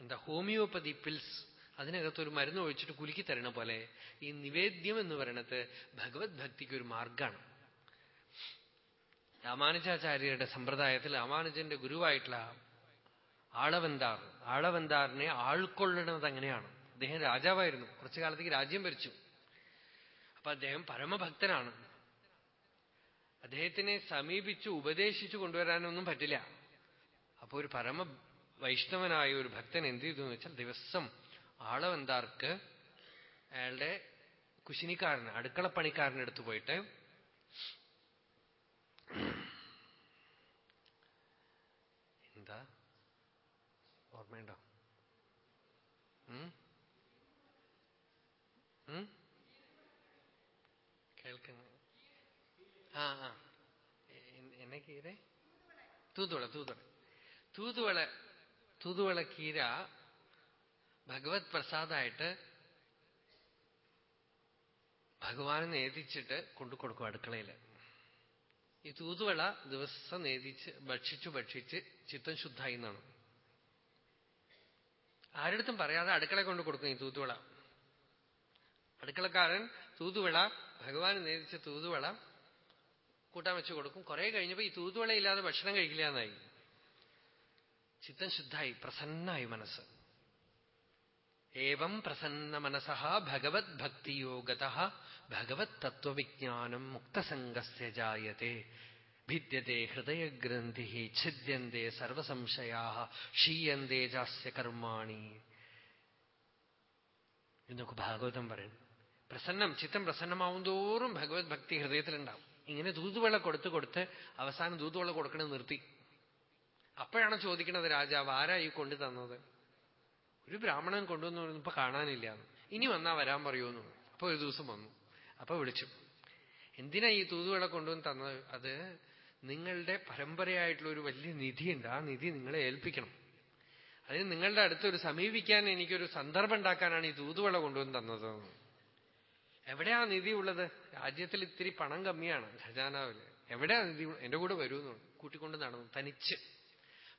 എന്താ ഹോമിയോപ്പതി പിൽസ് അതിനകത്തൊരു മരുന്ന് ഒഴിച്ചിട്ട് കുലുക്കി തരണ പോലെ ഈ നിവേദ്യം എന്ന് പറയണത് ഭഗവത് ഭക്തിക്ക് ഒരു മാർഗാണ്. രാമാനുജാചാര്യരുടെ സമ്പ്രദായത്തിൽ രാമാനുജന്റെ ഗുരുവായിട്ടുള്ള ആളവന്താർ ആളവന്താറിനെ ആൾക്കൊള്ളണത് അങ്ങനെയാണ്. അദ്ദേഹം രാജാവായിരുന്നു. കുറച്ചു കാലത്തേക്ക് രാജ്യം ഭരിച്ചു. അപ്പൊ അദ്ദേഹം പരമഭക്തനാണ്. അദ്ദേഹത്തിനെ സമീപിച്ചു ഉപദേശിച്ചു കൊണ്ടുവരാനൊന്നും പറ്റില്ല. അപ്പൊ ഒരു പരമ വൈഷ്ണവനായ ഒരു ഭക്തൻ എന്ത് ചെയ്തു എന്ന് വെച്ചാൽ ദിവസം ആളവന്താർക്ക്? അയാളുടെ കുശിനിക്കാരന് അടുക്കളപ്പണിക്കാരനെടുത്ത് പോയിട്ട് എന്താ? ഓർമ്മയുണ്ടോ? കേൾക്കുന്നു. ആ ആ. എന്നെ കീര? തൂതുവള തൂതുവള. തൂതുവള തൂതുവള കീര ഭഗവത് പ്രസാദമായിട്ട് ഭഗവാനെ നേതിച്ചിട്ട് കൊണ്ടു കൊടുക്കും അടുക്കളയിൽ. ഈ തൂതുവള ദിവസം നേതിച്ച് ഭക്ഷിച്ചു ഭക്ഷിച്ച് ചിത്തം ശുദ്ധായി എന്നാണ്. ആരുടെടുത്തും പറയാതെ അടുക്കള കൊണ്ട് കൊടുക്കും ഈ തൂതുവള. അടുക്കളക്കാരൻ തൂതുവള ഭഗവാൻ നേതിച്ച തൂതുവള കൂട്ടാൻ വെച്ച് കൊടുക്കും. കുറെ കഴിഞ്ഞപ്പോ ഈ തൂതുവള ഇല്ലാതെ ഭക്ഷണം കഴിക്കില്ല എന്നായി. ചിത്തം ശുദ്ധായി പ്രസന്നായി മനസ്സ്. ഏവം പ്രസന്ന മനസ ഭഗവത് ഭക്തിയോഗത ഭഗവത് തത്വവിജ്ഞാനം മുക്തസംഗസ്യജായത്തെ ഭിദ്യത്തെ ഹൃദയഗ്രന്ഥി ഛിദ്യന്തെ സർവസംശയാ ക്ഷീയന്തേ ജാസ്യ കർമാണി. എന്നൊക്കെ ഭാഗവതം പറയുന്നു. പ്രസന്നം ചിത്തം പ്രസന്നമാവും തോറും ഭഗവത് ഭക്തി ഹൃദയത്തിലുണ്ടാവും. ഇങ്ങനെ ദൂതുവെള്ള കൊടുത്ത് കൊടുത്ത് അവസാനം ദൂതുവെള്ള കൊടുക്കണത് നിർത്തി. അപ്പോഴാണ് ചോദിക്കുന്നത് രാജാവ് ആരായി കൊണ്ടു തന്നത് ഒരു ബ്രാഹ്മണൻ കൊണ്ടുവന്നു ഇപ്പൊ കാണാനില്ല. ഇനി വന്നാ വരാൻ പറയുമെന്ന് അപ്പൊ ഒരു ദിവസം വന്നു. അപ്പൊ വിളിച്ചു. എന്തിനാ ഈ തൂതുവിള കൊണ്ടുവന്ന് തന്നത്? അത് നിങ്ങളുടെ പരമ്പരയായിട്ടുള്ള ഒരു വലിയ നിധിയുണ്ട്. ആ നിധി നിങ്ങളെ ഏൽപ്പിക്കണം. അതിന് നിങ്ങളുടെ അടുത്തൊരു സമീപിക്കാൻ എനിക്കൊരു സന്ദർഭം ഉണ്ടാക്കാനാണ് ഈ തൂതുവള കൊണ്ടുവന്ന് തന്നത്. എവിടെയാ നിധി ഉള്ളത്? രാജ്യത്തിൽ ഇത്തിരി പണം കമ്മിയാണ് ഖജാനാവിൽ. എവിടെയാ നിധി? എന്റെ കൂടെ വരുമെന്നു കൂട്ടിക്കൊണ്ട് നടന്നു. തനിച്ച്.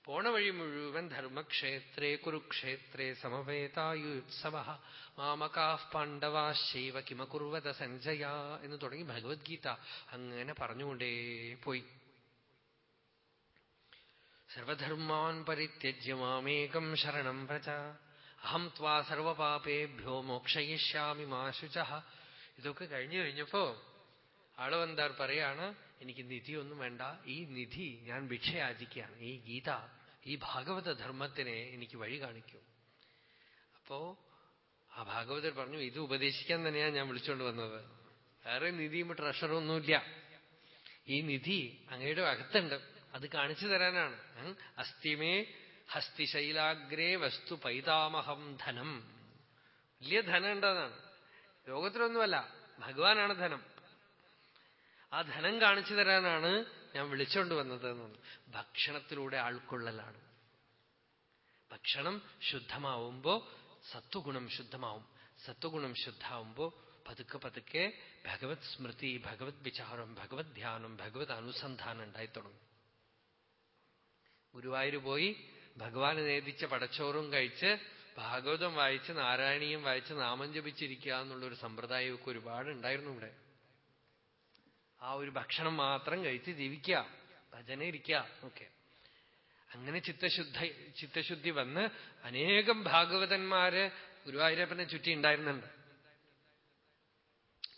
പോണ വഴി മുഴുവൻ ധർമ്മക്ഷേത്രേ കുരുക്ഷേത്രേ സമവേതായുത്സവ. മാമകാ പാണ്ഡവാശൈവ കിമകുർവത സഞ്ജയ എന്ന് തുടങ്ങി ഭഗവത്ഗീത അങ്ങനെ പറഞ്ഞുകൊണ്ടേ പോയി. സർവധർമാൻ പരിത്യജ്യ മാമേകം ശരണം പ്രച അഹം ത്വാ സർവപാപേഭ്യോ മോക്ഷയിഷ്യാമി മാശുച ഇതൊക്കെ കഴിഞ്ഞു കഴിഞ്ഞപ്പോ ആളവന്താർ പറയാണ് എനിക്ക് നിധിയൊന്നും വേണ്ട. ഈ നിധി ഞാൻ ഭിക്ഷയാചിക്കുകയാണ്. ഈ ഗീത ഈ ഭാഗവത ധർമ്മത്തിനെ എനിക്ക് വഴി കാണിക്കൂ. അപ്പോ ആ ഭാഗവതർ പറഞ്ഞു ഇത് ഉപദേശിക്കാൻ തന്നെയാണ് ഞാൻ വിളിച്ചുകൊണ്ട് വന്നത്. വേറെ നിധിയും ട്രഷറൊന്നുമില്ല. ഈ നിധി അങ്ങയുടെ അകത്തുണ്ട്. അത് കാണിച്ചു തരാനാണ്. അസ്ഥിമേ ഹസ്തിശൈലാഗ്രേ വസ്തു പൈതാമഹം ധനം. വലിയ ധനം ഉണ്ടെന്നാണ്. ലോകത്തിലൊന്നുമല്ല. ഭഗവാനാണ് ധനം. ആ ധനം കാണിച്ചു തരാനാണ് ഞാൻ വിളിച്ചോണ്ട് വന്നത് ഭക്ഷണത്തിലൂടെ ആൾക്കൊള്ളലാണ് ഭക്ഷണം ശുദ്ധമാവുമ്പോ സത്വഗുണം ശുദ്ധമാവും. സത്വഗുണം ശുദ്ധാവുമ്പോ പതുക്കെ പതുക്കെ ഭഗവത് സ്മൃതി ഭഗവത് വിചാരം ഭഗവത് ധ്യാനം ഭഗവത് അനുസന്ധാനം ഉണ്ടായി തുടങ്ങും. ഗുരുവായൂർ പോയി ഭഗവാന് നേദിച്ച പടച്ചോറും കഴിച്ച് ഭാഗവതം വായിച്ച് നാരായണീയം വായിച്ച് നാമം ജപിച്ചിരിക്കുക എന്നുള്ളൊരു സമ്പ്രദായമൊക്കെ ഒരുപാട് ഉണ്ടായിരുന്നു ഇവിടെ. ആ ഒരു ഭക്ഷണം മാത്രം കഴിച്ച് ജീവിക്കുക ഭജന ഇരിക്കുക ഓക്കെ അങ്ങനെ ചിത്തശുദ്ധ ചിത്തശുദ്ധി വന്ന് അനേകം ഭാഗവതന്മാര് ഗുരുവായൂരപ്പനെ ചുറ്റി ഉണ്ടായിരുന്നുണ്ട്.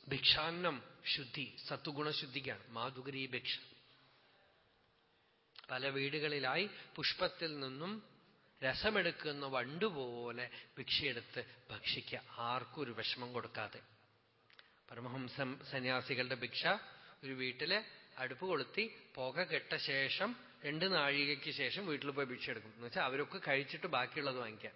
ഭിക്ഷാന്നം ശുദ്ധി സത്വഗുണശുദ്ധിക്കാണ് മാധുഗരി ഭിക്ഷ. പല വീടുകളിലായി പുഷ്പത്തിൽ നിന്നും രസമെടുക്കുന്ന വണ്ടുപോലെ ഭിക്ഷയെടുത്ത് ഭക്ഷിക്കുക ആർക്കും ഒരു വിഷമം കൊടുക്കാതെ. പരമഹംസം സന്യാസികളുടെ ഭിക്ഷ ഒരു വീട്ടിൽ അടുപ്പ് കൊളുത്തി പുക കെട്ട ശേഷം രണ്ട് നാഴികയ്ക്ക് ശേഷം വീട്ടിൽ പോയി ഭിക്ഷ എടുക്കും. എന്ന് വെച്ചാൽ അവരൊക്കെ കഴിച്ചിട്ട് ബാക്കിയുള്ളത് വാങ്ങിക്കാം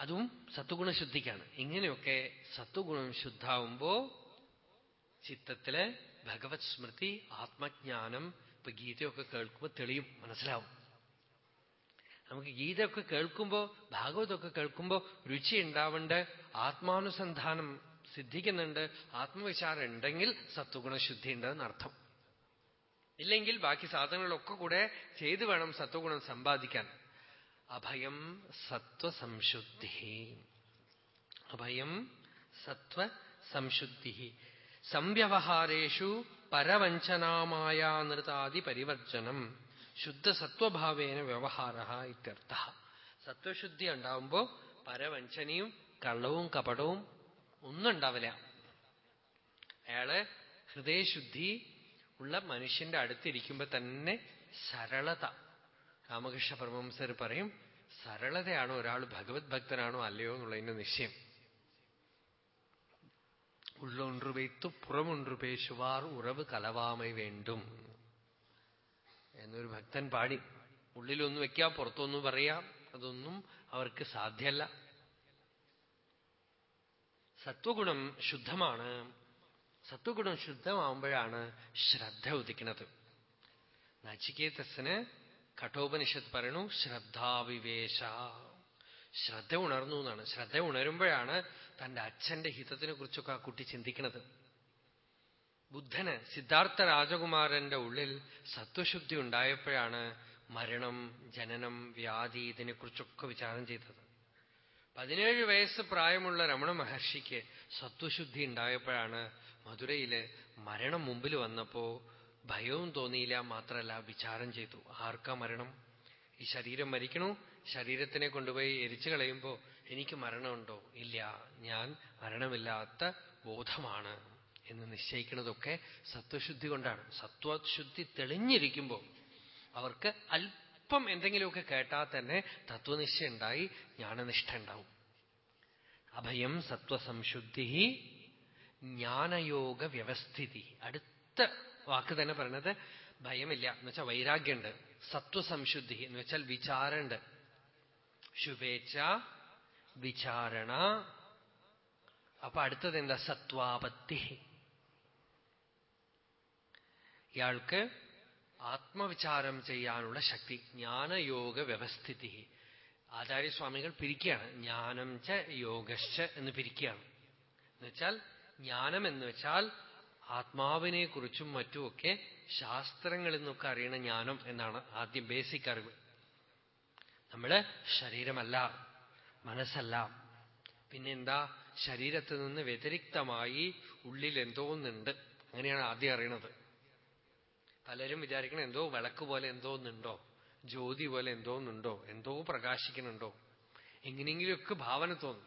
അതും സത്വഗുണശുദ്ധിക്കാണ് ഇങ്ങനെയൊക്കെ സത്വഗുണം ശുദ്ധാവുമ്പോ ചിത്തത്തിൽ ഭഗവത് സ്മൃതി ആത്മജ്ഞാനം ഇപ്പൊ ഗീതയൊക്കെ കേൾക്കുമ്പോൾ തെളിയും മനസ്സിലാവും. നമുക്ക് ഗീതയൊക്കെ കേൾക്കുമ്പോ ഭാഗവതമൊക്കെ കേൾക്കുമ്പോ രുചി ഉണ്ടാവേണ്ട ആത്മാനുസന്ധാനം സിദ്ധിക്കുന്നുണ്ട് ആത്മവിചാരം ഉണ്ടെങ്കിൽ സത്വഗുണശുദ്ധി ഉണ്ടെന്ന് അർത്ഥം. ഇല്ലെങ്കിൽ ബാക്കി സാധനങ്ങളൊക്കെ കൂടെ ചെയ്തു വേണം സത്വഗുണം സമ്പാദിക്കാൻ. അഭയം സത്വസംശുദ്ധി അഭയം സത്വസംശുദ്ധി സംവ്യവഹാരേഷു പരവഞ്ചനാമായാനൃതാദി പരിവർജനം. ശുദ്ധസത്വഭാവേന വ്യവഹാര ഇത്യർത്ഥ. സത്വശുദ്ധി ഉണ്ടാവുമ്പോ പരവഞ്ചനയും കള്ളവും കപടവും ഒന്നും ഉണ്ടാവില്ല. അയാൾ ഹൃദയശുദ്ധി ഉള്ള മനുഷ്യന്റെ അടുത്തിരിക്കുമ്പോ തന്നെ സരളത. രാമകൃഷ്ണ പരമംസർ പറയും സരളതയാണോ ഒരാൾ ഭഗവത് ഭക്തനാണോ അല്ലയോ എന്നുള്ളതിന്റെ നിശ്ചയം. ഉള്ളൊன்று வைத்து പുറമൊன்று പേശുവാർ ഉറവ് കലവാമൈ വേണ്ടും. എന്നൊരു ഭക്തൻ പാടി ഉള്ളിലൊന്ന് വെക്കാം പുറത്തൊന്നും പറയാം അതൊന്നും അവർക്ക് സാധ്യല്ല സത്വഗുണം ശുദ്ധമാണ്. സത്വഗുണം ശുദ്ധമാവുമ്പോഴാണ് ശ്രദ്ധ ഉദിക്കുന്നത്. നച്ചികേതസ്സിന് കഠോപനിഷത്ത് പറയണു ശ്രദ്ധാവിവേശ. ശ്രദ്ധ ഉണർന്നു എന്നാണ്. ശ്രദ്ധ ഉണരുമ്പോഴാണ് തന്റെ അച്ഛന്റെ ഹിതത്തിനെ കുറിച്ചൊക്കെ ആ കുട്ടി ചിന്തിക്കുന്നത്. ബുദ്ധന് സിദ്ധാർത്ഥ രാജകുമാരന്റെ ഉള്ളിൽ സത്വശുദ്ധി ഉണ്ടായപ്പോഴാണ് മരണം ജനനം വ്യാധി ഇതിനെക്കുറിച്ചൊക്കെ വിചാരം ചെയ്തത്. പതിനേഴ് വയസ്സ് പ്രായമുള്ള രമണ മഹർഷിക്ക് സത്വശുദ്ധി ഉണ്ടായപ്പോഴാണ് മധുരയിൽ മരണം മുമ്പിൽ വന്നപ്പോ ഭയവും തോന്നിയില്ല മാത്രല്ല വിചാരം ചെയ്തു. ആർക്കാ മരണം? ഈ ശരീരം മരിക്കണു? ശരീരത്തിനെ കൊണ്ടുപോയി എരിച്ചു കളയുമ്പോ എനിക്ക് മരണമുണ്ടോ? ഇല്ല. ഞാൻ മരണമില്ലാത്ത ബോധമാണ് എന്ന് നിശ്ചയിക്കുന്നതൊക്കെ സത്വശുദ്ധി കൊണ്ടാണ്. സത്വശുദ്ധി തെളിഞ്ഞിരിക്കുമ്പോൾ അവർക്ക് അല്പം എന്തെങ്കിലുമൊക്കെ കേട്ടാൽ തന്നെ തത്വനിഷ്ഠ ഉണ്ടായി ജ്ഞാനനിഷ്ഠ ഉണ്ടാവും. അഭയം സത്വസംശുദ്ധി ജ്ഞാനയോഗ വ്യവസ്ഥിതി. അടുത്ത വാക്ക് തന്നെ പറയണത് ഭയമില്ല. എന്ന് വെച്ചാൽ വൈരാഗ്യമുണ്ട്. സത്വസംശുദ്ധി എന്ന് വെച്ചാൽ വിചാരമുണ്ട്. ശുഭേച്ഛ വിചാരണ. അപ്പൊ അടുത്തത് എന്താ? സത്വാപത്തി. ഇയാൾക്ക് ആത്മവിചാരം ചെയ്യാനുള്ള ശക്തി ജ്ഞാനയോഗ വ്യവസ്ഥിതി. ആചാര്യസ്വാമികൾ പിരിക്കുകയാണ്. ജ്ഞാനം ച യോഗശ്ച എന്ന് പിരിക്കുകയാണ്. എന്നുവെച്ചാൽ ജ്ഞാനം എന്ന് വെച്ചാൽ ആത്മാവിനെ കുറിച്ചും മറ്റുമൊക്കെ ശാസ്ത്രങ്ങളിൽ നിന്നൊക്കെ അറിയണ ജ്ഞാനം എന്നാണ് ആദ്യം ബേസിക് അറിവ്. നമ്മൾ ശരീരമല്ല മനസ്സല്ല. പിന്നെന്താ ശരീരത്തിൽ നിന്ന് വ്യതിരിക്തമായി ഉള്ളിൽ എന്തോന്നുണ്ട്. അങ്ങനെയാണ് ആദ്യം അറിയണത്. പലരും വിചാരിക്കണം എന്തോ വിളക്ക് പോലെ എന്തോ ഒന്നുണ്ടോ ജ്യോതി പോലെ എന്തോന്നുണ്ടോ എന്തോ പ്രകാശിക്കുന്നുണ്ടോ. എങ്ങനെയെങ്കിലുമൊക്കെ ഭാവന തോന്നും.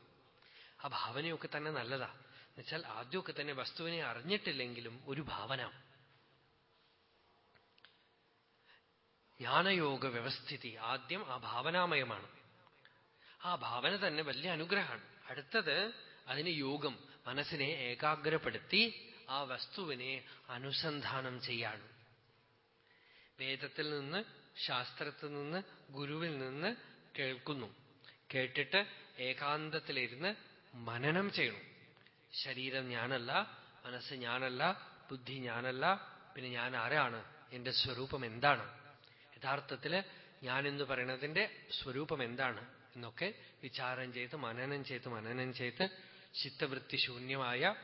ആ ഭാവനയൊക്കെ തന്നെ നല്ലതാ. എന്നുവെച്ചാൽ ആദ്യമൊക്കെ തന്നെ വസ്തുവിനെ അറിഞ്ഞിട്ടില്ലെങ്കിലും ഒരു ഭാവന. ജ്ഞാനയോഗ വ്യവസ്ഥിതി ആദ്യം ആ ഭാവനാമയമാണ്. ആ ഭാവന തന്നെ വലിയ അനുഗ്രഹമാണ്. അടുത്തത് അതിന് യോഗം മനസ്സിനെ ഏകാഗ്രപ്പെടുത്തി ആ വസ്തുവിനെ അനുസന്ധാനം ചെയ്യാണ് വേദത്തിൽ നിന്ന് ശാസ്ത്രത്തിൽ നിന്ന് ഗുരുവിൽ നിന്ന് കേൾക്കുന്നു. കേട്ടിട്ട് ഏകാന്തത്തിലിരുന്ന് മനനം ചെയ്യണം. ശരീരം ഞാനല്ല മനസ്സ് ഞാനല്ല ബുദ്ധി ഞാനല്ല പിന്നെ ഞാൻ ആരാണ്? എന്റെ സ്വരൂപം എന്താണ്? യഥാർത്ഥത്തിൽ ഞാൻ എന്ന് പറയുന്നതിന്റെ സ്വരൂപം എന്താണ്? എന്നൊക്കെ വിചാരം ചെയ്ത് മനനം ചെയ്ത് മനനം ചെയ്ത് ചിത്തവൃത്തി ശൂന്യമായ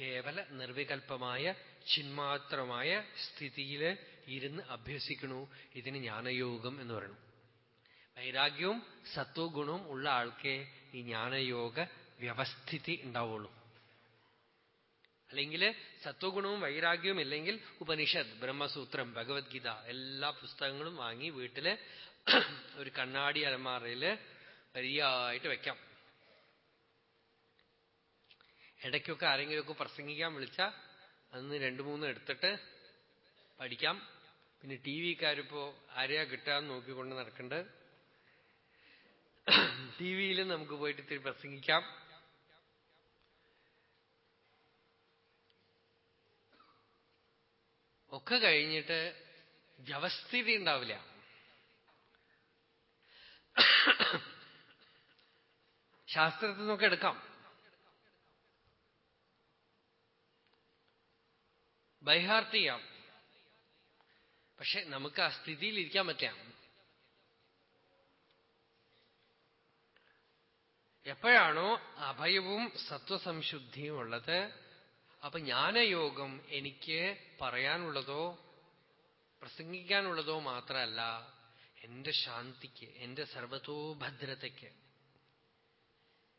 കേവല നിർവികൽപമായ ചിന്മാത്രമായ സ്ഥിതിയിൽ ഇരുന്ന് അഭ്യസിക്കണു. ഇതിന് ജ്ഞാനയോഗം എന്ന് പറയുന്നു വൈരാഗ്യവും സത്വഗുണവും ഉള്ള ആൾക്കേ ഈ ജ്ഞാനയോഗ വ്യവസ്ഥിതി ഉണ്ടാവുള്ളൂ. അല്ലെങ്കിൽ സത്വഗുണവും വൈരാഗ്യവും ഇല്ലെങ്കിൽ ഉപനിഷത്ത് ബ്രഹ്മസൂത്രം ഭഗവത്ഗീത എല്ലാ പുസ്തകങ്ങളും വാങ്ങി വീട്ടിൽ *clears throat* ഒരു കണ്ണാടി അലമാറയിൽ വരിയായിട്ട് വെക്കാം. ഇടയ്ക്കൊക്കെ ആരെങ്കിലുമൊക്കെ പ്രസംഗിക്കാൻ വിളിച്ചാൽ അന്ന് രണ്ടു മൂന്ന് എടുത്തിട്ട് പഠിക്കാം. പിന്നെ ടി വിക്കാരിപ്പോ ആരെയാ കിട്ടാന്ന് നോക്കിക്കൊണ്ട് നടക്കണ്ട്? ടി വിയിൽ നമുക്ക് പോയിട്ട് ഇത്തിരി പ്രസംഗിക്കാം. ഒക്കെ കഴിഞ്ഞിട്ട് വ്യവസ്ഥിതി ഉണ്ടാവില്ല. ശാസ്ത്രത്തിൽ നിന്നൊക്കെ എടുക്കാം. ബൈഹാർട്ട് ചെയ്യാം. പക്ഷെ നമുക്ക് ആ സ്ഥിതിയിൽ ഇരിക്കാൻ പറ്റാം എപ്പോഴാണോ അഭയവും സത്വസംശുദ്ധിയും ഉള്ളത് അപ്പൊ ജ്ഞാനയോഗം എനിക്ക് പറയാനുള്ളതോ പ്രസംഗിക്കാനുള്ളതോ മാത്രമല്ല എന്റെ ശാന്തിക്ക് എന്റെ സർവതോഭദ്രതയ്ക്ക്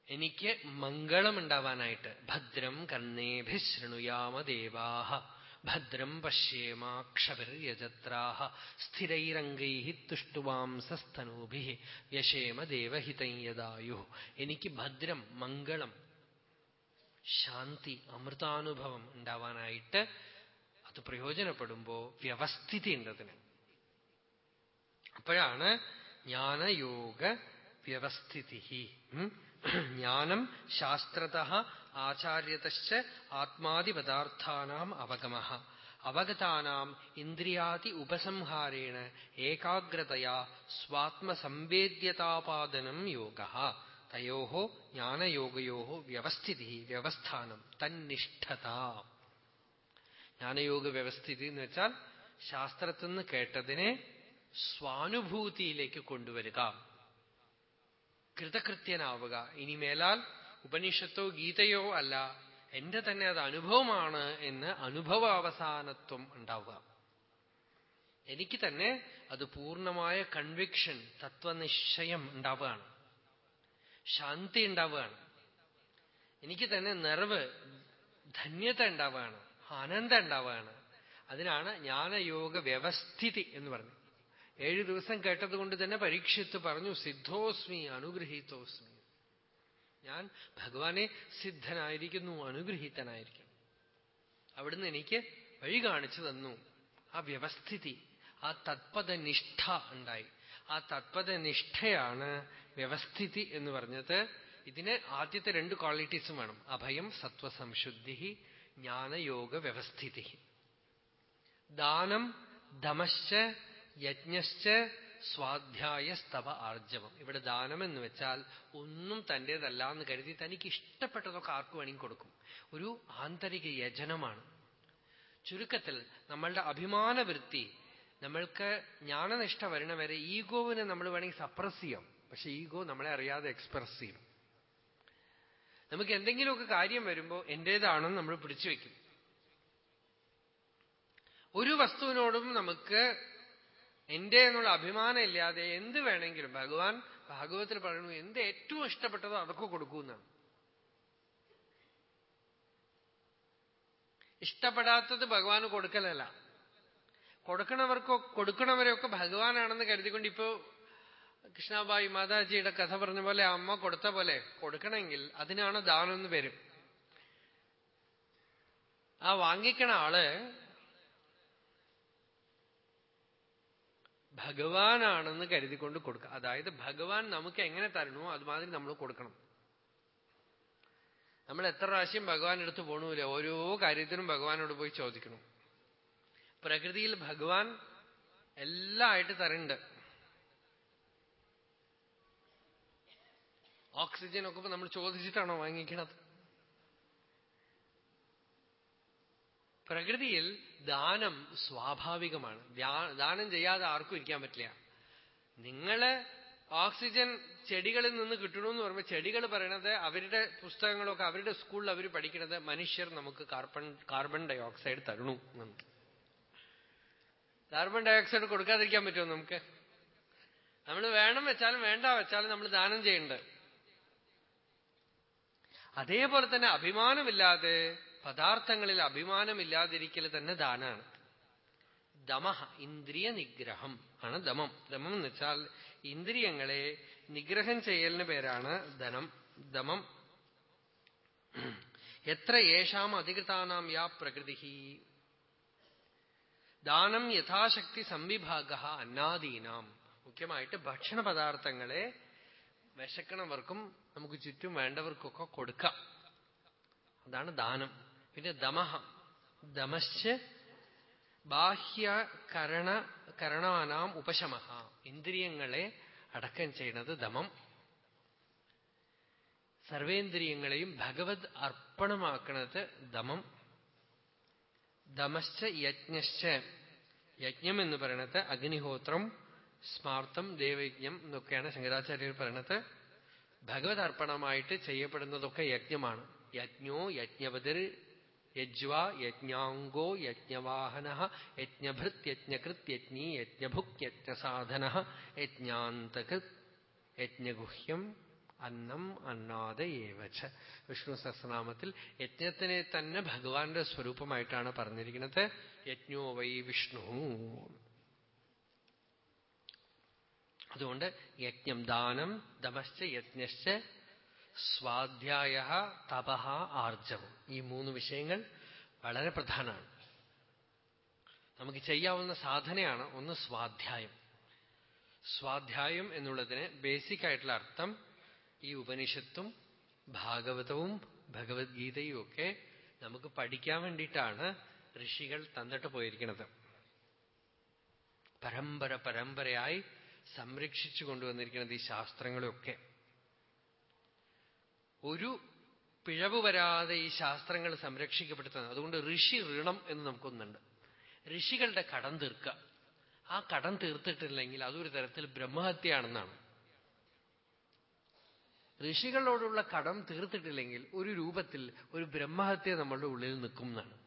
എനിക്ക് മംഗളമുണ്ടാവാനായിട്ട് ഭദ്രം കർണേഭിശൃണുയാമ ദേവാഹ ഭദ്രം പശ്യേമാക്ഷഭിർയജത്രാഹ സ്ഥിരൈരംഗൈ തുഷ്ടുവാംസസ്തനൂഭി യശേമ ദേവഹിതം യദായു. എനിക്ക് ഭദ്രം മംഗളം ശാന്തി അമൃതാനുഭവം ഉണ്ടാവാനായിട്ട് അത് പ്രയോജനപ്പെടുമ്പോ വ്യവസ്ഥിതി ഉണ്ട് അതിന് അപ്പോഴാണ് ജ്ഞാനയോഗ വ്യവസ്ഥിതി ജ്ഞാനം ശാസ്ത്രത ആചാര്യത ആത്മാദിപദാർത്ഥാനാം അവഗമ. അവഗതാനാം ഇന്ദ്രിയാതി ഉപസംഹാരേണ ഏകാഗ്രതയാ സ്വാത്മസംവേദ്യതാപാദനം യോഗ. തയോ ജ്ഞാനയോഗയോ വ്യവസ്ഥിതി വ്യവസ്ഥാനം തന്നിഷ്ഠത. ജ്ഞാനയോഗ വ്യവസ്ഥിതി എന്ന് വെച്ചാൽ ശാസ്ത്രത്തിൽ നിന്ന് കേട്ടതിനെ സ്വാനുഭൂതിയിലേക്ക് കൊണ്ടുവരിക. കൃതകൃത്യനാവുക. ഇനി മേലാൽ ഉപനിഷത്തോ ഗീതയോ അല്ല എന്റെ തന്നെ അത് അനുഭവമാണ് എന്ന് അനുഭവാവസാനത്വം ഉണ്ടാവുക. എനിക്ക് തന്നെ അത് പൂർണമായ കൺവിക്ഷൻ തത്വനിശ്ചയം ഉണ്ടാവുകയാണ്. ശാന്തി ഉണ്ടാവുകയാണ്. എനിക്ക് തന്നെ നിറവ് ധന്യത ഉണ്ടാവുകയാണ് ആനന്ദം ഉണ്ടാവുകയാണ്. അതിനാണ് ജ്ഞാനയോഗ വ്യവസ്ഥിതി എന്ന് പറഞ്ഞു ഏഴു ദിവസം കേട്ടതുകൊണ്ട് തന്നെ പരീക്ഷത്ത് പറഞ്ഞു സിദ്ധോസ്മി അനുഗ്രഹീതോസ്മി. ഞാൻ ഭഗവാനെ സിദ്ധനായിരിക്കുന്നു അനുഗ്രഹീതനായിരിക്കുന്നു. അവിടുന്ന് എനിക്ക് വഴി കാണിച്ചു തന്നു. ആ വ്യവസ്ഥിതി ആ തത്പദനിഷ്ഠ ഉണ്ടായി. ആ തത്പദനിഷ്ഠയാണ് വ്യവസ്ഥിതി എന്ന് പറഞ്ഞത്. ഇതിന് ആദ്യത്തെ രണ്ട് ക്വാളിറ്റീസും വേണം. അഭയം സത്വസംശുദ്ധി ജ്ഞാനയോഗ വ്യവസ്ഥിതി. ദാനം ധമശ്ച യജ്ഞശ്ച സ്വാധ്യായ സ്തവ ആർജവം. ഇവിടെ ദാനം എന്ന് വെച്ചാൽ ഒന്നും തന്റേതല്ല എന്ന് കരുതി തനിക്ക് ഇഷ്ടപ്പെട്ടതൊക്കെ ആർക്കു വേണമെങ്കിൽ കൊടുക്കും. ഒരു ആന്തരിക യജനമാണ്. ചുരുക്കത്തിൽ നമ്മളുടെ അഭിമാന വൃത്തി നമ്മൾക്ക് ജ്ഞാനനിഷ്ഠ വരണ വരെ ഈഗോവിനെ നമ്മൾ വേണമെങ്കിൽ സപ്രസ് ചെയ്യാം. പക്ഷെ ഈഗോ നമ്മളെ അറിയാതെ എക്സ്പ്രസ് ചെയ്യും. നമുക്ക് എന്തെങ്കിലുമൊക്കെ കാര്യം വരുമ്പോൾ എന്റേതാണെന്ന് നമ്മൾ പിടിച്ചു വയ്ക്കും. ഒരു വസ്തുവിനോടും നമുക്ക് എന്റെ എന്നുള്ള അഭിമാനം ഇല്ലാതെ എന്ത് വേണമെങ്കിലും ഭഗവാൻ ഭാഗവത്തിൽ പറയുന്നു എന്ത് ഏറ്റവും ഇഷ്ടപ്പെട്ടതോ അതൊക്കെ കൊടുക്കുമെന്നാണ് ഇഷ്ടപ്പെടാത്തത് ഭഗവാന് കൊടുക്കലല്ല. കൊടുക്കണവർക്കോ കൊടുക്കണവരെയൊക്കെ ഭഗവാനാണെന്ന് കരുതിക്കൊണ്ട് ഇപ്പോ കൃഷ്ണാബായി മാതാജിയുടെ കഥ പറഞ്ഞ പോലെ അമ്മ കൊടുത്ത പോലെ കൊടുക്കണമെങ്കിൽ അതിനാണ് ദാനം എന്ന് പേര്. ആ വാങ്ങിക്കണ ആൾ ഭഗവാനാണെന്ന് കരുതിക്കൊണ്ട് കൊടുക്കുക അതായത് ഭഗവാൻ നമുക്ക് എങ്ങനെ തരണോ അതുമാതിരി നമ്മൾ കൊടുക്കണം. നമ്മൾ എത്ര പ്രാവശ്യം ഭഗവാൻ എടുത്തു പോണൂല ഓരോ കാര്യത്തിനും ഭഗവാനോട് പോയി ചോദിക്കണം. പ്രകൃതിയിൽ ഭഗവാൻ എല്ലാം ആയിട്ട് തരുന്നുണ്ട് ഓക്സിജൻ ഒക്കെ നമ്മൾ ചോദിച്ചിട്ടാണോ വാങ്ങിക്കണത്? പ്രകൃതിയിൽ ദാനം സ്വാഭാവികമാണ്. ദാനം ചെയ്യാതെ ആർക്കും ഇരിക്കാൻ പറ്റില്ല. നിങ്ങൾ ഓക്സിജൻ ചെടികളിൽ നിന്ന് കിട്ടണമെന്ന് പറയുമ്പോൾ ചെടികൾ പറയണത് അവരുടെ പുസ്തകങ്ങളൊക്കെ അവരുടെ സ്കൂളിൽ അവർ പഠിക്കണത് മനുഷ്യർ നമുക്ക് കാർബൺ കാർബൺ ഡൈ ഓക്സൈഡ് തരണു എന്ന് കാർബൺ ഡൈ ഓക്സൈഡ് കൊടുക്കാതിരിക്കാൻ പറ്റുമോ നമുക്ക്? നമ്മൾ വേണം വെച്ചാലും വേണ്ട വെച്ചാലും നമ്മൾ ദാനം ചെയ്യേണ്ടത് അതേപോലെ തന്നെ അഭിമാനമില്ലാതെ പദാർത്ഥങ്ങളിൽ അഭിമാനമില്ലാതിരിക്കൽ തന്നെ ദാനാണ്. ദമഹ ഇന്ദ്രിയ നിഗ്രഹം ആണ് ദമം. ദമം എന്ന് വെച്ചാൽ ഇന്ദ്രിയങ്ങളെ നിഗ്രഹം ചെയ്യലിന് പേരാണ് ധനം. ദമം. എത്ര യേശാം അധികൃതാനാം യാ പ്രകൃതി ദാനം യഥാശക്തി സംവിഭാഗ അന്നാദീനാം. മുഖ്യമായിട്ട് ഭക്ഷണ പദാർത്ഥങ്ങളെ വിശക്കണവർക്കും നമുക്ക് ചുറ്റും വേണ്ടവർക്കൊക്കെ കൊടുക്കാം. അതാണ് ദാനം. പിന്നെ ദമഹ. ദമശ്ച ബാഹ്യകരണ കരണാനാം ഉപശമഹ. ഇന്ദ്രിയങ്ങളെ അടക്കം ചെയ്യുന്നത് ദമം. സർവേന്ദ്രിയങ്ങളെയും ഭഗവത് അർപ്പണമാക്കുന്നത് ദമം. ദമശ്ച യജ്ഞശ്ച. യജ്ഞം എന്ന് പറയണത് അഗ്നിഹോത്രം സ്മാർത്ഥം ദേവയജ്ഞം എന്നൊക്കെയാണ് ശങ്കരാചാര്യർ പറയണത്. ഭഗവത് അർപ്പണമായിട്ട് ചെയ്യപ്പെടുന്നതൊക്കെ യജ്ഞമാണ്. യജ്ഞോ യജ്ഞവതിർ യജ്വ യജ്ഞാംഗോ യജ്ഞവാഹന യജ്ഞഭൃത് യജ്ഞകൃത് യജ്ഞി യജ്ഞഭുക് യജ്ഞസാധന യജ്ഞാന്തകൃത് യജ്ഞഗുഹ്യം അന്നം അന്നാദയേവ വിഷ്ണു സഹസ്രനാമത്തിൽ യജ്ഞത്തിനെ തന്നെ ഭഗവാന്റെ സ്വരൂപമായിട്ടാണ് പറഞ്ഞിരിക്കുന്നത്. യജ്ഞോ വൈ വിഷ്ണു. അതുകൊണ്ട് യജ്ഞം ദാനം ദമശ്ച യജ്ഞശ്ച സ്വാധ്യായ തപഹ ആർജവം. ഈ മൂന്ന് വിഷയങ്ങൾ വളരെ പ്രധാനമാണ്. നമുക്ക് ചെയ്യാവുന്ന സാധനയാണ് ഒന്ന് സ്വാധ്യായം. സ്വാധ്യായം എന്നുള്ളതിന് ബേസിക് ആയിട്ടുള്ള അർത്ഥം ഈ ഉപനിഷത്തും ഭാഗവതവും ഭഗവത്ഗീതയും ഒക്കെ നമുക്ക് പഠിക്കാൻ വേണ്ടിയിട്ടാണ് ഋഷികൾ തന്നിട്ട് പോയിരിക്കുന്നത്. പരമ്പര പരമ്പരയായി സംരക്ഷിച്ചു കൊണ്ടുവന്നിരിക്കുന്നത് ഈ ശാസ്ത്രങ്ങളൊക്കെ ഒരു പിഴവ് വരാതെ ഈ ശാസ്ത്രങ്ങൾ സംരക്ഷിക്കപ്പെടുത്തുന്നത്. അതുകൊണ്ട് ഋഷി ഋണം എന്ന് നമുക്കൊന്നുണ്ട്. ഋഷികളുടെ കടം തീർക്കുക. ആ കടം തീർത്തിട്ടില്ലെങ്കിൽ അതൊരു തരത്തിൽ ബ്രഹ്മഹത്യയാണെന്നാണ്. ഋഷികളോടുള്ള കടം തീർത്തിട്ടില്ലെങ്കിൽ ഒരു രൂപത്തിൽ ഒരു ബ്രഹ്മഹത്യ നമ്മളുടെ ഉള്ളിൽ നിൽക്കും എന്നാണ്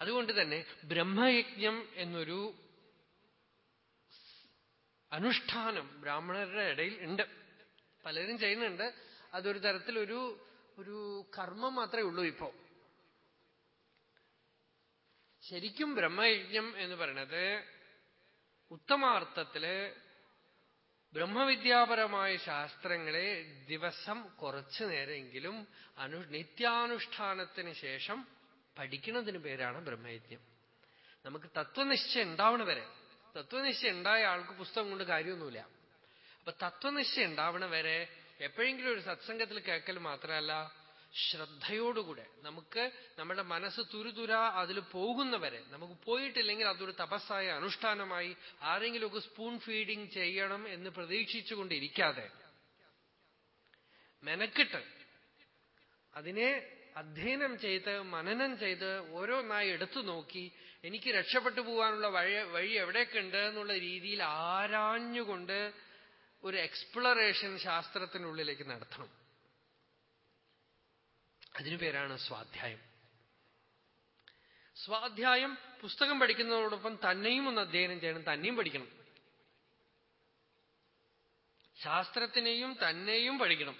അതുകൊണ്ട് തന്നെ ബ്രഹ്മയജ്ഞം എന്നൊരു അനുഷ്ഠാനം ബ്രാഹ്മണരുടെ ഇടയിൽ ഉണ്ട്. പലരും ചെയ്യുന്നുണ്ട്. അതൊരു തരത്തിലൊരു ഒരു കർമ്മം മാത്രമേ ഉള്ളൂ ഇപ്പോ. ശരിക്കും ബ്രഹ്മയജ്ഞം എന്ന് പറയുന്നത് ഉത്തമാർത്ഥത്തിൽ ബ്രഹ്മവിദ്യാപരമായ ശാസ്ത്രങ്ങളെ ദിവസം കുറച്ചു നേരമെങ്കിലും അനു നിത്യാനുഷ്ഠാനത്തിന് ശേഷം പഠിക്കുന്നതിന് പേരാണ് ബ്രഹ്മയജ്ഞം നമുക്ക് തത്വനിശ്ചയം ഉണ്ടാവണ വരെ. തത്വനിശ്ചയം ഉണ്ടായ ആൾക്ക് പുസ്തകം കൊണ്ട് കാര്യമൊന്നുമില്ല. അപ്പൊ തത്വനിശ്ചയ ഉണ്ടാവണ വരെ എപ്പോഴെങ്കിലും ഒരു സത്സംഗത്തിൽ കേൾക്കൽ മാത്രമല്ല ശ്രദ്ധയോടുകൂടെ. നമുക്ക് നമ്മുടെ മനസ്സ് തുരുതുര അതിൽ പോകുന്നവരെ നമുക്ക് പോയിട്ടില്ലെങ്കിൽ അതൊരു തപസ്സായ അനുഷ്ഠാനമായി ആരെങ്കിലുമൊക്കെ സ്പൂൺ ഫീഡിങ് ചെയ്യണം എന്ന് പ്രതീക്ഷിച്ചുകൊണ്ടിരിക്കാതെ മെനക്കിട്ട് അതിനെ അധ്യയനം ചെയ്ത് മനനം ചെയ്ത് ഓരോന്നായി എടുത്തു നോക്കി എനിക്ക് രക്ഷപ്പെട്ടു പോകാനുള്ള വഴി വഴി എവിടേക്കുണ്ട് എന്നുള്ള രീതിയിൽ ആരാഞ്ഞുകൊണ്ട് ഒരു എക്സ്പ്ലറേഷൻ ശാസ്ത്രത്തിനുള്ളിലേക്ക് നടത്തണം. അതിനു പേരാണ് സ്വാധ്യായം. സ്വാധ്യായം പുസ്തകം പഠിക്കുന്നതോടൊപ്പം തന്നെയും ഒന്ന് അധ്യയനം ചെയ്യണം തന്നെയും പഠിക്കണം. ശാസ്ത്രത്തിനെയും തന്നെയും പഠിക്കണം.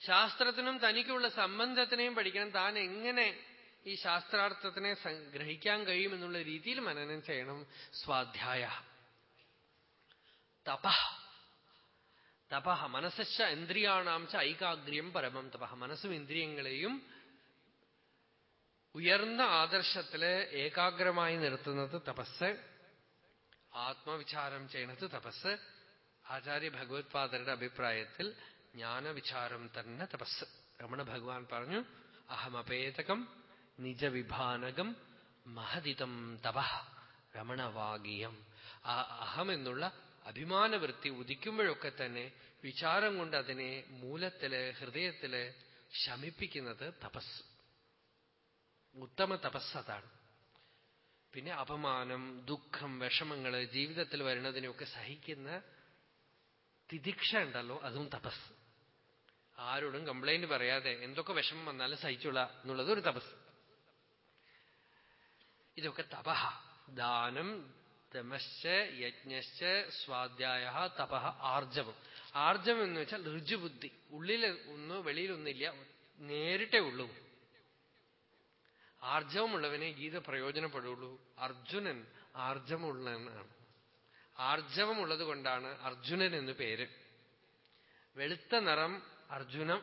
ശാസ്ത്രത്തിനും തനിക്കുള്ള സംബന്ധത്തിനെയും പഠിക്കണം. താൻ എങ്ങനെ ഈ ശാസ്ത്രാർത്ഥത്തിനെ ഗ്രഹിക്കാൻ കഴിയുമെന്നുള്ള രീതിയിൽ മനനം ചെയ്യണം സ്വാധ്യായ. തപ. തപ മനസ്സ ഇന്ദ്രിയാണാംശ ഐകാഗ്ര്യം പരമം തപഹ മനസ്സും ഇന്ദ്രിയങ്ങളെയും ഉയർന്ന ആദർശത്തിൽ ഏകാഗ്രമായി നിർത്തുന്നത് തപസ് ആത്മവിചാരം ചെയ്യണത് തപസ് ആചാര്യ ഭഗവത്പാദരുടെ അഭിപ്രായത്തിൽ ജ്ഞാനവിചാരം തന്നെ തപസ്. രമണ ഭഗവാൻ പറഞ്ഞു അഹമപേതകം നിജവിഭാനകം മഹതിതം തപ രമണവാഗീയം. ആ അഹം എന്നുള്ള അഭിമാനവൃത്തി ഉദിക്കുമ്പോഴൊക്കെ തന്നെ വിചാരം കൊണ്ട് അതിനെ മൂലത്തിൽ ഹൃദയത്തിൽ ശമിപ്പിക്കുന്നത് തപസ്. ഉത്തമ തപസ് അതാണ്. പിന്നെ അപമാനം ദുഃഖം വിഷമങ്ങൾ ജീവിതത്തിൽ വരുന്നതിനെയൊക്കെ സഹിക്കുന്ന തിദിക്ഷ ഉണ്ടല്ലോ അതും തപസ്. ആരോടും കംപ്ലൈന്റ് പറയാതെ എന്തൊക്കെ വിഷമം വന്നാലും സഹിച്ചുള്ള എന്നുള്ളത് ഒരു തപസ്. ഇതൊക്കെ തപഹ. ദാനം തമശ്ച യജ്ഞശ്ച സ്വാധ്യായ തപ ആർജവം. ആർജവം എന്ന് വെച്ചാൽ ഋജുബുദ്ധി. ഉള്ളിൽ ഒന്ന് വെളിയിലൊന്നില്ല നേരിട്ടേ ഉള്ളൂ. ആർജവമുള്ളവനെ ഗീത പ്രയോജനപ്പെടുള്ളൂ. അർജുനൻ ആർജവമുള്ളവനാണ് ആർജവമുള്ളത് കൊണ്ടാണ് അർജുനൻ എന്ന് പേര്. വെളുത്ത നിറം അർജുന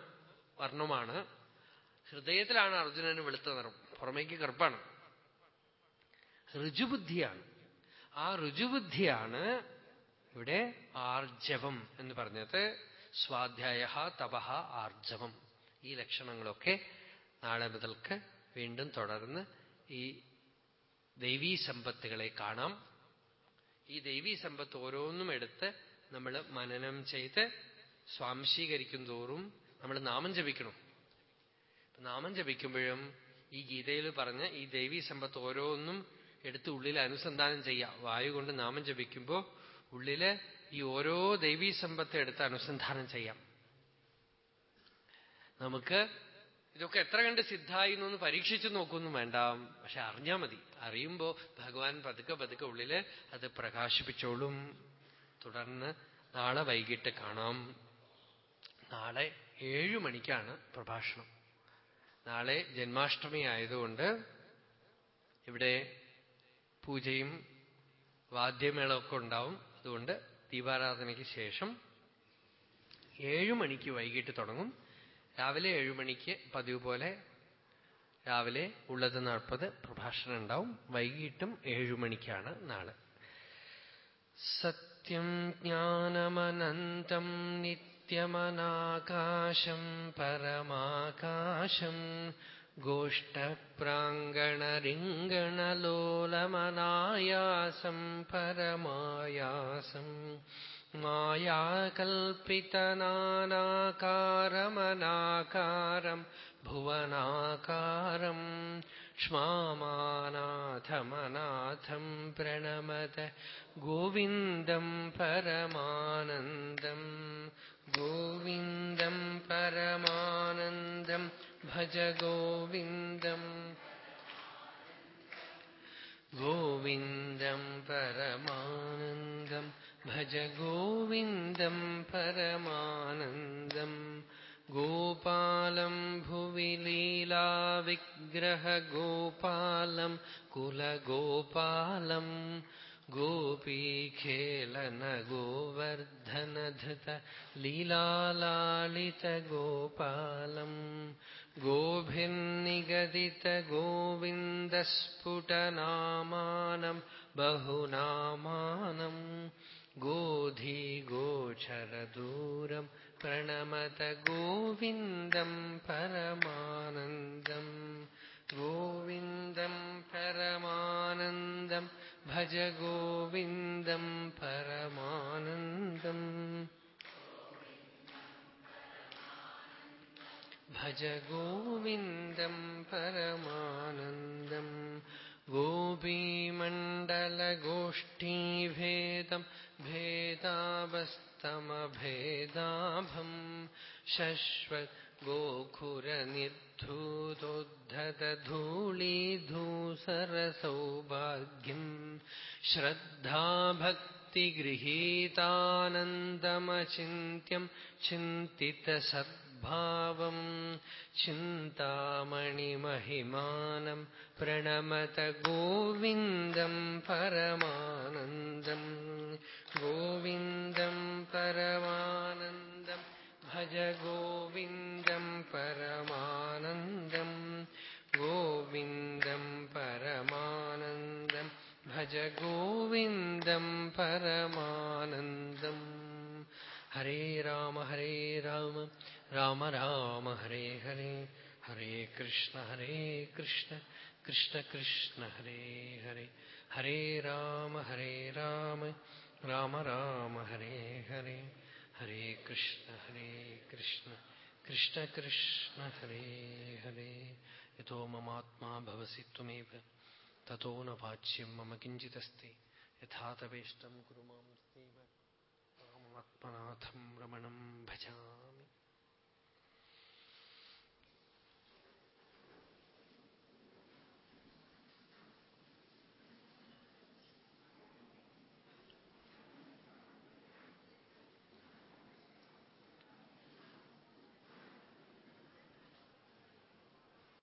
വർണമാണ്. ഹൃദയത്തിലാണ് അർജുനന് വെളുത്ത നിറം. പുറമേക്ക് കറുപ്പാണ്. ഋജുബുദ്ധിയാണ്. ആ ഋജുബുദ്ധിയാണ് ഇവിടെ ആർജവം എന്ന് പറഞ്ഞത്. സ്വാധ്യായ തപഹ ആർജവം. ഈ ലക്ഷണങ്ങളൊക്കെ നാളെ മുതൽക്ക് വീണ്ടും തുടർന്ന് ഈ ദൈവീ സമ്പത്തുകളെ കാണാം. ഈ ദൈവീ സമ്പത്ത് ഓരോന്നും എടുത്ത് നമ്മൾ മനനം ചെയ്ത് സ്വാംശീകരിക്കും തോറും നമ്മൾ നാമം ജപിക്കണം. നാമം ജപിക്കുമ്പോഴും ഈ ഗീതയിൽ പറഞ്ഞ ഈ ദൈവീ സമ്പത്ത് ഓരോന്നും എടുത്ത് ഉള്ളിൽ അനുസന്ധാനം ചെയ്യാം. വായു കൊണ്ട് നാമം ജപിക്കുമ്പോൾ ഉള്ളിൽ ഈ ഓരോ ദൈവീ സമ്പത്ത് എടുത്ത് അനുസന്ധാനം ചെയ്യാം. നമുക്ക് ഇതൊക്കെ എത്ര കണ്ട് സിദ്ധായി എന്നൊന്ന് പരീക്ഷിച്ചു നോക്കൊന്നും വേണ്ട. പക്ഷെ അറിഞ്ഞാൽ മതി. അറിയുമ്പോൾ ഭഗവാൻ പതുക്കെ പതുക്കെ ഉള്ളിൽ അത് പ്രകാശിപ്പിച്ചോളും. തുടർന്ന് നാളെ വൈകിട്ട് കാണാം. നാളെ ഏഴു മണിക്കാണ് പ്രഭാഷണം. നാളെ ജന്മാഷ്ടമി ആയതുകൊണ്ട് ഇവിടെ പൂജയും വാദ്യമേളമൊക്കെ ഉണ്ടാവും. അതുകൊണ്ട് ദീപാരാധനയ്ക്ക് ശേഷം ഏഴു മണിക്ക് വൈകിട്ട് തുടങ്ങും. രാവിലെ ഏഴുമണിക്ക് പതിവ് പോലെ രാവിലെ ഉള്ളത് നാൽപ്പത് പ്രഭാഷണം ഉണ്ടാവും. വൈകിട്ടും ഏഴുമണിക്കാണ് നാളെ. സത്യം ജ്ഞാനമനന്തം നിത്യമനാകാശം പരമാകാശം ഗോഷ്ടപ്രാങ്കണരിംഗണലോലമനായാസം പരമായാസം. മായാകൽപ്പിതനാനാകാരമനാകാരം ഭുവനാകാരം ക്ഷ്മാനാഥമനാഥം പ്രണമത ഗോവിന്ദം പരമാനന്ദം. ഗോവിന്ദം പരമാനന്ദം ഭജ ഗോവിന്ദം ഗോവിന്ദം പരമാനന്ദം ഭജ ഗോവിന്ദം പരമാനന്ദം ഗോപാലം ഭുവി ലീലാവിഗ്രഹഗോപാലം കുലഗോപാലം गोपीखेलन गोवर्धनधृत लीलालालितगोपालम् गोभिर्निगदितगोविन्दस्फुटनामानम् बहुनामानम् गोधीगोचरदूरम् प्रणमत गोविन्दम् परमानन्दम् गोविन्दम् परमानन्दम् भज गोविन्दम् परमानन्दम् भज गोविन्दम् परमानन्दम् गोपीमण्डलगोष्ठीभेदम् भेदावस्तमभेदाभम् शश्वत् गोखुरनिर्धूतोद्धतधूलीधूसरसौभाग्यम् श्रद्धाभक्तिगृहीतानन्दमचिन्त्यम् चिन्तितसद् सद्भावम् चिन्तामणिमहिमानम् प्रणमत गोविन्दम् परमानन्दम् गोविन्दम् परमानन्दम् भज गोविन्दम् परमानन्दम् गोविन्दम् परमानन्दम् भज गोविन्दम् परमानन्दम् हरे राम हरे राम राम राम, हरे हरे हरे कृष्ण हरे कृष्ण कृष्ण कृष्ण, हरे हरे हरे राम हरे राम राम राम, हरे हरे हरे कृष्ण हरे कृष्ण कृष्ण कृष्ण, हरे हरे, यतो ममात्मा भवसि त्वमेव, ततो न वाच्यं मम किञ्चिदस्ति, यथा तवेष्टं कुरु माँ स्तेव रामात्मनाथं रमणं भजामि।